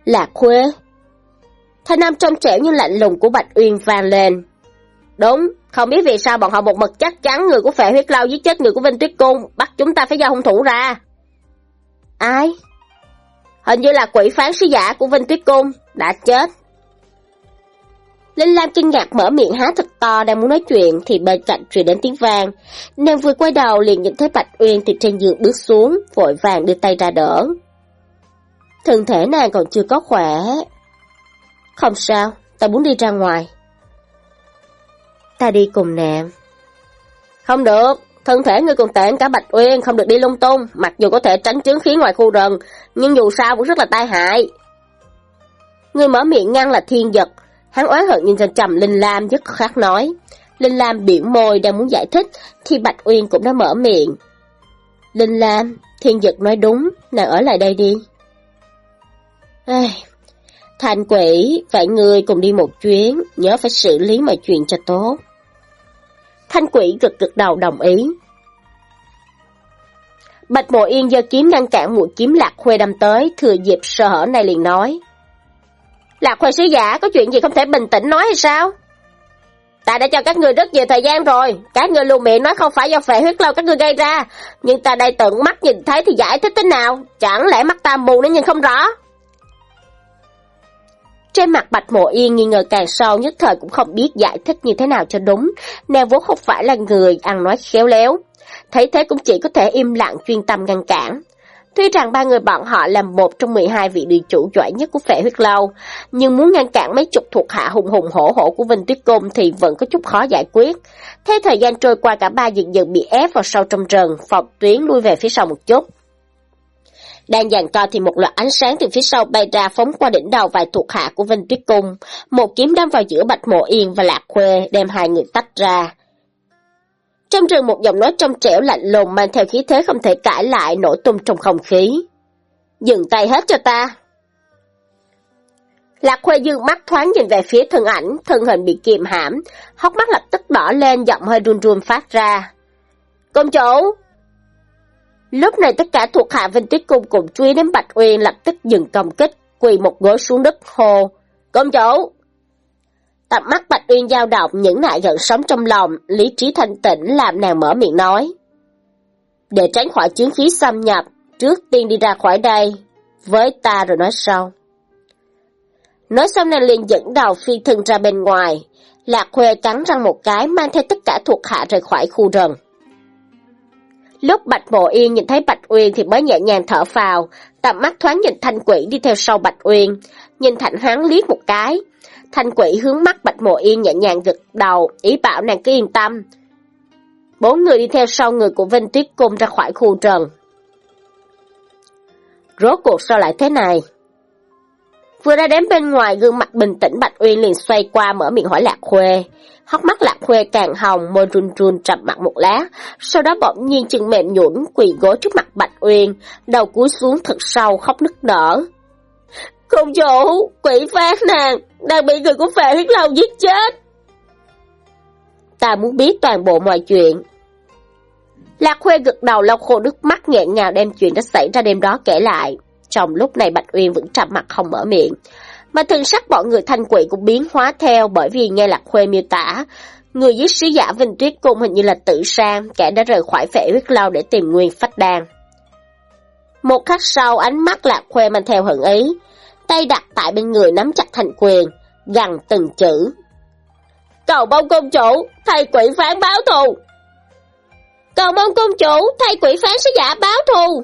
Lạc khuê Thanh nam trong trẻo như lạnh lùng của Bạch Uyên vang lên. Đúng, không biết vì sao bọn họ một mực chắc chắn người của phệ huyết lao giết chết người của Vinh Tuyết Cung, bắt chúng ta phải giao hung thủ ra. Ai? Hình như là quỷ phán sứ giả của Vinh Tuyết Cung, đã chết. Linh Lam kinh ngạc mở miệng há thật to đang muốn nói chuyện thì bên cạnh truyền đến tiếng vang. Nàng vừa quay đầu liền nhìn thấy Bạch Uyên từ trên giường bước xuống, vội vàng đưa tay ra đỡ. Thân thể nàng còn chưa có khỏe. Không sao, ta muốn đi ra ngoài. Ta đi cùng nàng. Không được, thân thể ngươi còn tệ cả Bạch Uyên, không được đi lung tung, mặc dù có thể tránh chứng khí ngoài khu rừng, nhưng dù sao cũng rất là tai hại. Người mở miệng ngăn là thiên giật, hắn oán hận nhìn chằm chằm Linh Lam rất khác nói. Linh Lam biểu môi đang muốn giải thích, thì Bạch Uyên cũng đã mở miệng. Linh Lam, thiên giật nói đúng, nàng ở lại đây đi. Ai... Thành quỷ, vậy người cùng đi một chuyến, nhớ phải xử lý mọi chuyện cho tốt. Thanh quỷ gật gật đầu đồng ý. Bạch Mộ Yên giơ kiếm ngăn cản mũi kiếm Lạc Khuê đâm tới, thừa dịp sơ hở này liền nói. Lạc Khuê sứ giả, có chuyện gì không thể bình tĩnh nói hay sao? Ta đã cho các người rất nhiều thời gian rồi, các người luôn miệng nói không phải do phệ huyết lâu các người gây ra, nhưng ta đây tận mắt nhìn thấy thì giải thích thế nào, chẳng lẽ mắt ta mù nên nhìn không rõ? Trên mặt Bạch Mộ Yên nghi ngờ càng sâu nhất thời cũng không biết giải thích như thế nào cho đúng, nàng vốn không phải là người ăn nói khéo léo. Thấy thế cũng chỉ có thể im lặng chuyên tâm ngăn cản. Tuy rằng ba người bọn họ là một trong 12 vị địa chủ giỏi nhất của phệ huyết lâu, nhưng muốn ngăn cản mấy chục thuộc hạ hùng hùng hổ hổ của Vinh Tuyết côn thì vẫn có chút khó giải quyết. Thế thời gian trôi qua cả ba dần dần bị ép vào sâu trong rừng, phòng tuyến lui về phía sau một chút. Đang dàn co thì một loạt ánh sáng từ phía sau bay ra phóng qua đỉnh đầu vài thuộc hạ của Vinh Tuyết Cung. Một kiếm đâm vào giữa Bạch Mộ Yên và Lạc Khuê, đem hai người tách ra. Trong rừng một giọng nói trong trẻo lạnh lùng mang theo khí thế không thể cãi lại nổ tung trong không khí. Dừng tay hết cho ta. Lạc Khuê dương mắt thoáng nhìn về phía thân ảnh, thân hình bị kiềm hãm, hốc mắt lập tức đỏ lên, giọng hơi run run phát ra. Công chủ! Lúc này tất cả thuộc hạ Vinh Tuyết Cung cùng truy đến Bạch Uyên lập tức dừng công kích, quỳ một gối xuống đất hồ. Công chủ! tập mắt Bạch Uyên dao động những nại giận sống trong lòng, lý trí thanh tĩnh làm nàng mở miệng nói. Để tránh khỏi chiến khí xâm nhập, trước tiên đi ra khỏi đây, với ta rồi nói sau. Nói xong nàng liền dẫn đầu phi thân ra bên ngoài, Lạc Khuê cắn răng một cái mang theo tất cả thuộc hạ rời khỏi khu rừng. Lúc Bạch Mộ Yên nhìn thấy Bạch Uyên thì mới nhẹ nhàng thở phào, tầm mắt thoáng nhìn thanh quỷ đi theo sau Bạch Uyên, nhìn Thạnh Hán liếc một cái. Thanh quỷ hướng mắt Bạch Mộ Yên nhẹ nhàng gật đầu, ý bảo nàng cứ yên tâm. Bốn người đi theo sau người của Vinh Tuyết Cung ra khỏi khu trần. Rốt cuộc sao lại thế này? Vừa ra đến bên ngoài, gương mặt bình tĩnh Bạch Uyên liền xoay qua mở miệng hỏi Lạc Khuê hốc mắt Lạc Khuê càng hồng, môi run run trầm mặt một lá, sau đó bỗng nhiên chân mềm nhũn quỳ gối trước mặt Bạch Uyên, đầu cúi xuống thật sâu khóc nức nở. Công chủ, quỷ phát nàng, đang bị người của phệ huyết lâu giết chết. Ta muốn biết toàn bộ mọi chuyện. Lạc Khuê gật đầu lau khô nước mắt nghẹn ngào đem chuyện đã xảy ra đêm đó kể lại. Trong lúc này Bạch Uyên vẫn trầm mặt không mở miệng. Mà thần sắc bọn người thanh quỷ cũng biến hóa theo bởi vì nghe Lạc Khuê miêu tả. Người giết sứ giả Vinh Tuyết Cung hình như là tự sang, kẻ đã rời khỏi phệ huyết lao để tìm nguyên phách đan. Một khắc sau ánh mắt Lạc Khuê mang theo hận ý, tay đặt tại bên người nắm chặt thành quyền, gằn từng chữ. Cầu mong công chủ, thay quỷ phán báo thù. Cầu mong công chủ, thay quỷ phán sứ giả báo thù.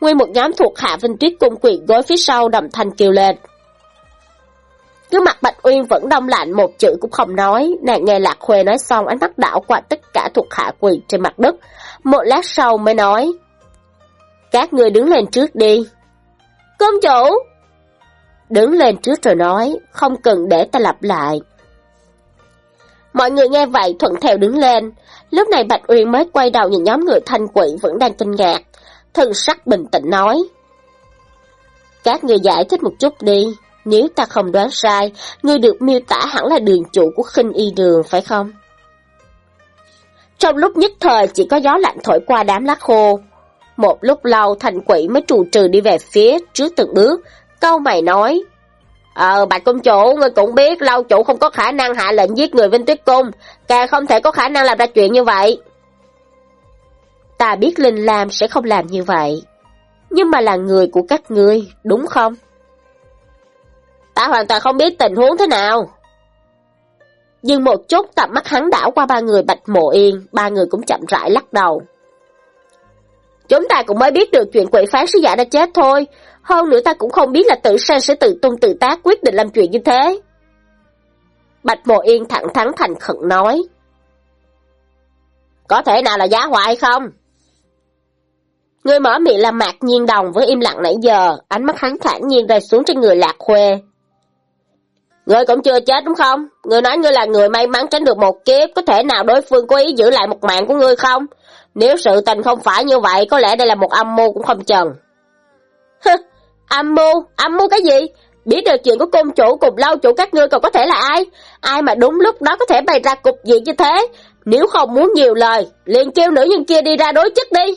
Nguyên một nhóm thuộc hạ Vinh Tuyết cung quỳ gối phía sau đầm thanh kêu lên. Cứ mặt Bạch Uyên vẫn đông lạnh một chữ cũng không nói, nàng nghe Lạc Khuê nói xong ánh mắt đảo qua tất cả thuộc hạ quỳ trên mặt đất. Một lát sau mới nói, Các người đứng lên trước đi. Công chủ! Đứng lên trước rồi nói, không cần để ta lặp lại. Mọi người nghe vậy thuận theo đứng lên, lúc này Bạch Uyên mới quay đầu nhìn nhóm người thanh quỷ vẫn đang kinh ngạc, thần sắc bình tĩnh nói. Các người giải thích một chút đi, nếu ta không đoán sai, người được miêu tả hẳn là đường chủ của khinh y đường, phải không? Trong lúc nhất thời chỉ có gió lạnh thổi qua đám lá khô. Một lúc lâu thành quỷ mới trù trừ đi về phía trước từng bước, câu mày nói. Ờ, bạch công chủ, ngươi cũng biết lâu chủ không có khả năng hạ lệnh giết người Vinh Tuyết Cung, càng không thể có khả năng làm ra chuyện như vậy. Ta biết Linh Lam sẽ không làm như vậy, nhưng mà là người của các ngươi, đúng không? Ta hoàn toàn không biết tình huống thế nào. Nhưng một chút tầm mắt hắn đảo qua ba người bạch mộ yên, ba người cũng chậm rãi lắc đầu. Chúng ta cũng mới biết được chuyện quỷ phán sứ giả đã chết thôi, hơn nữa ta cũng không biết là tự sang sẽ tự tung tự tác quyết định làm chuyện như thế. Bạch mộ yên thẳng thắn thành khẩn nói. Có thể nào là giá họa hay không? Người mở miệng là mạc nhiên đồng với im lặng nãy giờ, ánh mắt hắn thản nhiên rơi xuống trên người lạc khuê. Ngươi cũng chưa chết đúng không? Ngươi nói ngươi là người may mắn tránh được một kiếp, có thể nào đối phương có ý giữ lại một mạng của ngươi không? Nếu sự tình không phải như vậy, có lẽ đây là một âm mưu cũng không chừng. Hừ, âm mưu? Âm mưu cái gì? Biết được chuyện của công chủ cùng lâu chủ các ngươi còn có thể là ai? Ai mà đúng lúc đó có thể bày ra cục diện như thế? Nếu không muốn nhiều lời, liền kêu nữ nhân kia đi ra đối chất đi.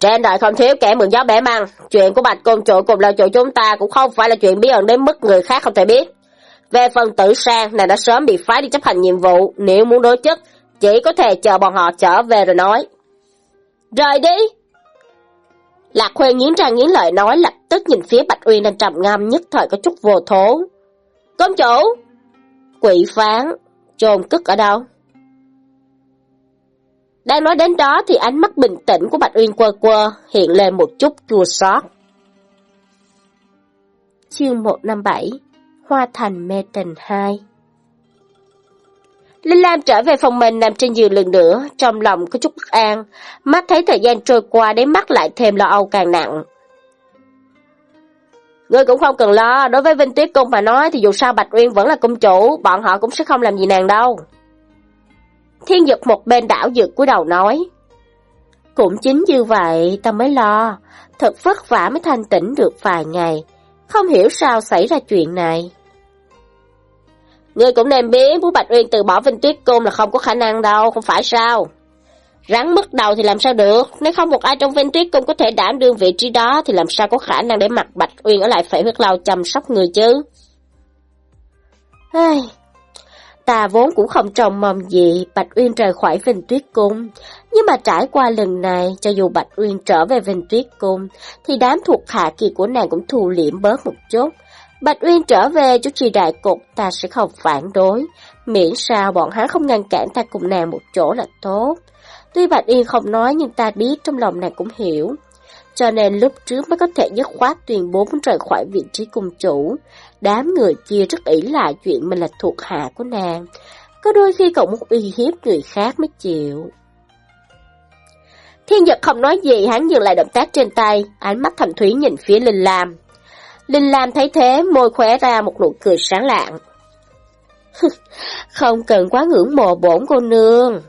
Trên đời không thiếu kẻ mượn gió bẻ măng, chuyện của bạch công chủ cùng lâu chủ chúng ta cũng không phải là chuyện bí ẩn đến mức người khác không thể biết. Về phần tử sang, nàng đã sớm bị phái đi chấp hành nhiệm vụ, nếu muốn đối chất, chỉ có thể chờ bọn họ trở về rồi nói. Rời đi! Lạc Khuê nghiến ra nghiến lợi nói lập tức nhìn phía Bạch Uyên đang trầm ngâm nhất thời có chút vô thố. Công chủ! Quỷ phán, trồn cất ở đâu? Đang nói đến đó thì ánh mắt bình tĩnh của Bạch Uyên quơ quơ hiện lên một chút chua xót. Chương 157 Hoa Thành Mê Tình 2 Linh Lam trở về phòng mình nằm trên giường lần nữa, trong lòng có chút bất an, mắt thấy thời gian trôi qua đến mắt lại thêm lo âu càng nặng. Ngươi cũng không cần lo, đối với Vinh Tuyết Cung mà nói thì dù sao Bạch Uyên vẫn là cung chủ, bọn họ cũng sẽ không làm gì nàng đâu. Thiên Dực một bên đảo dược cúi đầu nói. Cũng chính như vậy, ta mới lo, thật vất vả mới thanh tĩnh được vài ngày, không hiểu sao xảy ra chuyện này. Ngươi cũng nên biết Phú Bạch Uyên từ bỏ Vinh Tuyết Cung là không có khả năng đâu, không phải sao? Rắn mất đầu thì làm sao được, nếu không một ai trong Vinh Tuyết Cung có thể đảm đương vị trí đó thì làm sao có khả năng để mặt Bạch Uyên ở lại phải huyết lao chăm sóc người chứ? Ai, ta vốn cũng không trông mong gì Bạch Uyên rời khỏi Vinh Tuyết Cung, nhưng mà trải qua lần này, cho dù Bạch Uyên trở về Vinh Tuyết Cung, thì đám thuộc hạ kỳ của nàng cũng thu liễm bớt một chút, Bạch Uyên trở về chủ trì đại cục ta sẽ không phản đối, miễn sao bọn hắn không ngăn cản ta cùng nàng một chỗ là tốt. Tuy Bạch Uyên không nói nhưng ta biết trong lòng nàng cũng hiểu. Cho nên lúc trước mới có thể dứt khoát tuyên bố muốn rời khỏi vị trí cung chủ. Đám người kia rất ỷ lại chuyện mình là thuộc hạ của nàng. Có đôi khi cậu muốn uy hiếp người khác mới chịu. Thiên Nhật không nói gì, hắn dừng lại động tác trên tay, ánh mắt thầm thúy nhìn phía Linh Lam. Linh Lam thấy thế, môi khóe ra một nụ cười sáng lạng. Không cần quá ngưỡng mộ bổn cô nương.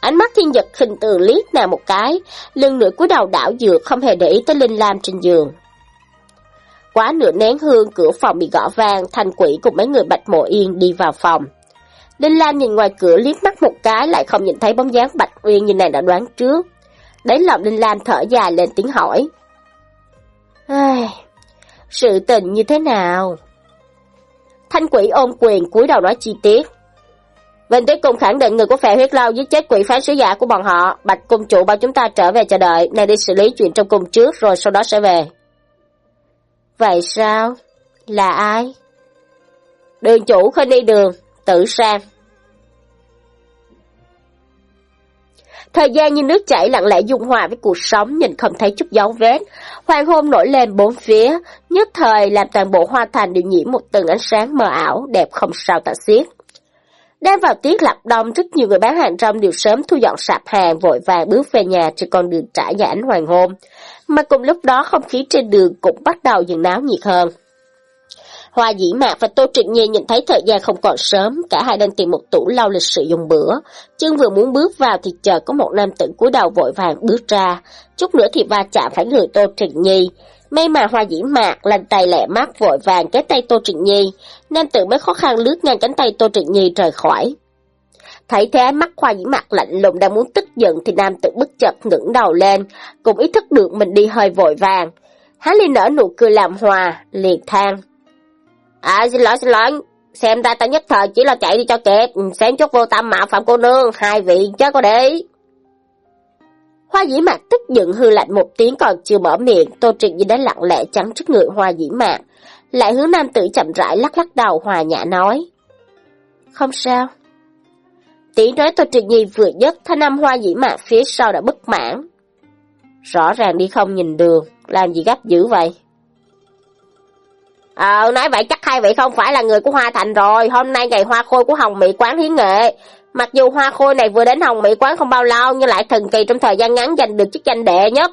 Ánh mắt thiên giật khinh tường liếc nàng một cái, lưng nửa cúi đầu đảo dược không hề để ý tới Linh Lam trên giường. Quá nửa nén hương, cửa phòng bị gõ vang, thanh quỷ cùng mấy người bạch mộ yên đi vào phòng. Linh Lam nhìn ngoài cửa liếc mắt một cái lại không nhìn thấy bóng dáng bạch uyên như nàng đã đoán trước. Đấy lòng Linh Lam thở dài lên tiếng hỏi. Ai, sự tình như thế nào? Thanh quỷ ôm quyền cúi đầu nói chi tiết. Vinh Tuyết Cung khẳng định người của phe huyết lao giết chết quỷ phán sứ giả của bọn họ. Bạch cung chủ bảo chúng ta trở về chờ đợi, này đi xử lý chuyện trong cung trước rồi sau đó sẽ về. Vậy sao? Là ai? Đường chủ không đi đường, tự sang. Thời gian như nước chảy lặng lẽ dung hòa với cuộc sống nhìn không thấy chút dấu vết. Hoàng hôn nổi lên bốn phía, nhất thời làm toàn bộ hoa thành đều nhiễm một tầng ánh sáng mờ ảo, đẹp không sao tả xiết. Đang vào tiết lập đông, rất nhiều người bán hàng rong đều sớm thu dọn sạp hàng, vội vàng bước về nhà trên con đường trải nhà ánh hoàng hôn. Mà cùng lúc đó không khí trên đường cũng bắt đầu dần náo nhiệt hơn. Hoa dĩ mạc và Tô Trịnh Nhi nhìn thấy thời gian không còn sớm, cả hai đang tìm một tủ lau lịch sự dùng bữa. Chân vừa muốn bước vào thì chờ có một nam tử cúi đầu vội vàng bước ra. Chút nữa thì va chạm phải người Tô Trịnh Nhi. May mà hoa dĩ mạc lành tay lẹ mắt vội vàng cái tay Tô Trịnh Nhi. Nam tử mới khó khăn lướt ngang cánh tay Tô Trịnh Nhi rời khỏi. Thấy thế mắt hoa dĩ mạc lạnh lùng đang muốn tức giận thì nam tử bất chợt ngẩng đầu lên, cũng ý thức được mình đi hơi vội vàng. Hắn liền nở nụ cười làm hòa, liền than. À xin lỗi xin lỗi, xem ra ta nhất thời chỉ là chạy đi cho kịp, xem chút vô tâm mạo phạm cô nương, hai vị chớ có để Hoa dĩ mạc tức giận hư lạnh một tiếng còn chưa mở miệng, Tô triệt Nhi đã lặng lẽ trắng trước người hoa dĩ mạc. Lại hướng nam tử chậm rãi lắc lắc đầu hòa nhã nói. Không sao. Tiếng nói Tô Trịnh Nhi vừa nhất thanh âm hoa dĩ mạc phía sau đã bất mãn. Rõ ràng đi không nhìn đường, làm gì gấp dữ vậy? Ờ, nói vậy chắc hai vị không phải là người của Hoa Thành rồi, hôm nay ngày hoa khôi của Hồng Mỹ quán hiến nghệ. Mặc dù hoa khôi này vừa đến Hồng Mỹ quán không bao lâu, nhưng lại thần kỳ trong thời gian ngắn giành được chức danh đệ nhất.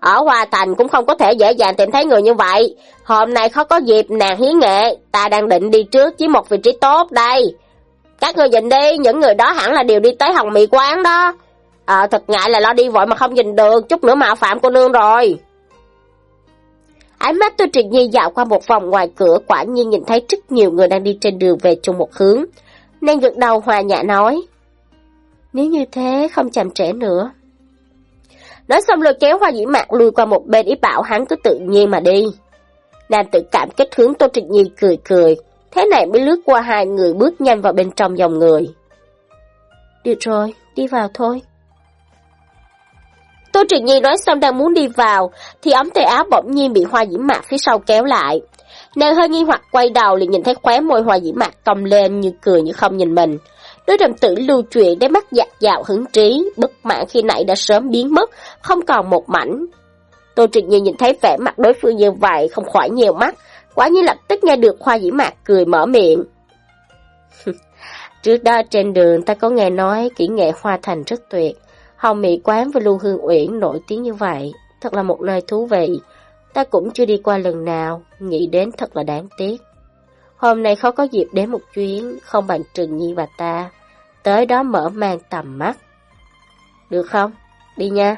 Ở Hoa Thành cũng không có thể dễ dàng tìm thấy người như vậy. Hôm nay khó có dịp nàng hiến nghệ, ta đang định đi trước chiếm một vị trí tốt đây. Các người nhìn đi, những người đó hẳn là đều đi tới Hồng Mỹ quán đó. À, thật ngại là lo đi vội mà không nhìn được, chút nữa mạo phạm cô nương rồi. Ánh mắt tôi Trịnh Nhi dạo qua một vòng ngoài cửa quả nhiên nhìn thấy rất nhiều người đang đi trên đường về chung một hướng. Nên gật đầu hòa nhã nói. Nếu như thế không chậm trễ nữa. Nói xong lôi kéo hoa dĩ mạc lùi qua một bên ý bảo hắn cứ tự nhiên mà đi. Nam tự cảm kết hướng Tô Trịnh Nhi cười cười, thế này mới lướt qua hai người bước nhanh vào bên trong dòng người. Được rồi, đi vào thôi. Tô Trịnh Nhi nói xong đang muốn đi vào, thì ống tay áo bỗng nhiên bị hoa diễm mạc phía sau kéo lại. Nàng hơi nghi hoặc quay đầu liền nhìn thấy khóe môi hoa diễm mạc cong lên như cười như không nhìn mình. Đôi đồng tử lưu truyền để mắt dạt dào hứng trí, bất mãn khi nãy đã sớm biến mất, không còn một mảnh. Tô Trịnh Nhi nhìn thấy vẻ mặt đối phương như vậy không khỏi nhiều mắt, quả nhiên lập tức nghe được Hoa Dĩ Mạc cười mở miệng. Trước đó trên đường ta có nghe nói kỹ nghệ hoa thành rất tuyệt, Hồng Mỹ Quán và Lưu Hương Uyển nổi tiếng như vậy, thật là một nơi thú vị. Ta cũng chưa đi qua lần nào, nghĩ đến thật là đáng tiếc. Hôm nay khó có dịp đến một chuyến, không bằng Trừng Nhi và ta. Tới đó mở mang tầm mắt. Được không? Đi nha.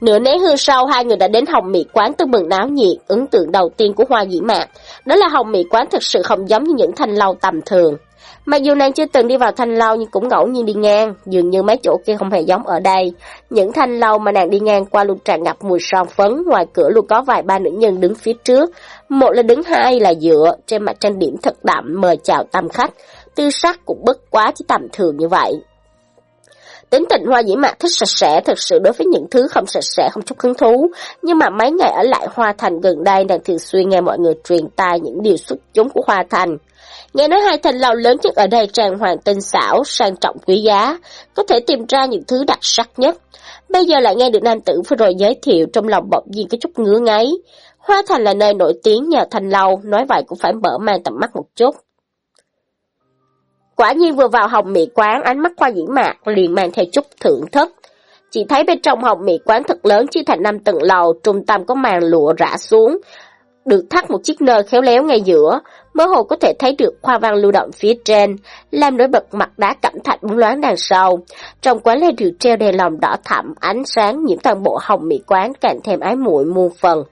Nửa nén hương sau, hai người đã đến Hồng Mỹ Quán tư mừng náo nhiệt, ấn tượng đầu tiên của Hoa Dĩ Mạc. Đó là Hồng Mỹ Quán thực sự không giống như những thanh lâu tầm thường. Mặc dù nàng chưa từng đi vào thanh lâu nhưng cũng ngẫu nhiên đi ngang, dường như mấy chỗ kia không hề giống ở đây. Những thanh lâu mà nàng đi ngang qua luôn tràn ngập mùi son phấn, ngoài cửa luôn có vài ba nữ nhân đứng phía trước. Một là đứng hai là dựa, trên mặt trang điểm thật đậm mời chào tam khách. Tư sắc cũng bất quá chỉ tầm thường như vậy. Tính tình hoa dĩ mạc thích sạch sẽ, thật sự đối với những thứ không sạch sẽ không chút hứng thú. Nhưng mà mấy ngày ở lại Hoa Thành gần đây nàng thường xuyên nghe mọi người truyền tai những điều xuất chúng của Hoa Thành. Nghe nói hai thành lâu lớn nhất ở đây trang hoàng tinh xảo, sang trọng quý giá, có thể tìm ra những thứ đặc sắc nhất. Bây giờ lại nghe được nam tử vừa rồi giới thiệu trong lòng bỗng nhiên có chút ngứa ngáy. Hoa Thành là nơi nổi tiếng nhờ thành lâu, nói vậy cũng phải mở mang tầm mắt một chút. Quả nhiên vừa vào hồng mì quán, ánh mắt qua dĩ mạc liền mang theo chút thưởng thức. Chỉ thấy bên trong hồng mì quán thật lớn chia thành năm tầng lầu, trung tâm có màn lụa rã xuống, được thắt một chiếc nơ khéo léo ngay giữa, mơ hồ có thể thấy được hoa văn lưu động phía trên, làm nổi bật mặt đá cẩm thạch bóng loáng đằng sau. Trong quán lê được treo đèn lồng đỏ thẳm, ánh sáng những toàn bộ hồng mỹ quán càng thêm ái muội muôn phần.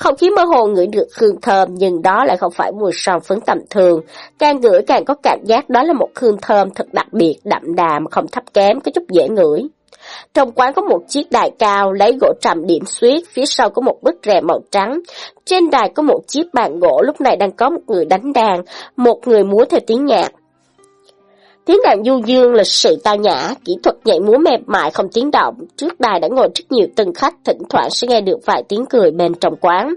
Không khí mơ hồ ngửi được hương thơm nhưng đó lại không phải mùi son phấn tầm thường. Càng ngửi càng có cảm giác đó là một hương thơm thật đặc biệt, đậm đà mà không thấp kém, có chút dễ ngửi. Trong quán có một chiếc đài cao lấy gỗ trầm điểm xuyết, phía sau có một bức rèm màu trắng. Trên đài có một chiếc bàn gỗ lúc này đang có một người đánh đàn, một người múa theo tiếng nhạc. Tiếng đàn du dương lịch sự tao nhã, kỹ thuật nhảy múa mềm mại không tiếng động, trước đài đã ngồi rất nhiều từng khách, thỉnh thoảng sẽ nghe được vài tiếng cười bên trong quán.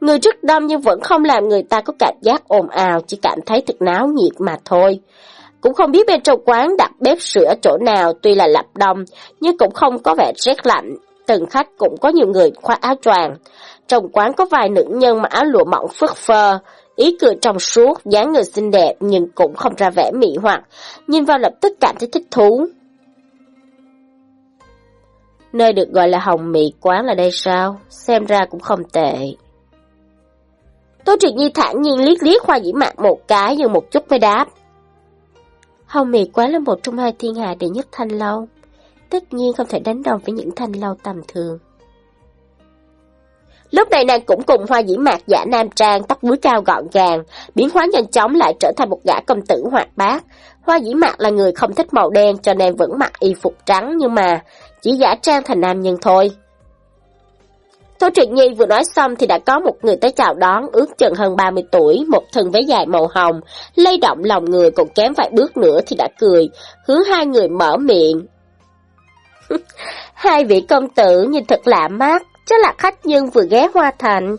Người rất đông nhưng vẫn không làm người ta có cảm giác ồn ào, chỉ cảm thấy thật náo nhiệt mà thôi. Cũng không biết bên trong quán đặt bếp sữa chỗ nào tuy là lập đông, nhưng cũng không có vẻ rét lạnh. Từng khách cũng có nhiều người khoác áo choàng. Trong quán có vài nữ nhân mặc áo lụa mỏng phất phơ, ý cười trong suốt, dáng người xinh đẹp nhưng cũng không ra vẻ mị hoặc, nhìn vào lập tức cảm thấy thích thú. Nơi được gọi là hồng mị quán là đây sao? Xem ra cũng không tệ. Tô Triệt Nhi thản nhiên liếc liếc Hoa Dĩ Mạc một cái nhưng một chút mới đáp. Hồng Mỹ quán là một trong hai thiên hạ đệ nhất thanh lâu. Tất nhiên không thể đánh đồng với những thanh lâu tầm thường. Lúc này nàng cũng cùng hoa dĩ mạc giả nam trang, tóc búi cao gọn gàng, biến hóa nhanh chóng lại trở thành một gã công tử hoạt bát. Hoa dĩ mạc là người không thích màu đen cho nên vẫn mặc y phục trắng nhưng mà chỉ giả trang thành nam nhân thôi. Tô Truyện Nhi vừa nói xong thì đã có một người tới chào đón, ước chừng hơn 30 tuổi, một thân váy dài màu hồng, lay động lòng người còn kém vài bước nữa thì đã cười, hướng hai người mở miệng. hai vị công tử nhìn thật lạ mắt, chắc là khách nhân vừa ghé Hoa Thành.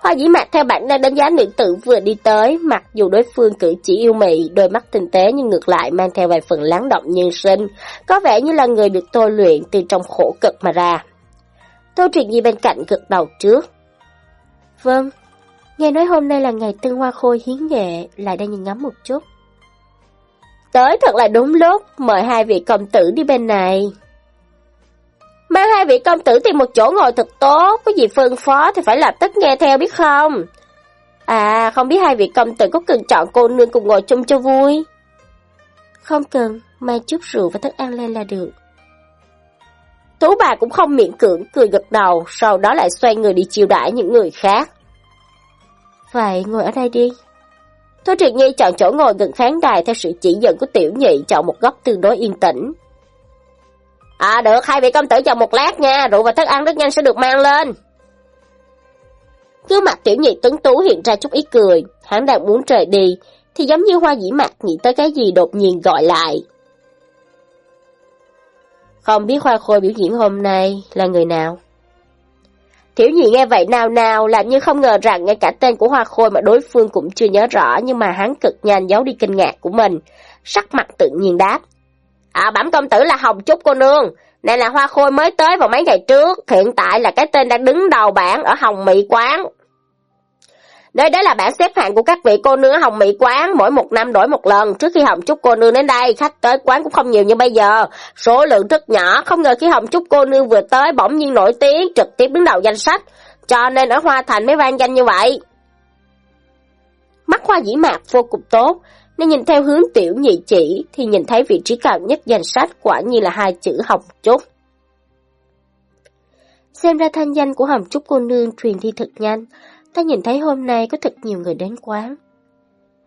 Hoa dĩ mạc theo bản năng đánh giá nữ tử vừa đi tới, mặc dù đối phương cử chỉ yêu mị, đôi mắt tinh tế nhưng ngược lại mang theo vài phần lắng động nhân sinh, có vẻ như là người được tôi luyện từ trong khổ cực mà ra. Tô Truyện Nhi bên cạnh gật đầu trước. Vâng, nghe nói hôm nay là ngày tương hoa khôi hiến nghệ, lại đang nhìn ngắm một chút. Tới thật là đúng lúc, mời hai vị công tử đi bên này. Mang hai vị công tử tìm một chỗ ngồi thật tốt, có gì phân phó thì phải lập tức nghe theo biết không? À, không biết hai vị công tử có cần chọn cô nương cùng ngồi chung cho vui? Không cần, mang chút rượu và thức ăn lên là được. Tú bà cũng không miễn cưỡng cười gật đầu, sau đó lại xoay người đi chiêu đãi những người khác. Vậy ngồi ở đây đi. Tô Triệt Nhi chọn chỗ ngồi gần khán đài theo sự chỉ dẫn của tiểu nhị chọn một góc tương đối yên tĩnh. À được, hai vị công tử chờ một lát nha, rượu và thức ăn rất nhanh sẽ được mang lên. Gương mặt tiểu nhị tuấn tú hiện ra chút ý cười, hắn đang muốn rời đi, thì giống như hoa dĩ mặt nghĩ tới cái gì đột nhiên gọi lại. Không biết hoa khôi biểu diễn hôm nay là người nào? Tiểu nhị nghe vậy nào nào làm như không ngờ rằng ngay cả tên của Hoa Khôi mà đối phương cũng chưa nhớ rõ nhưng mà hắn cực nhanh giấu đi kinh ngạc của mình. Sắc mặt tự nhiên đáp. À bẩm công tử là Hồng Trúc cô nương, này là Hoa Khôi mới tới vào mấy ngày trước, hiện tại là cái tên đang đứng đầu bảng ở Hồng Mỹ Quán. Nơi đó là bảng xếp hạng của các vị cô nương ở Hồng Mỹ Quán, mỗi một năm đổi một lần. Trước khi Hồng Trúc cô nương đến đây, khách tới quán cũng không nhiều như bây giờ. Số lượng rất nhỏ, không ngờ khi Hồng Trúc cô nương vừa tới bỗng nhiên nổi tiếng, trực tiếp đứng đầu danh sách. Cho nên ở Hoa Thành mới vang danh như vậy. Mắt hoa dĩ mạc vô cùng tốt, nên nhìn theo hướng tiểu nhị chỉ thì nhìn thấy vị trí cao nhất danh sách quả nhiên là hai chữ Hồng Trúc. Xem ra thanh danh của Hồng Trúc cô nương truyền đi thật nhanh, ta nhìn thấy hôm nay có thật nhiều người đến quán.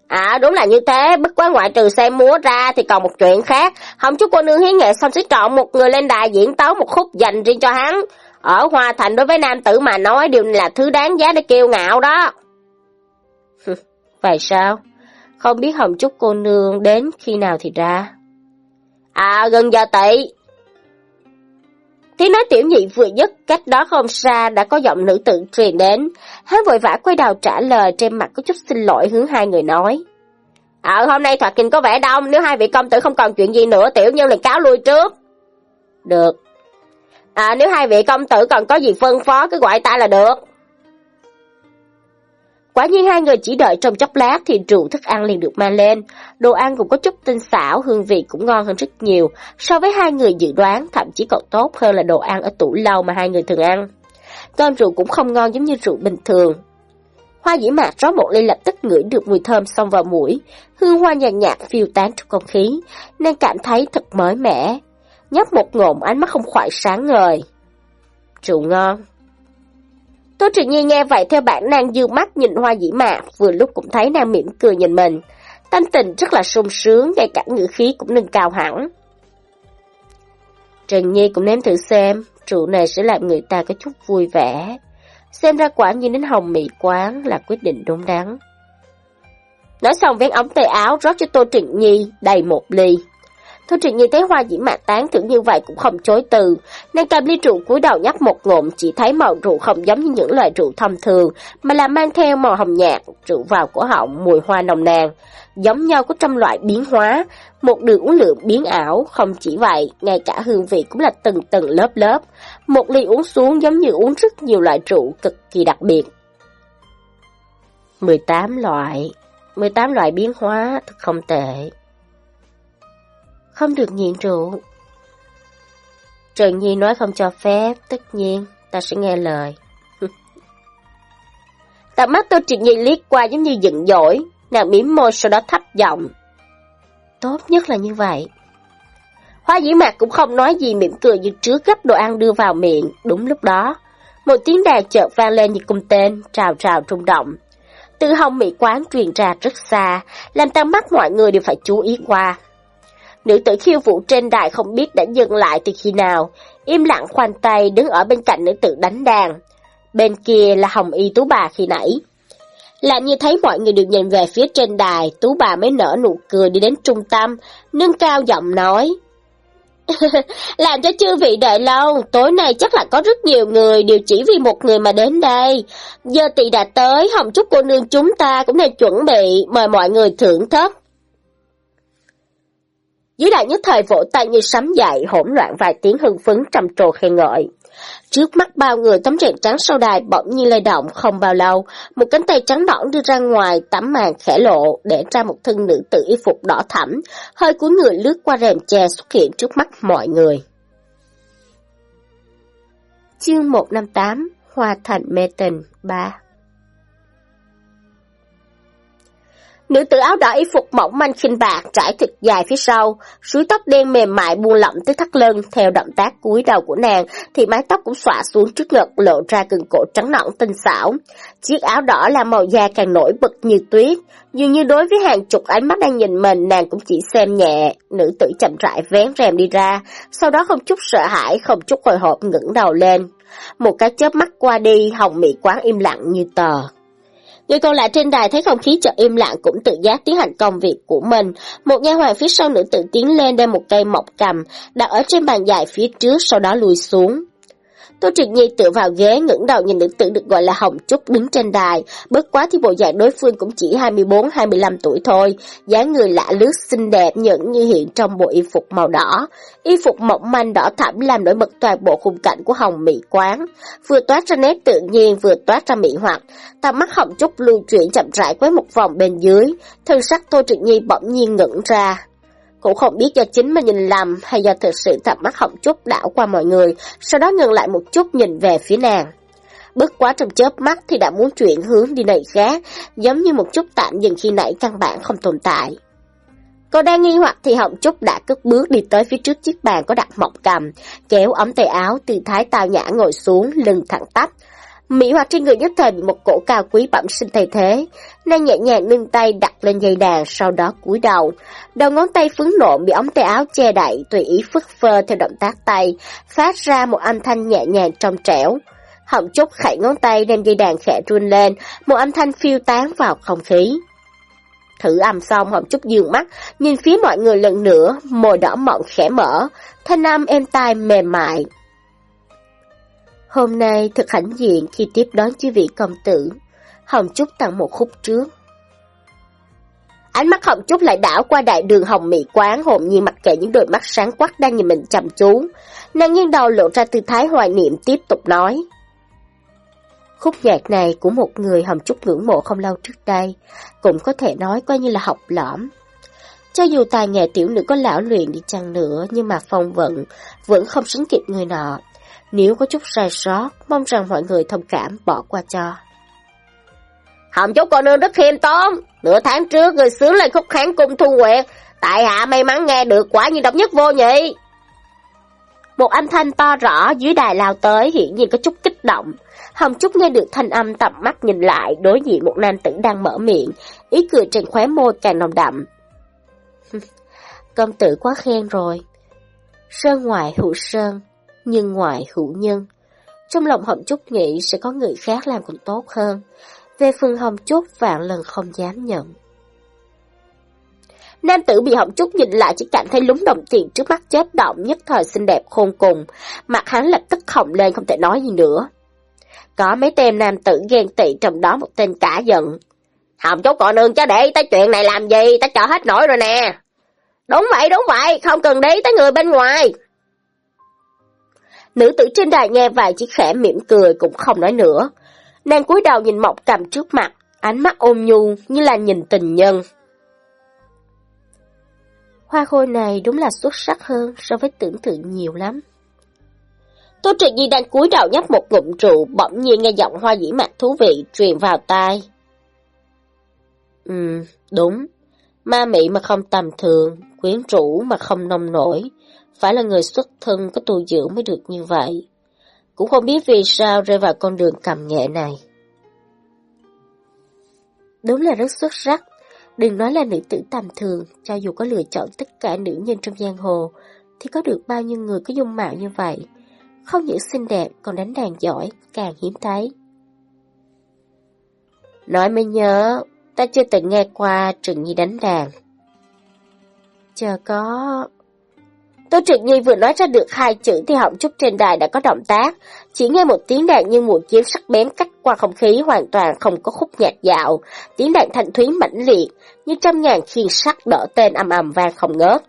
À đúng là như thế, bất quá ngoại trừ xem múa ra thì còn một chuyện khác. Hồng Trúc cô nương hiến nghệ xong sẽ chọn một người lên đài diễn tấu một khúc dành riêng cho hắn. Ở Hoa Thành đối với nam tử mà nói điều này là thứ đáng giá để kiêu ngạo đó. Vậy sao? Không biết Hồng Trúc cô nương đến khi nào thì ra? À, gần giờ tỷ. Tiếng nói tiểu nhị vừa dứt, cách đó không xa đã có giọng nữ tự truyền đến. Hắn vội vã quay đầu trả lời trên mặt có chút xin lỗi hướng hai người nói. Ờ, hôm nay thoạt kinh có vẻ đông, nếu hai vị công tử không còn chuyện gì nữa, tiểu nhân liền cáo lui trước. Được. À, nếu hai vị công tử còn có gì phân phó cứ gọi ta là được. Quả nhiên hai người chỉ đợi trong chốc lát thì rượu thức ăn liền được mang lên. Đồ ăn cũng có chút tinh xảo, hương vị cũng ngon hơn rất nhiều. So với hai người dự đoán, thậm chí còn tốt hơn là đồ ăn ở tủ lâu mà hai người thường ăn. Cơm rượu cũng không ngon giống như rượu bình thường. Hoa dĩ mạc rót một ly lập tức ngửi được mùi thơm xông vào mũi. Hương hoa nhàn nhạt, nhạt phiêu tán trong không khí, nên cảm thấy thật mới mẻ. Nhấp một ngụm ánh mắt không khỏi sáng ngời. Rượu ngon. Tô Trịnh Nhi nghe vậy theo bản năng dương mắt nhìn hoa dĩ mạ vừa lúc cũng thấy nàng mỉm cười nhìn mình. Tâm tình rất là sung sướng, ngay cả ngữ khí cũng nâng cao hẳn. Trần Nhi cũng nếm thử xem, rượu này sẽ làm người ta có chút vui vẻ. Xem ra quả như đến hồng mỹ quán là quyết định đúng đắn. Nói xong vén ống tay áo rót cho Tô Trịnh Nhi đầy một ly. Thôi Trịnh nhìn thấy hoa dĩ mạ tán tưởng như vậy cũng không chối từ. Nàng cầm ly rượu cúi đầu nhấp một ngụm, chỉ thấy màu rượu không giống như những loại rượu thông thường, mà là mang theo màu hồng nhạt, rượu vào cổ họng, mùi hoa nồng nàn. Giống nhau có trăm loại biến hóa, một đường uống lượng biến ảo, không chỉ vậy, ngay cả hương vị cũng là từng từng lớp lớp. Một ly uống xuống giống như uống rất nhiều loại rượu cực kỳ đặc biệt. 18 loại, 18 loại biến hóa thật không tệ không được nghiện rượu. Trần Nhi nói không cho phép, tất nhiên, ta sẽ nghe lời. Tầm mắt tôi Trịnh Nhi liếc qua giống như giận dỗi, nàng mỉm môi sau đó thấp giọng. Tốt nhất là như vậy. Hoa dĩ mạc cũng không nói gì mỉm cười như trước gấp đồ ăn đưa vào miệng, đúng lúc đó. Một tiếng đàn chợt vang lên như cung tên, trào trào rung động. Từ hồng mỹ quán truyền ra rất xa, làm tăng mắt mọi người đều phải chú ý qua. Nữ tử khiêu vũ trên đài không biết đã dừng lại từ khi nào, im lặng khoanh tay đứng ở bên cạnh nữ tử đánh đàn. Bên kia là Hồng Y Tú Bà khi nãy. Làm như thấy mọi người đều nhìn về phía trên đài, Tú Bà mới nở nụ cười đi đến trung tâm, nâng cao giọng nói. Làm cho chư vị đợi lâu, tối nay chắc là có rất nhiều người đều chỉ vì một người mà đến đây. Giờ tỷ đã tới, Hồng chúc cô nương chúng ta cũng nên chuẩn bị, mời mọi người thưởng thức. Dưới đại nhất thời vỗ tay như sấm dậy, hỗn loạn vài tiếng hưng phấn trầm trồ khen ngợi. Trước mắt bao người tấm rèn trắng sau đài bỗng nhiên lay động không bao lâu, một cánh tay trắng nõn đưa ra ngoài tấm màn khẽ lộ để ra một thân nữ tử y phục đỏ thẫm, hơi cuối người lướt qua rèm che xuất hiện trước mắt mọi người. Chương 158 Hoa Thành Mê Tình 3 Nữ tử áo đỏ y phục mỏng manh khinh bạc, trải thịt dài phía sau, suối tóc đen mềm mại buông lỏng tới thắt lưng, theo động tác cúi đầu của nàng thì mái tóc cũng xõa xuống trước ngực lộ ra gần cổ trắng nõn tinh xảo. Chiếc áo đỏ là màu da càng nổi bật như tuyết, dường như đối với hàng chục ánh mắt đang nhìn mình nàng cũng chỉ xem nhẹ, nữ tử chậm rãi vén rèm đi ra, sau đó không chút sợ hãi, không chút hồi hộp ngẩng đầu lên. Một cái chớp mắt qua đi, hồng mỹ quán im lặng như tờ. Người còn lại trên đài thấy không khí chợt im lặng cũng tự giác tiến hành công việc của mình. Một nha hoàng phía sau nữ tự tiến lên đem một cây mọc cầm, đặt ở trên bàn dài phía trước sau đó lùi xuống. Tô Triệt Nhi tựa vào ghế ngẩng đầu nhìn nữ tử được gọi là Hồng Trúc đứng trên đài, bất quá thì bộ dạng đối phương cũng chỉ 24-25 tuổi thôi, dáng người lạ lướt xinh đẹp nhẫn như hiện trong bộ y phục màu đỏ. Y phục mỏng manh đỏ thẳm làm nổi bật toàn bộ khung cảnh của Hồng Mỹ quán, vừa toát ra nét tự nhiên vừa toát ra mỹ hoặc. Tầm mắt Hồng Trúc lưu chuyển chậm rãi quét một vòng bên dưới, thân sắc Tô Triệt Nhi bỗng nhiên ngẩng ra. Cũng không biết do chính mình nhìn lầm hay do thực sự cặp mắt họng chút đảo qua mọi người, sau đó ngừng lại một chút nhìn về phía nàng. Bước quá trong chớp mắt thì đã muốn chuyển hướng đi nơi khác, giống như một chút tạm dừng khi nãy căn bản không tồn tại. Cô đang nghi hoặc thì Hồng Trúc đã cất bước đi tới phía trước chiếc bàn có đặt mọc cầm, kéo ống tay áo từ thái tao nhã ngồi xuống, lưng thẳng tắp, Mỹ Hoa trên người nhất thời bị một cổ cao quý bẩm sinh thay thế. Nàng nhẹ nhàng nâng tay đặt lên dây đàn, sau đó cúi đầu. Đầu ngón tay phấn nộn bị ống tay áo che đậy, tùy ý phất phơ theo động tác tay, phát ra một âm thanh nhẹ nhàng trong trẻo. Họng Trúc khẩy ngón tay đem dây đàn khẽ run lên, một âm thanh phiêu tán vào không khí. Thử âm xong Hồng Trúc dường mắt, nhìn phía mọi người lần nữa, môi đỏ mọng khẽ mở, thanh âm êm tai mềm mại. Hôm nay thật hãnh diện khi tiếp đón chư vị công tử. Hồng Trúc tặng một khúc trước. Ánh mắt Hồng Trúc lại đảo qua đại đường hồng mỹ quán hồn nhiên mặc kệ những đôi mắt sáng quắc đang nhìn mình chăm chú. Nàng nghiêng đầu lộ ra tư thái hoài niệm tiếp tục nói. Khúc nhạc này của một người Hồng Trúc ngưỡng mộ không lâu trước đây, cũng có thể nói coi như là học lõm. Cho dù tài nghệ tiểu nữ có lão luyện đi chăng nữa, nhưng mà phong vận vẫn không sánh kịp người nọ. Nếu có chút sai sót, mong rằng mọi người thông cảm bỏ qua cho. Hồng chúc cô nương rất khiêm tốn. Nửa tháng trước người sướng lên khúc kháng cung thu nguyện. Tại hạ may mắn nghe được quả như độc nhất vô nhị. Một âm thanh to rõ dưới đài lao tới hiện nhiên có chút kích động. Hồng Trúc nghe được thanh âm tầm mắt nhìn lại đối diện một nam tử đang mở miệng, ý cười trên khóe môi càng nồng đậm. Công tử quá khen rồi. Sơn ngoại hữu sơn, nhưng ngoại hữu nhân. Trong lòng Hồng Trúc nghĩ sẽ có người khác làm còn tốt hơn. Về phần Hồng Trúc vạn lần không dám nhận. Nam tử bị Hồng Trúc nhìn lại chỉ cảm thấy lúng đồng tiền trước mắt chết động nhất thời xinh đẹp khôn cùng. Mặt hắn lập tức hồng lên không thể nói gì nữa. Có mấy tên nam tử ghen tị trong đó một tên cả giận. Hồng Trúc còn nương cho để tới chuyện này làm gì, ta chờ hết nổi rồi nè. Đúng vậy, đúng vậy, không cần đi tới người bên ngoài. Nữ tử trên đài nghe vậy chỉ khẽ mỉm cười cũng không nói nữa. Nàng cúi đầu nhìn mọc cầm trước mặt, ánh mắt ôm nhu như là nhìn tình nhân. Hoa khôi này đúng là xuất sắc hơn so với tưởng tượng nhiều lắm. Tô Trịnh Nhi đang cúi đầu nhấp một ngụm rượu, bỗng nhiên nghe giọng hoa dĩ mạc thú vị truyền vào tai. Ừ, đúng. Ma mị mà không tầm thường, quyến rũ mà không nông nổi, phải là người xuất thân có tu dưỡng mới được như vậy. Cũng không biết vì sao rơi vào con đường cầm nghệ này. Đúng là rất xuất sắc. Đừng nói là nữ tử tầm thường, cho dù có lựa chọn tất cả nữ nhân trong giang hồ, thì có được bao nhiêu người có dung mạo như vậy. Không những xinh đẹp, còn đánh đàn giỏi, càng hiếm thấy. Nói mới nhớ, ta chưa từng nghe qua Trừng Nhi đánh đàn. Chờ có... Tô Trực Nhi vừa nói ra được hai chữ thì họng trúc trên đài đã có động tác. Chỉ nghe một tiếng đạn như mũi kiếm sắc bén cắt qua không khí hoàn toàn không có khúc nhạc dạo. Tiếng đạn thanh thúy mãnh liệt, như trăm ngàn khiên sắt đỡ tên ầm ầm vang không ngớt.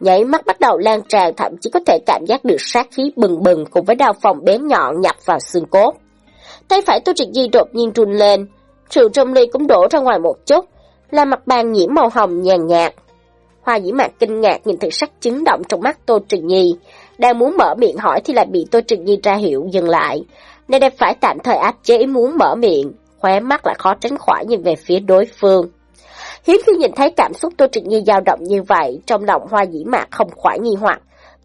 Nhảy mắt bắt đầu lan tràn thậm chí có thể cảm giác được sát khí bừng bừng cùng với đao phòng bén nhọn nhập vào xương cốt. Tay phải Tô Trực Nhi đột nhiên run lên, rượu trong ly cũng đổ ra ngoài một chút, là mặt bàn nhiễm màu hồng nhàn nhạt. Hoa dĩ mạc kinh ngạc nhìn thực sắc chứng động trong mắt Tô Trừng Nhi. Đang muốn mở miệng hỏi thì lại bị Tô Trừng Nhi ra hiệu dừng lại. Nên đành phải tạm thời áp chế muốn mở miệng, khóe mắt lại khó tránh khỏi nhìn về phía đối phương. Hiếm khi nhìn thấy cảm xúc Tô Trừng Nhi dao động như vậy, trong lòng hoa dĩ mạc không khỏi nghi hoặc.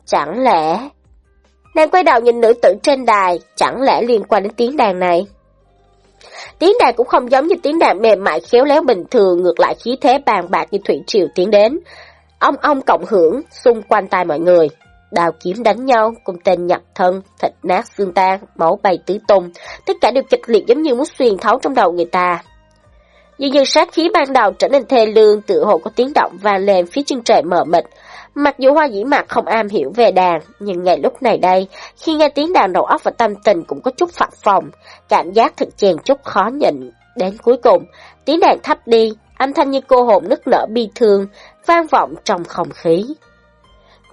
Chẳng lẽ... Nàng quay đầu nhìn nữ tử trên đài, chẳng lẽ liên quan đến tiếng đàn này? Tiếng đàn cũng không giống như tiếng đàn mềm mại khéo léo bình thường, ngược lại khí thế bàn bạc như thủy triều tiến đến, Ông ông cộng hưởng xung quanh tai mọi người. Đào kiếm đánh nhau, cùng tên nhập thân, thịt nát xương tan, máu bay tứ tung. Tất cả đều kịch liệt giống như muốn xuyên thấu trong đầu người ta. Dường như sát khí ban đầu trở nên thê lương, tự hồ có tiếng động vang lên phía chân trời mờ mịt. Mặc dù hoa dĩ mạc không am hiểu về đàn, nhưng ngay lúc này đây, khi nghe tiếng đàn đầu óc và tâm tình cũng có chút phập phòng, cảm giác thực chèn chút khó nhịn. Đến cuối cùng, tiếng đàn thấp đi, âm thanh như cô hồn nức nở bi thương, vang vọng trong không khí.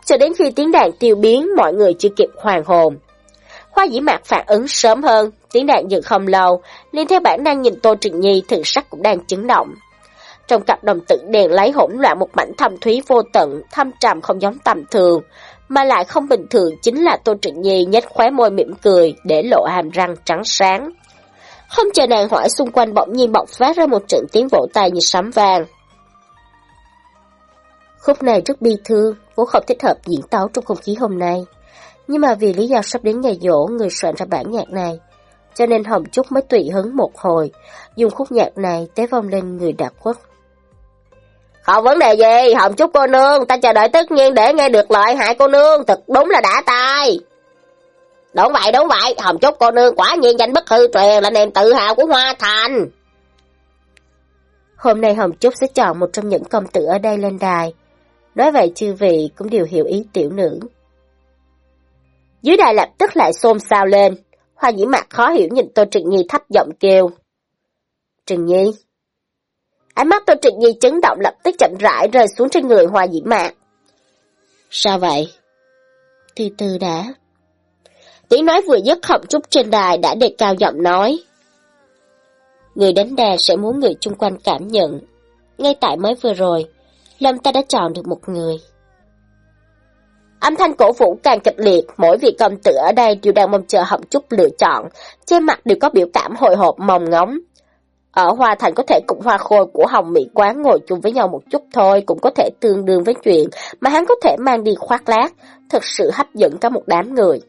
Cho đến khi tiếng đàn tiêu biến, mọi người chưa kịp hoàn hồn. Hoa dĩ mạc phản ứng sớm hơn, tiếng đàn dừng không lâu, liền theo bản năng nhìn Tô Trịnh Nhi thường sắc cũng đang chấn động. Trong cặp đồng tử đèn lấy hỗn loạn một mảnh thâm thúy vô tận, thâm trầm không giống tầm thường, mà lại không bình thường chính là Tô Trịnh Nhi nhếch khóe môi mỉm cười để lộ hàm răng trắng sáng. Không chờ nàng hỏi xung quanh bỗng nhiên bộc phát ra một trận tiếng vỗ tay như sấm vang. Khúc này rất bi thương, vốn không thích hợp diễn tấu trong không khí hôm nay. Nhưng mà vì lý do sắp đến ngày dỗ người soạn ra bản nhạc này, cho nên Hồng Trúc mới tùy hứng một hồi, dùng khúc nhạc này tế vong lên người đạt quốc. Không vấn đề gì, Hồng Trúc cô nương, ta chờ đợi tất nhiên để nghe được lợi hại cô nương, thật đúng là đã tai. Đúng vậy, đúng vậy, Hồng Trúc cô nương quả nhiên danh bất hư truyền là niềm tự hào của Hoa Thành. Hôm nay Hồng Trúc sẽ chọn một trong những công tử ở đây lên đài. Nói vậy chư vị cũng đều hiểu ý tiểu nữ. Dưới đài lập tức lại xôn xao lên. Hoa dĩ mặt khó hiểu nhìn Tô Trịnh Nhi thấp giọng kêu. Trịnh Nhi. Ánh mắt Tô Trịnh Nhi chấn động lập tức chậm rãi rơi xuống trên người Hoa dĩ mạc. Sao vậy? Từ từ đã. Tiếng nói vừa dứt họng chút trên đài đã đề cao giọng nói. Người đánh đàn sẽ muốn người chung quanh cảm nhận. Ngay tại mới vừa rồi, Lâm ta đã chọn được một người. Âm thanh cổ vũ càng kịch liệt, mỗi vị công tử ở đây đều đang mong chờ hồng chút lựa chọn, trên mặt đều có biểu cảm hồi hộp mong ngóng. Ở Hoa Thành có thể cùng hoa khôi của Hồng Mỹ Quán ngồi chung với nhau một chút thôi, cũng có thể tương đương với chuyện mà hắn có thể mang đi khoác lác, thật sự hấp dẫn cả một đám người.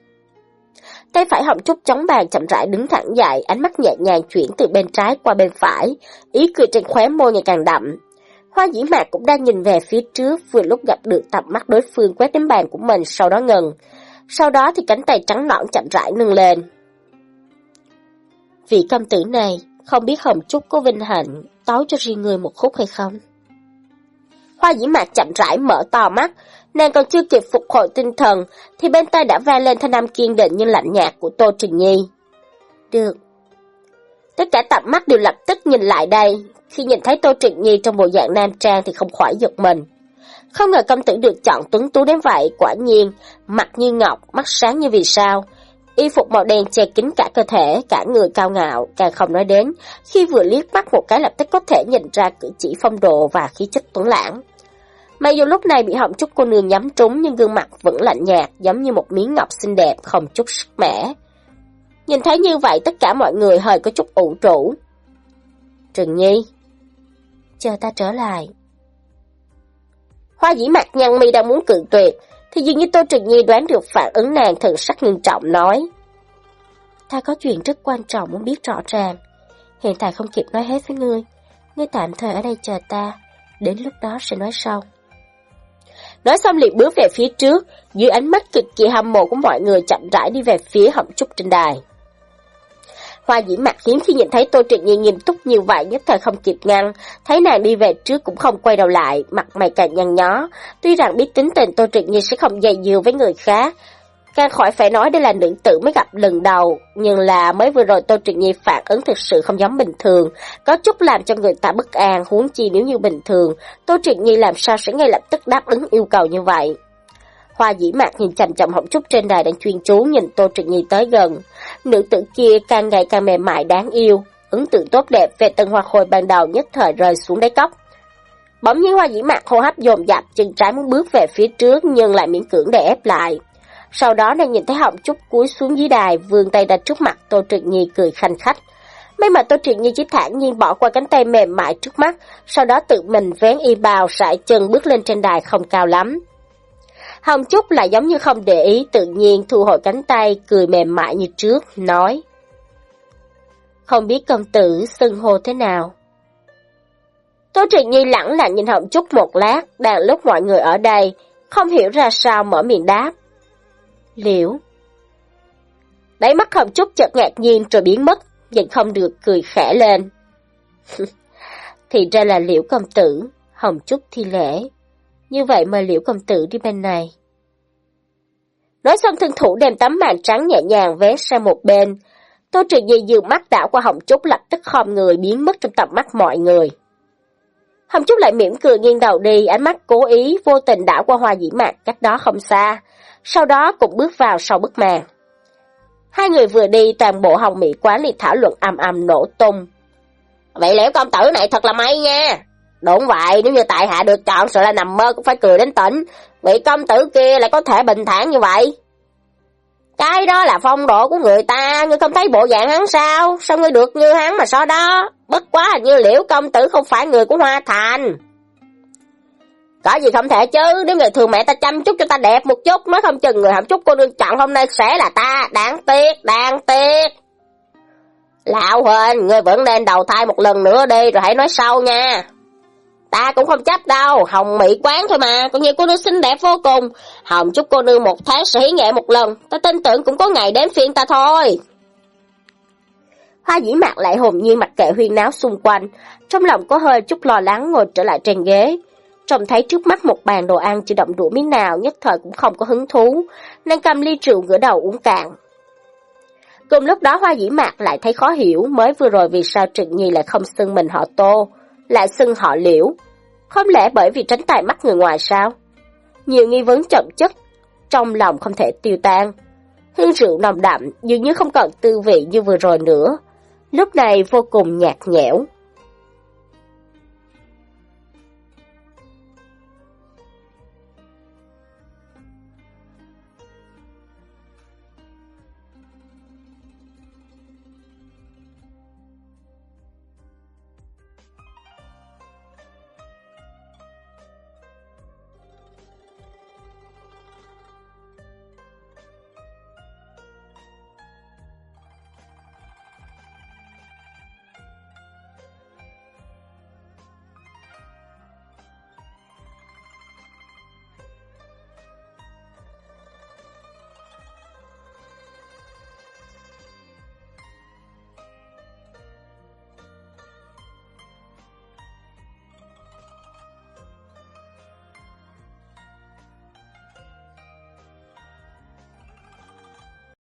Tay phải Hồng Trúc chống bàn chậm rãi đứng thẳng dậy, ánh mắt nhẹ nhàng chuyển từ bên trái qua bên phải, ý cười trên khóe môi ngày càng đậm, Hoa dĩ mạc cũng đang nhìn về phía trước, vừa lúc gặp được tầm mắt đối phương quét đến bàn của mình, sau đó ngừng. Sau đó thì cánh tay trắng nõn chậm rãi nâng lên. Vị công tử này, không biết Hồng Trúc có vinh hạnh, tấu cho riêng người một khúc hay không? Hoa dĩ mạc chậm rãi mở to mắt, nàng còn chưa kịp phục hồi tinh thần, thì bên tay đã vang lên thanh âm kiên định nhưng lạnh nhạt của Tô Trình Nhi. Được. Tất cả tầm mắt đều lập tức nhìn lại đây, khi nhìn thấy Tô Trịnh Nhi trong bộ dạng nam trang thì không khỏi giật mình. Không ngờ công tử được chọn tuấn tú đến vậy, quả nhiên, mặt như ngọc, mắt sáng như vì sao. Y phục màu đen che kín cả cơ thể, cả người cao ngạo, càng không nói đến, khi vừa liếc mắt một cái lập tức có thể nhìn ra cử chỉ phong độ và khí chất tuấn lãng. Mặc dù lúc này bị họng chút cô nương nhắm trúng nhưng gương mặt vẫn lạnh nhạt, giống như một miếng ngọc xinh đẹp, không chút sức mẻ. Nhìn thấy như vậy tất cả mọi người hơi có chút ủ trụ. Trừng Nhi, chờ ta trở lại. Hoa dĩ mặt nhăn mi đang muốn cự tuyệt, thì dường như Tô Trừng Nhi đoán được phản ứng nàng thần sắc nghiêm trọng nói. Ta có chuyện rất quan trọng muốn biết rõ ràng, hiện tại không kịp nói hết với ngươi, ngươi tạm thời ở đây chờ ta, đến lúc đó sẽ nói sau. Nói xong liền bước về phía trước, dưới ánh mắt cực kỳ hâm mộ của mọi người chậm rãi đi về phía họng trúc trên đài. Hoa dĩ mặt hiếm khi nhìn thấy Tô Trịnh Nhi nghiêm túc như vậy nhất thời không kịp ngăn, thấy nàng đi về trước cũng không quay đầu lại, mặt mày càng nhăn nhó. Tuy rằng biết tính tình Tô Trịnh Nhi sẽ không dày dừa với người khác, càng khỏi phải nói đây là nữ tử mới gặp lần đầu, nhưng là mới vừa rồi Tô Trịnh Nhi phản ứng thực sự không giống bình thường, có chút làm cho người ta bất an, huống chi nếu như bình thường, Tô Trịnh Nhi làm sao sẽ ngay lập tức đáp ứng yêu cầu như vậy. Hoa dĩ mạc nhìn chầm chầm họng trúc trên đài đang chuyên chú nhìn Tô Trịnh Nhi tới gần. Nữ tử kia càng ngày càng mềm mại đáng yêu, ấn tượng tốt đẹp về tân hoa khôi ban đầu nhất thời rơi xuống đáy cốc. Bỗng nhiên hoa dĩ mạc hô hấp dồn dập, chân trái muốn bước về phía trước nhưng lại miễn cưỡng để ép lại. Sau đó nàng nhìn thấy họng trúc cúi xuống dưới đài, vươn tay ra trước mặt Tô Trịnh Nhi cười khanh khách. May mà Tô Trịnh Nhi chỉ thản nhiên bỏ qua cánh tay mềm mại trước mắt, sau đó tự mình vén y bào sải chân bước lên trên đài không cao lắm. Hồng Trúc lại giống như không để ý tự nhiên thu hồi cánh tay, cười mềm mại như trước, nói. Không biết công tử xưng hô thế nào? Tô Trịnh Nhi lẳng lặng nhìn Hồng Trúc một lát, đang lúc mọi người ở đây, không hiểu ra sao mở miệng đáp. Liễu. Đáy mắt Hồng Trúc chợt ngạc nhiên rồi biến mất, nhìn không được cười khẽ lên. Thì ra là liễu công tử, hồng chúc thi lễ. Như vậy mời liễu công tử đi bên này. Nói xong thân thủ đem tấm màn trắng nhẹ nhàng vén sang một bên. Tô trực Nhi dường mắt đảo qua Hồng Trúc lập tức khom người biến mất trong tầm mắt mọi người. Hồng Trúc lại mỉm cười nghiêng đầu đi, ánh mắt cố ý, vô tình đảo qua hoa dĩ mạc cách đó không xa. Sau đó cũng bước vào sau bức màn. Hai người vừa đi, toàn bộ hồng mỹ quán liền thảo luận âm âm nổ tung. Vậy liễu công tử này thật là may nha. Đúng vậy, nếu như tại hạ được chọn sợ là nằm mơ cũng phải cười đến tỉnh. Vị công tử kia lại có thể bình thản như vậy. Cái đó là phong độ của người ta, ngươi không thấy bộ dạng hắn sao? Sao ngươi được như hắn mà so đó? Bất quá như liễu công tử không phải người của Hoa Thành. Có gì không thể chứ, nếu người thường mẹ ta chăm chút cho ta đẹp một chút, nói không chừng người hạnh chút cô đương chọn hôm nay sẽ là ta, đáng tiếc, đáng tiếc. Lão Huỳnh, ngươi vẫn nên đầu thai một lần nữa đi rồi hãy nói sau nha. Ta cũng không chấp đâu, hồng mỹ quán thôi mà, còn nhiều cô nương xinh đẹp vô cùng. Hồng chúc cô nương một tháng sẽ hí nghệ một lần, ta tin tưởng cũng có ngày đến phiên ta thôi. Hoa dĩ mạc lại hồn nhiên mặc kệ huyên náo xung quanh, trong lòng có hơi chút lo lắng ngồi trở lại trên ghế. Trông thấy trước mắt một bàn đồ ăn chỉ động đũa miếng nào nhất thời cũng không có hứng thú, nên cầm ly rượu ngửa đầu uống cạn. Cùng lúc đó Hoa Dĩ Mạc lại thấy khó hiểu mới vừa rồi vì sao Trịnh Nhi lại không xưng mình họ Tô, lại xưng họ Liễu. Không lẽ bởi vì tránh tài mắt người ngoài sao? Nhiều nghi vấn chậm chất, trong lòng không thể tiêu tan. Hương rượu nồng đậm dường như không còn tư vị như vừa rồi nữa. Lúc này vô cùng nhạt nhẽo,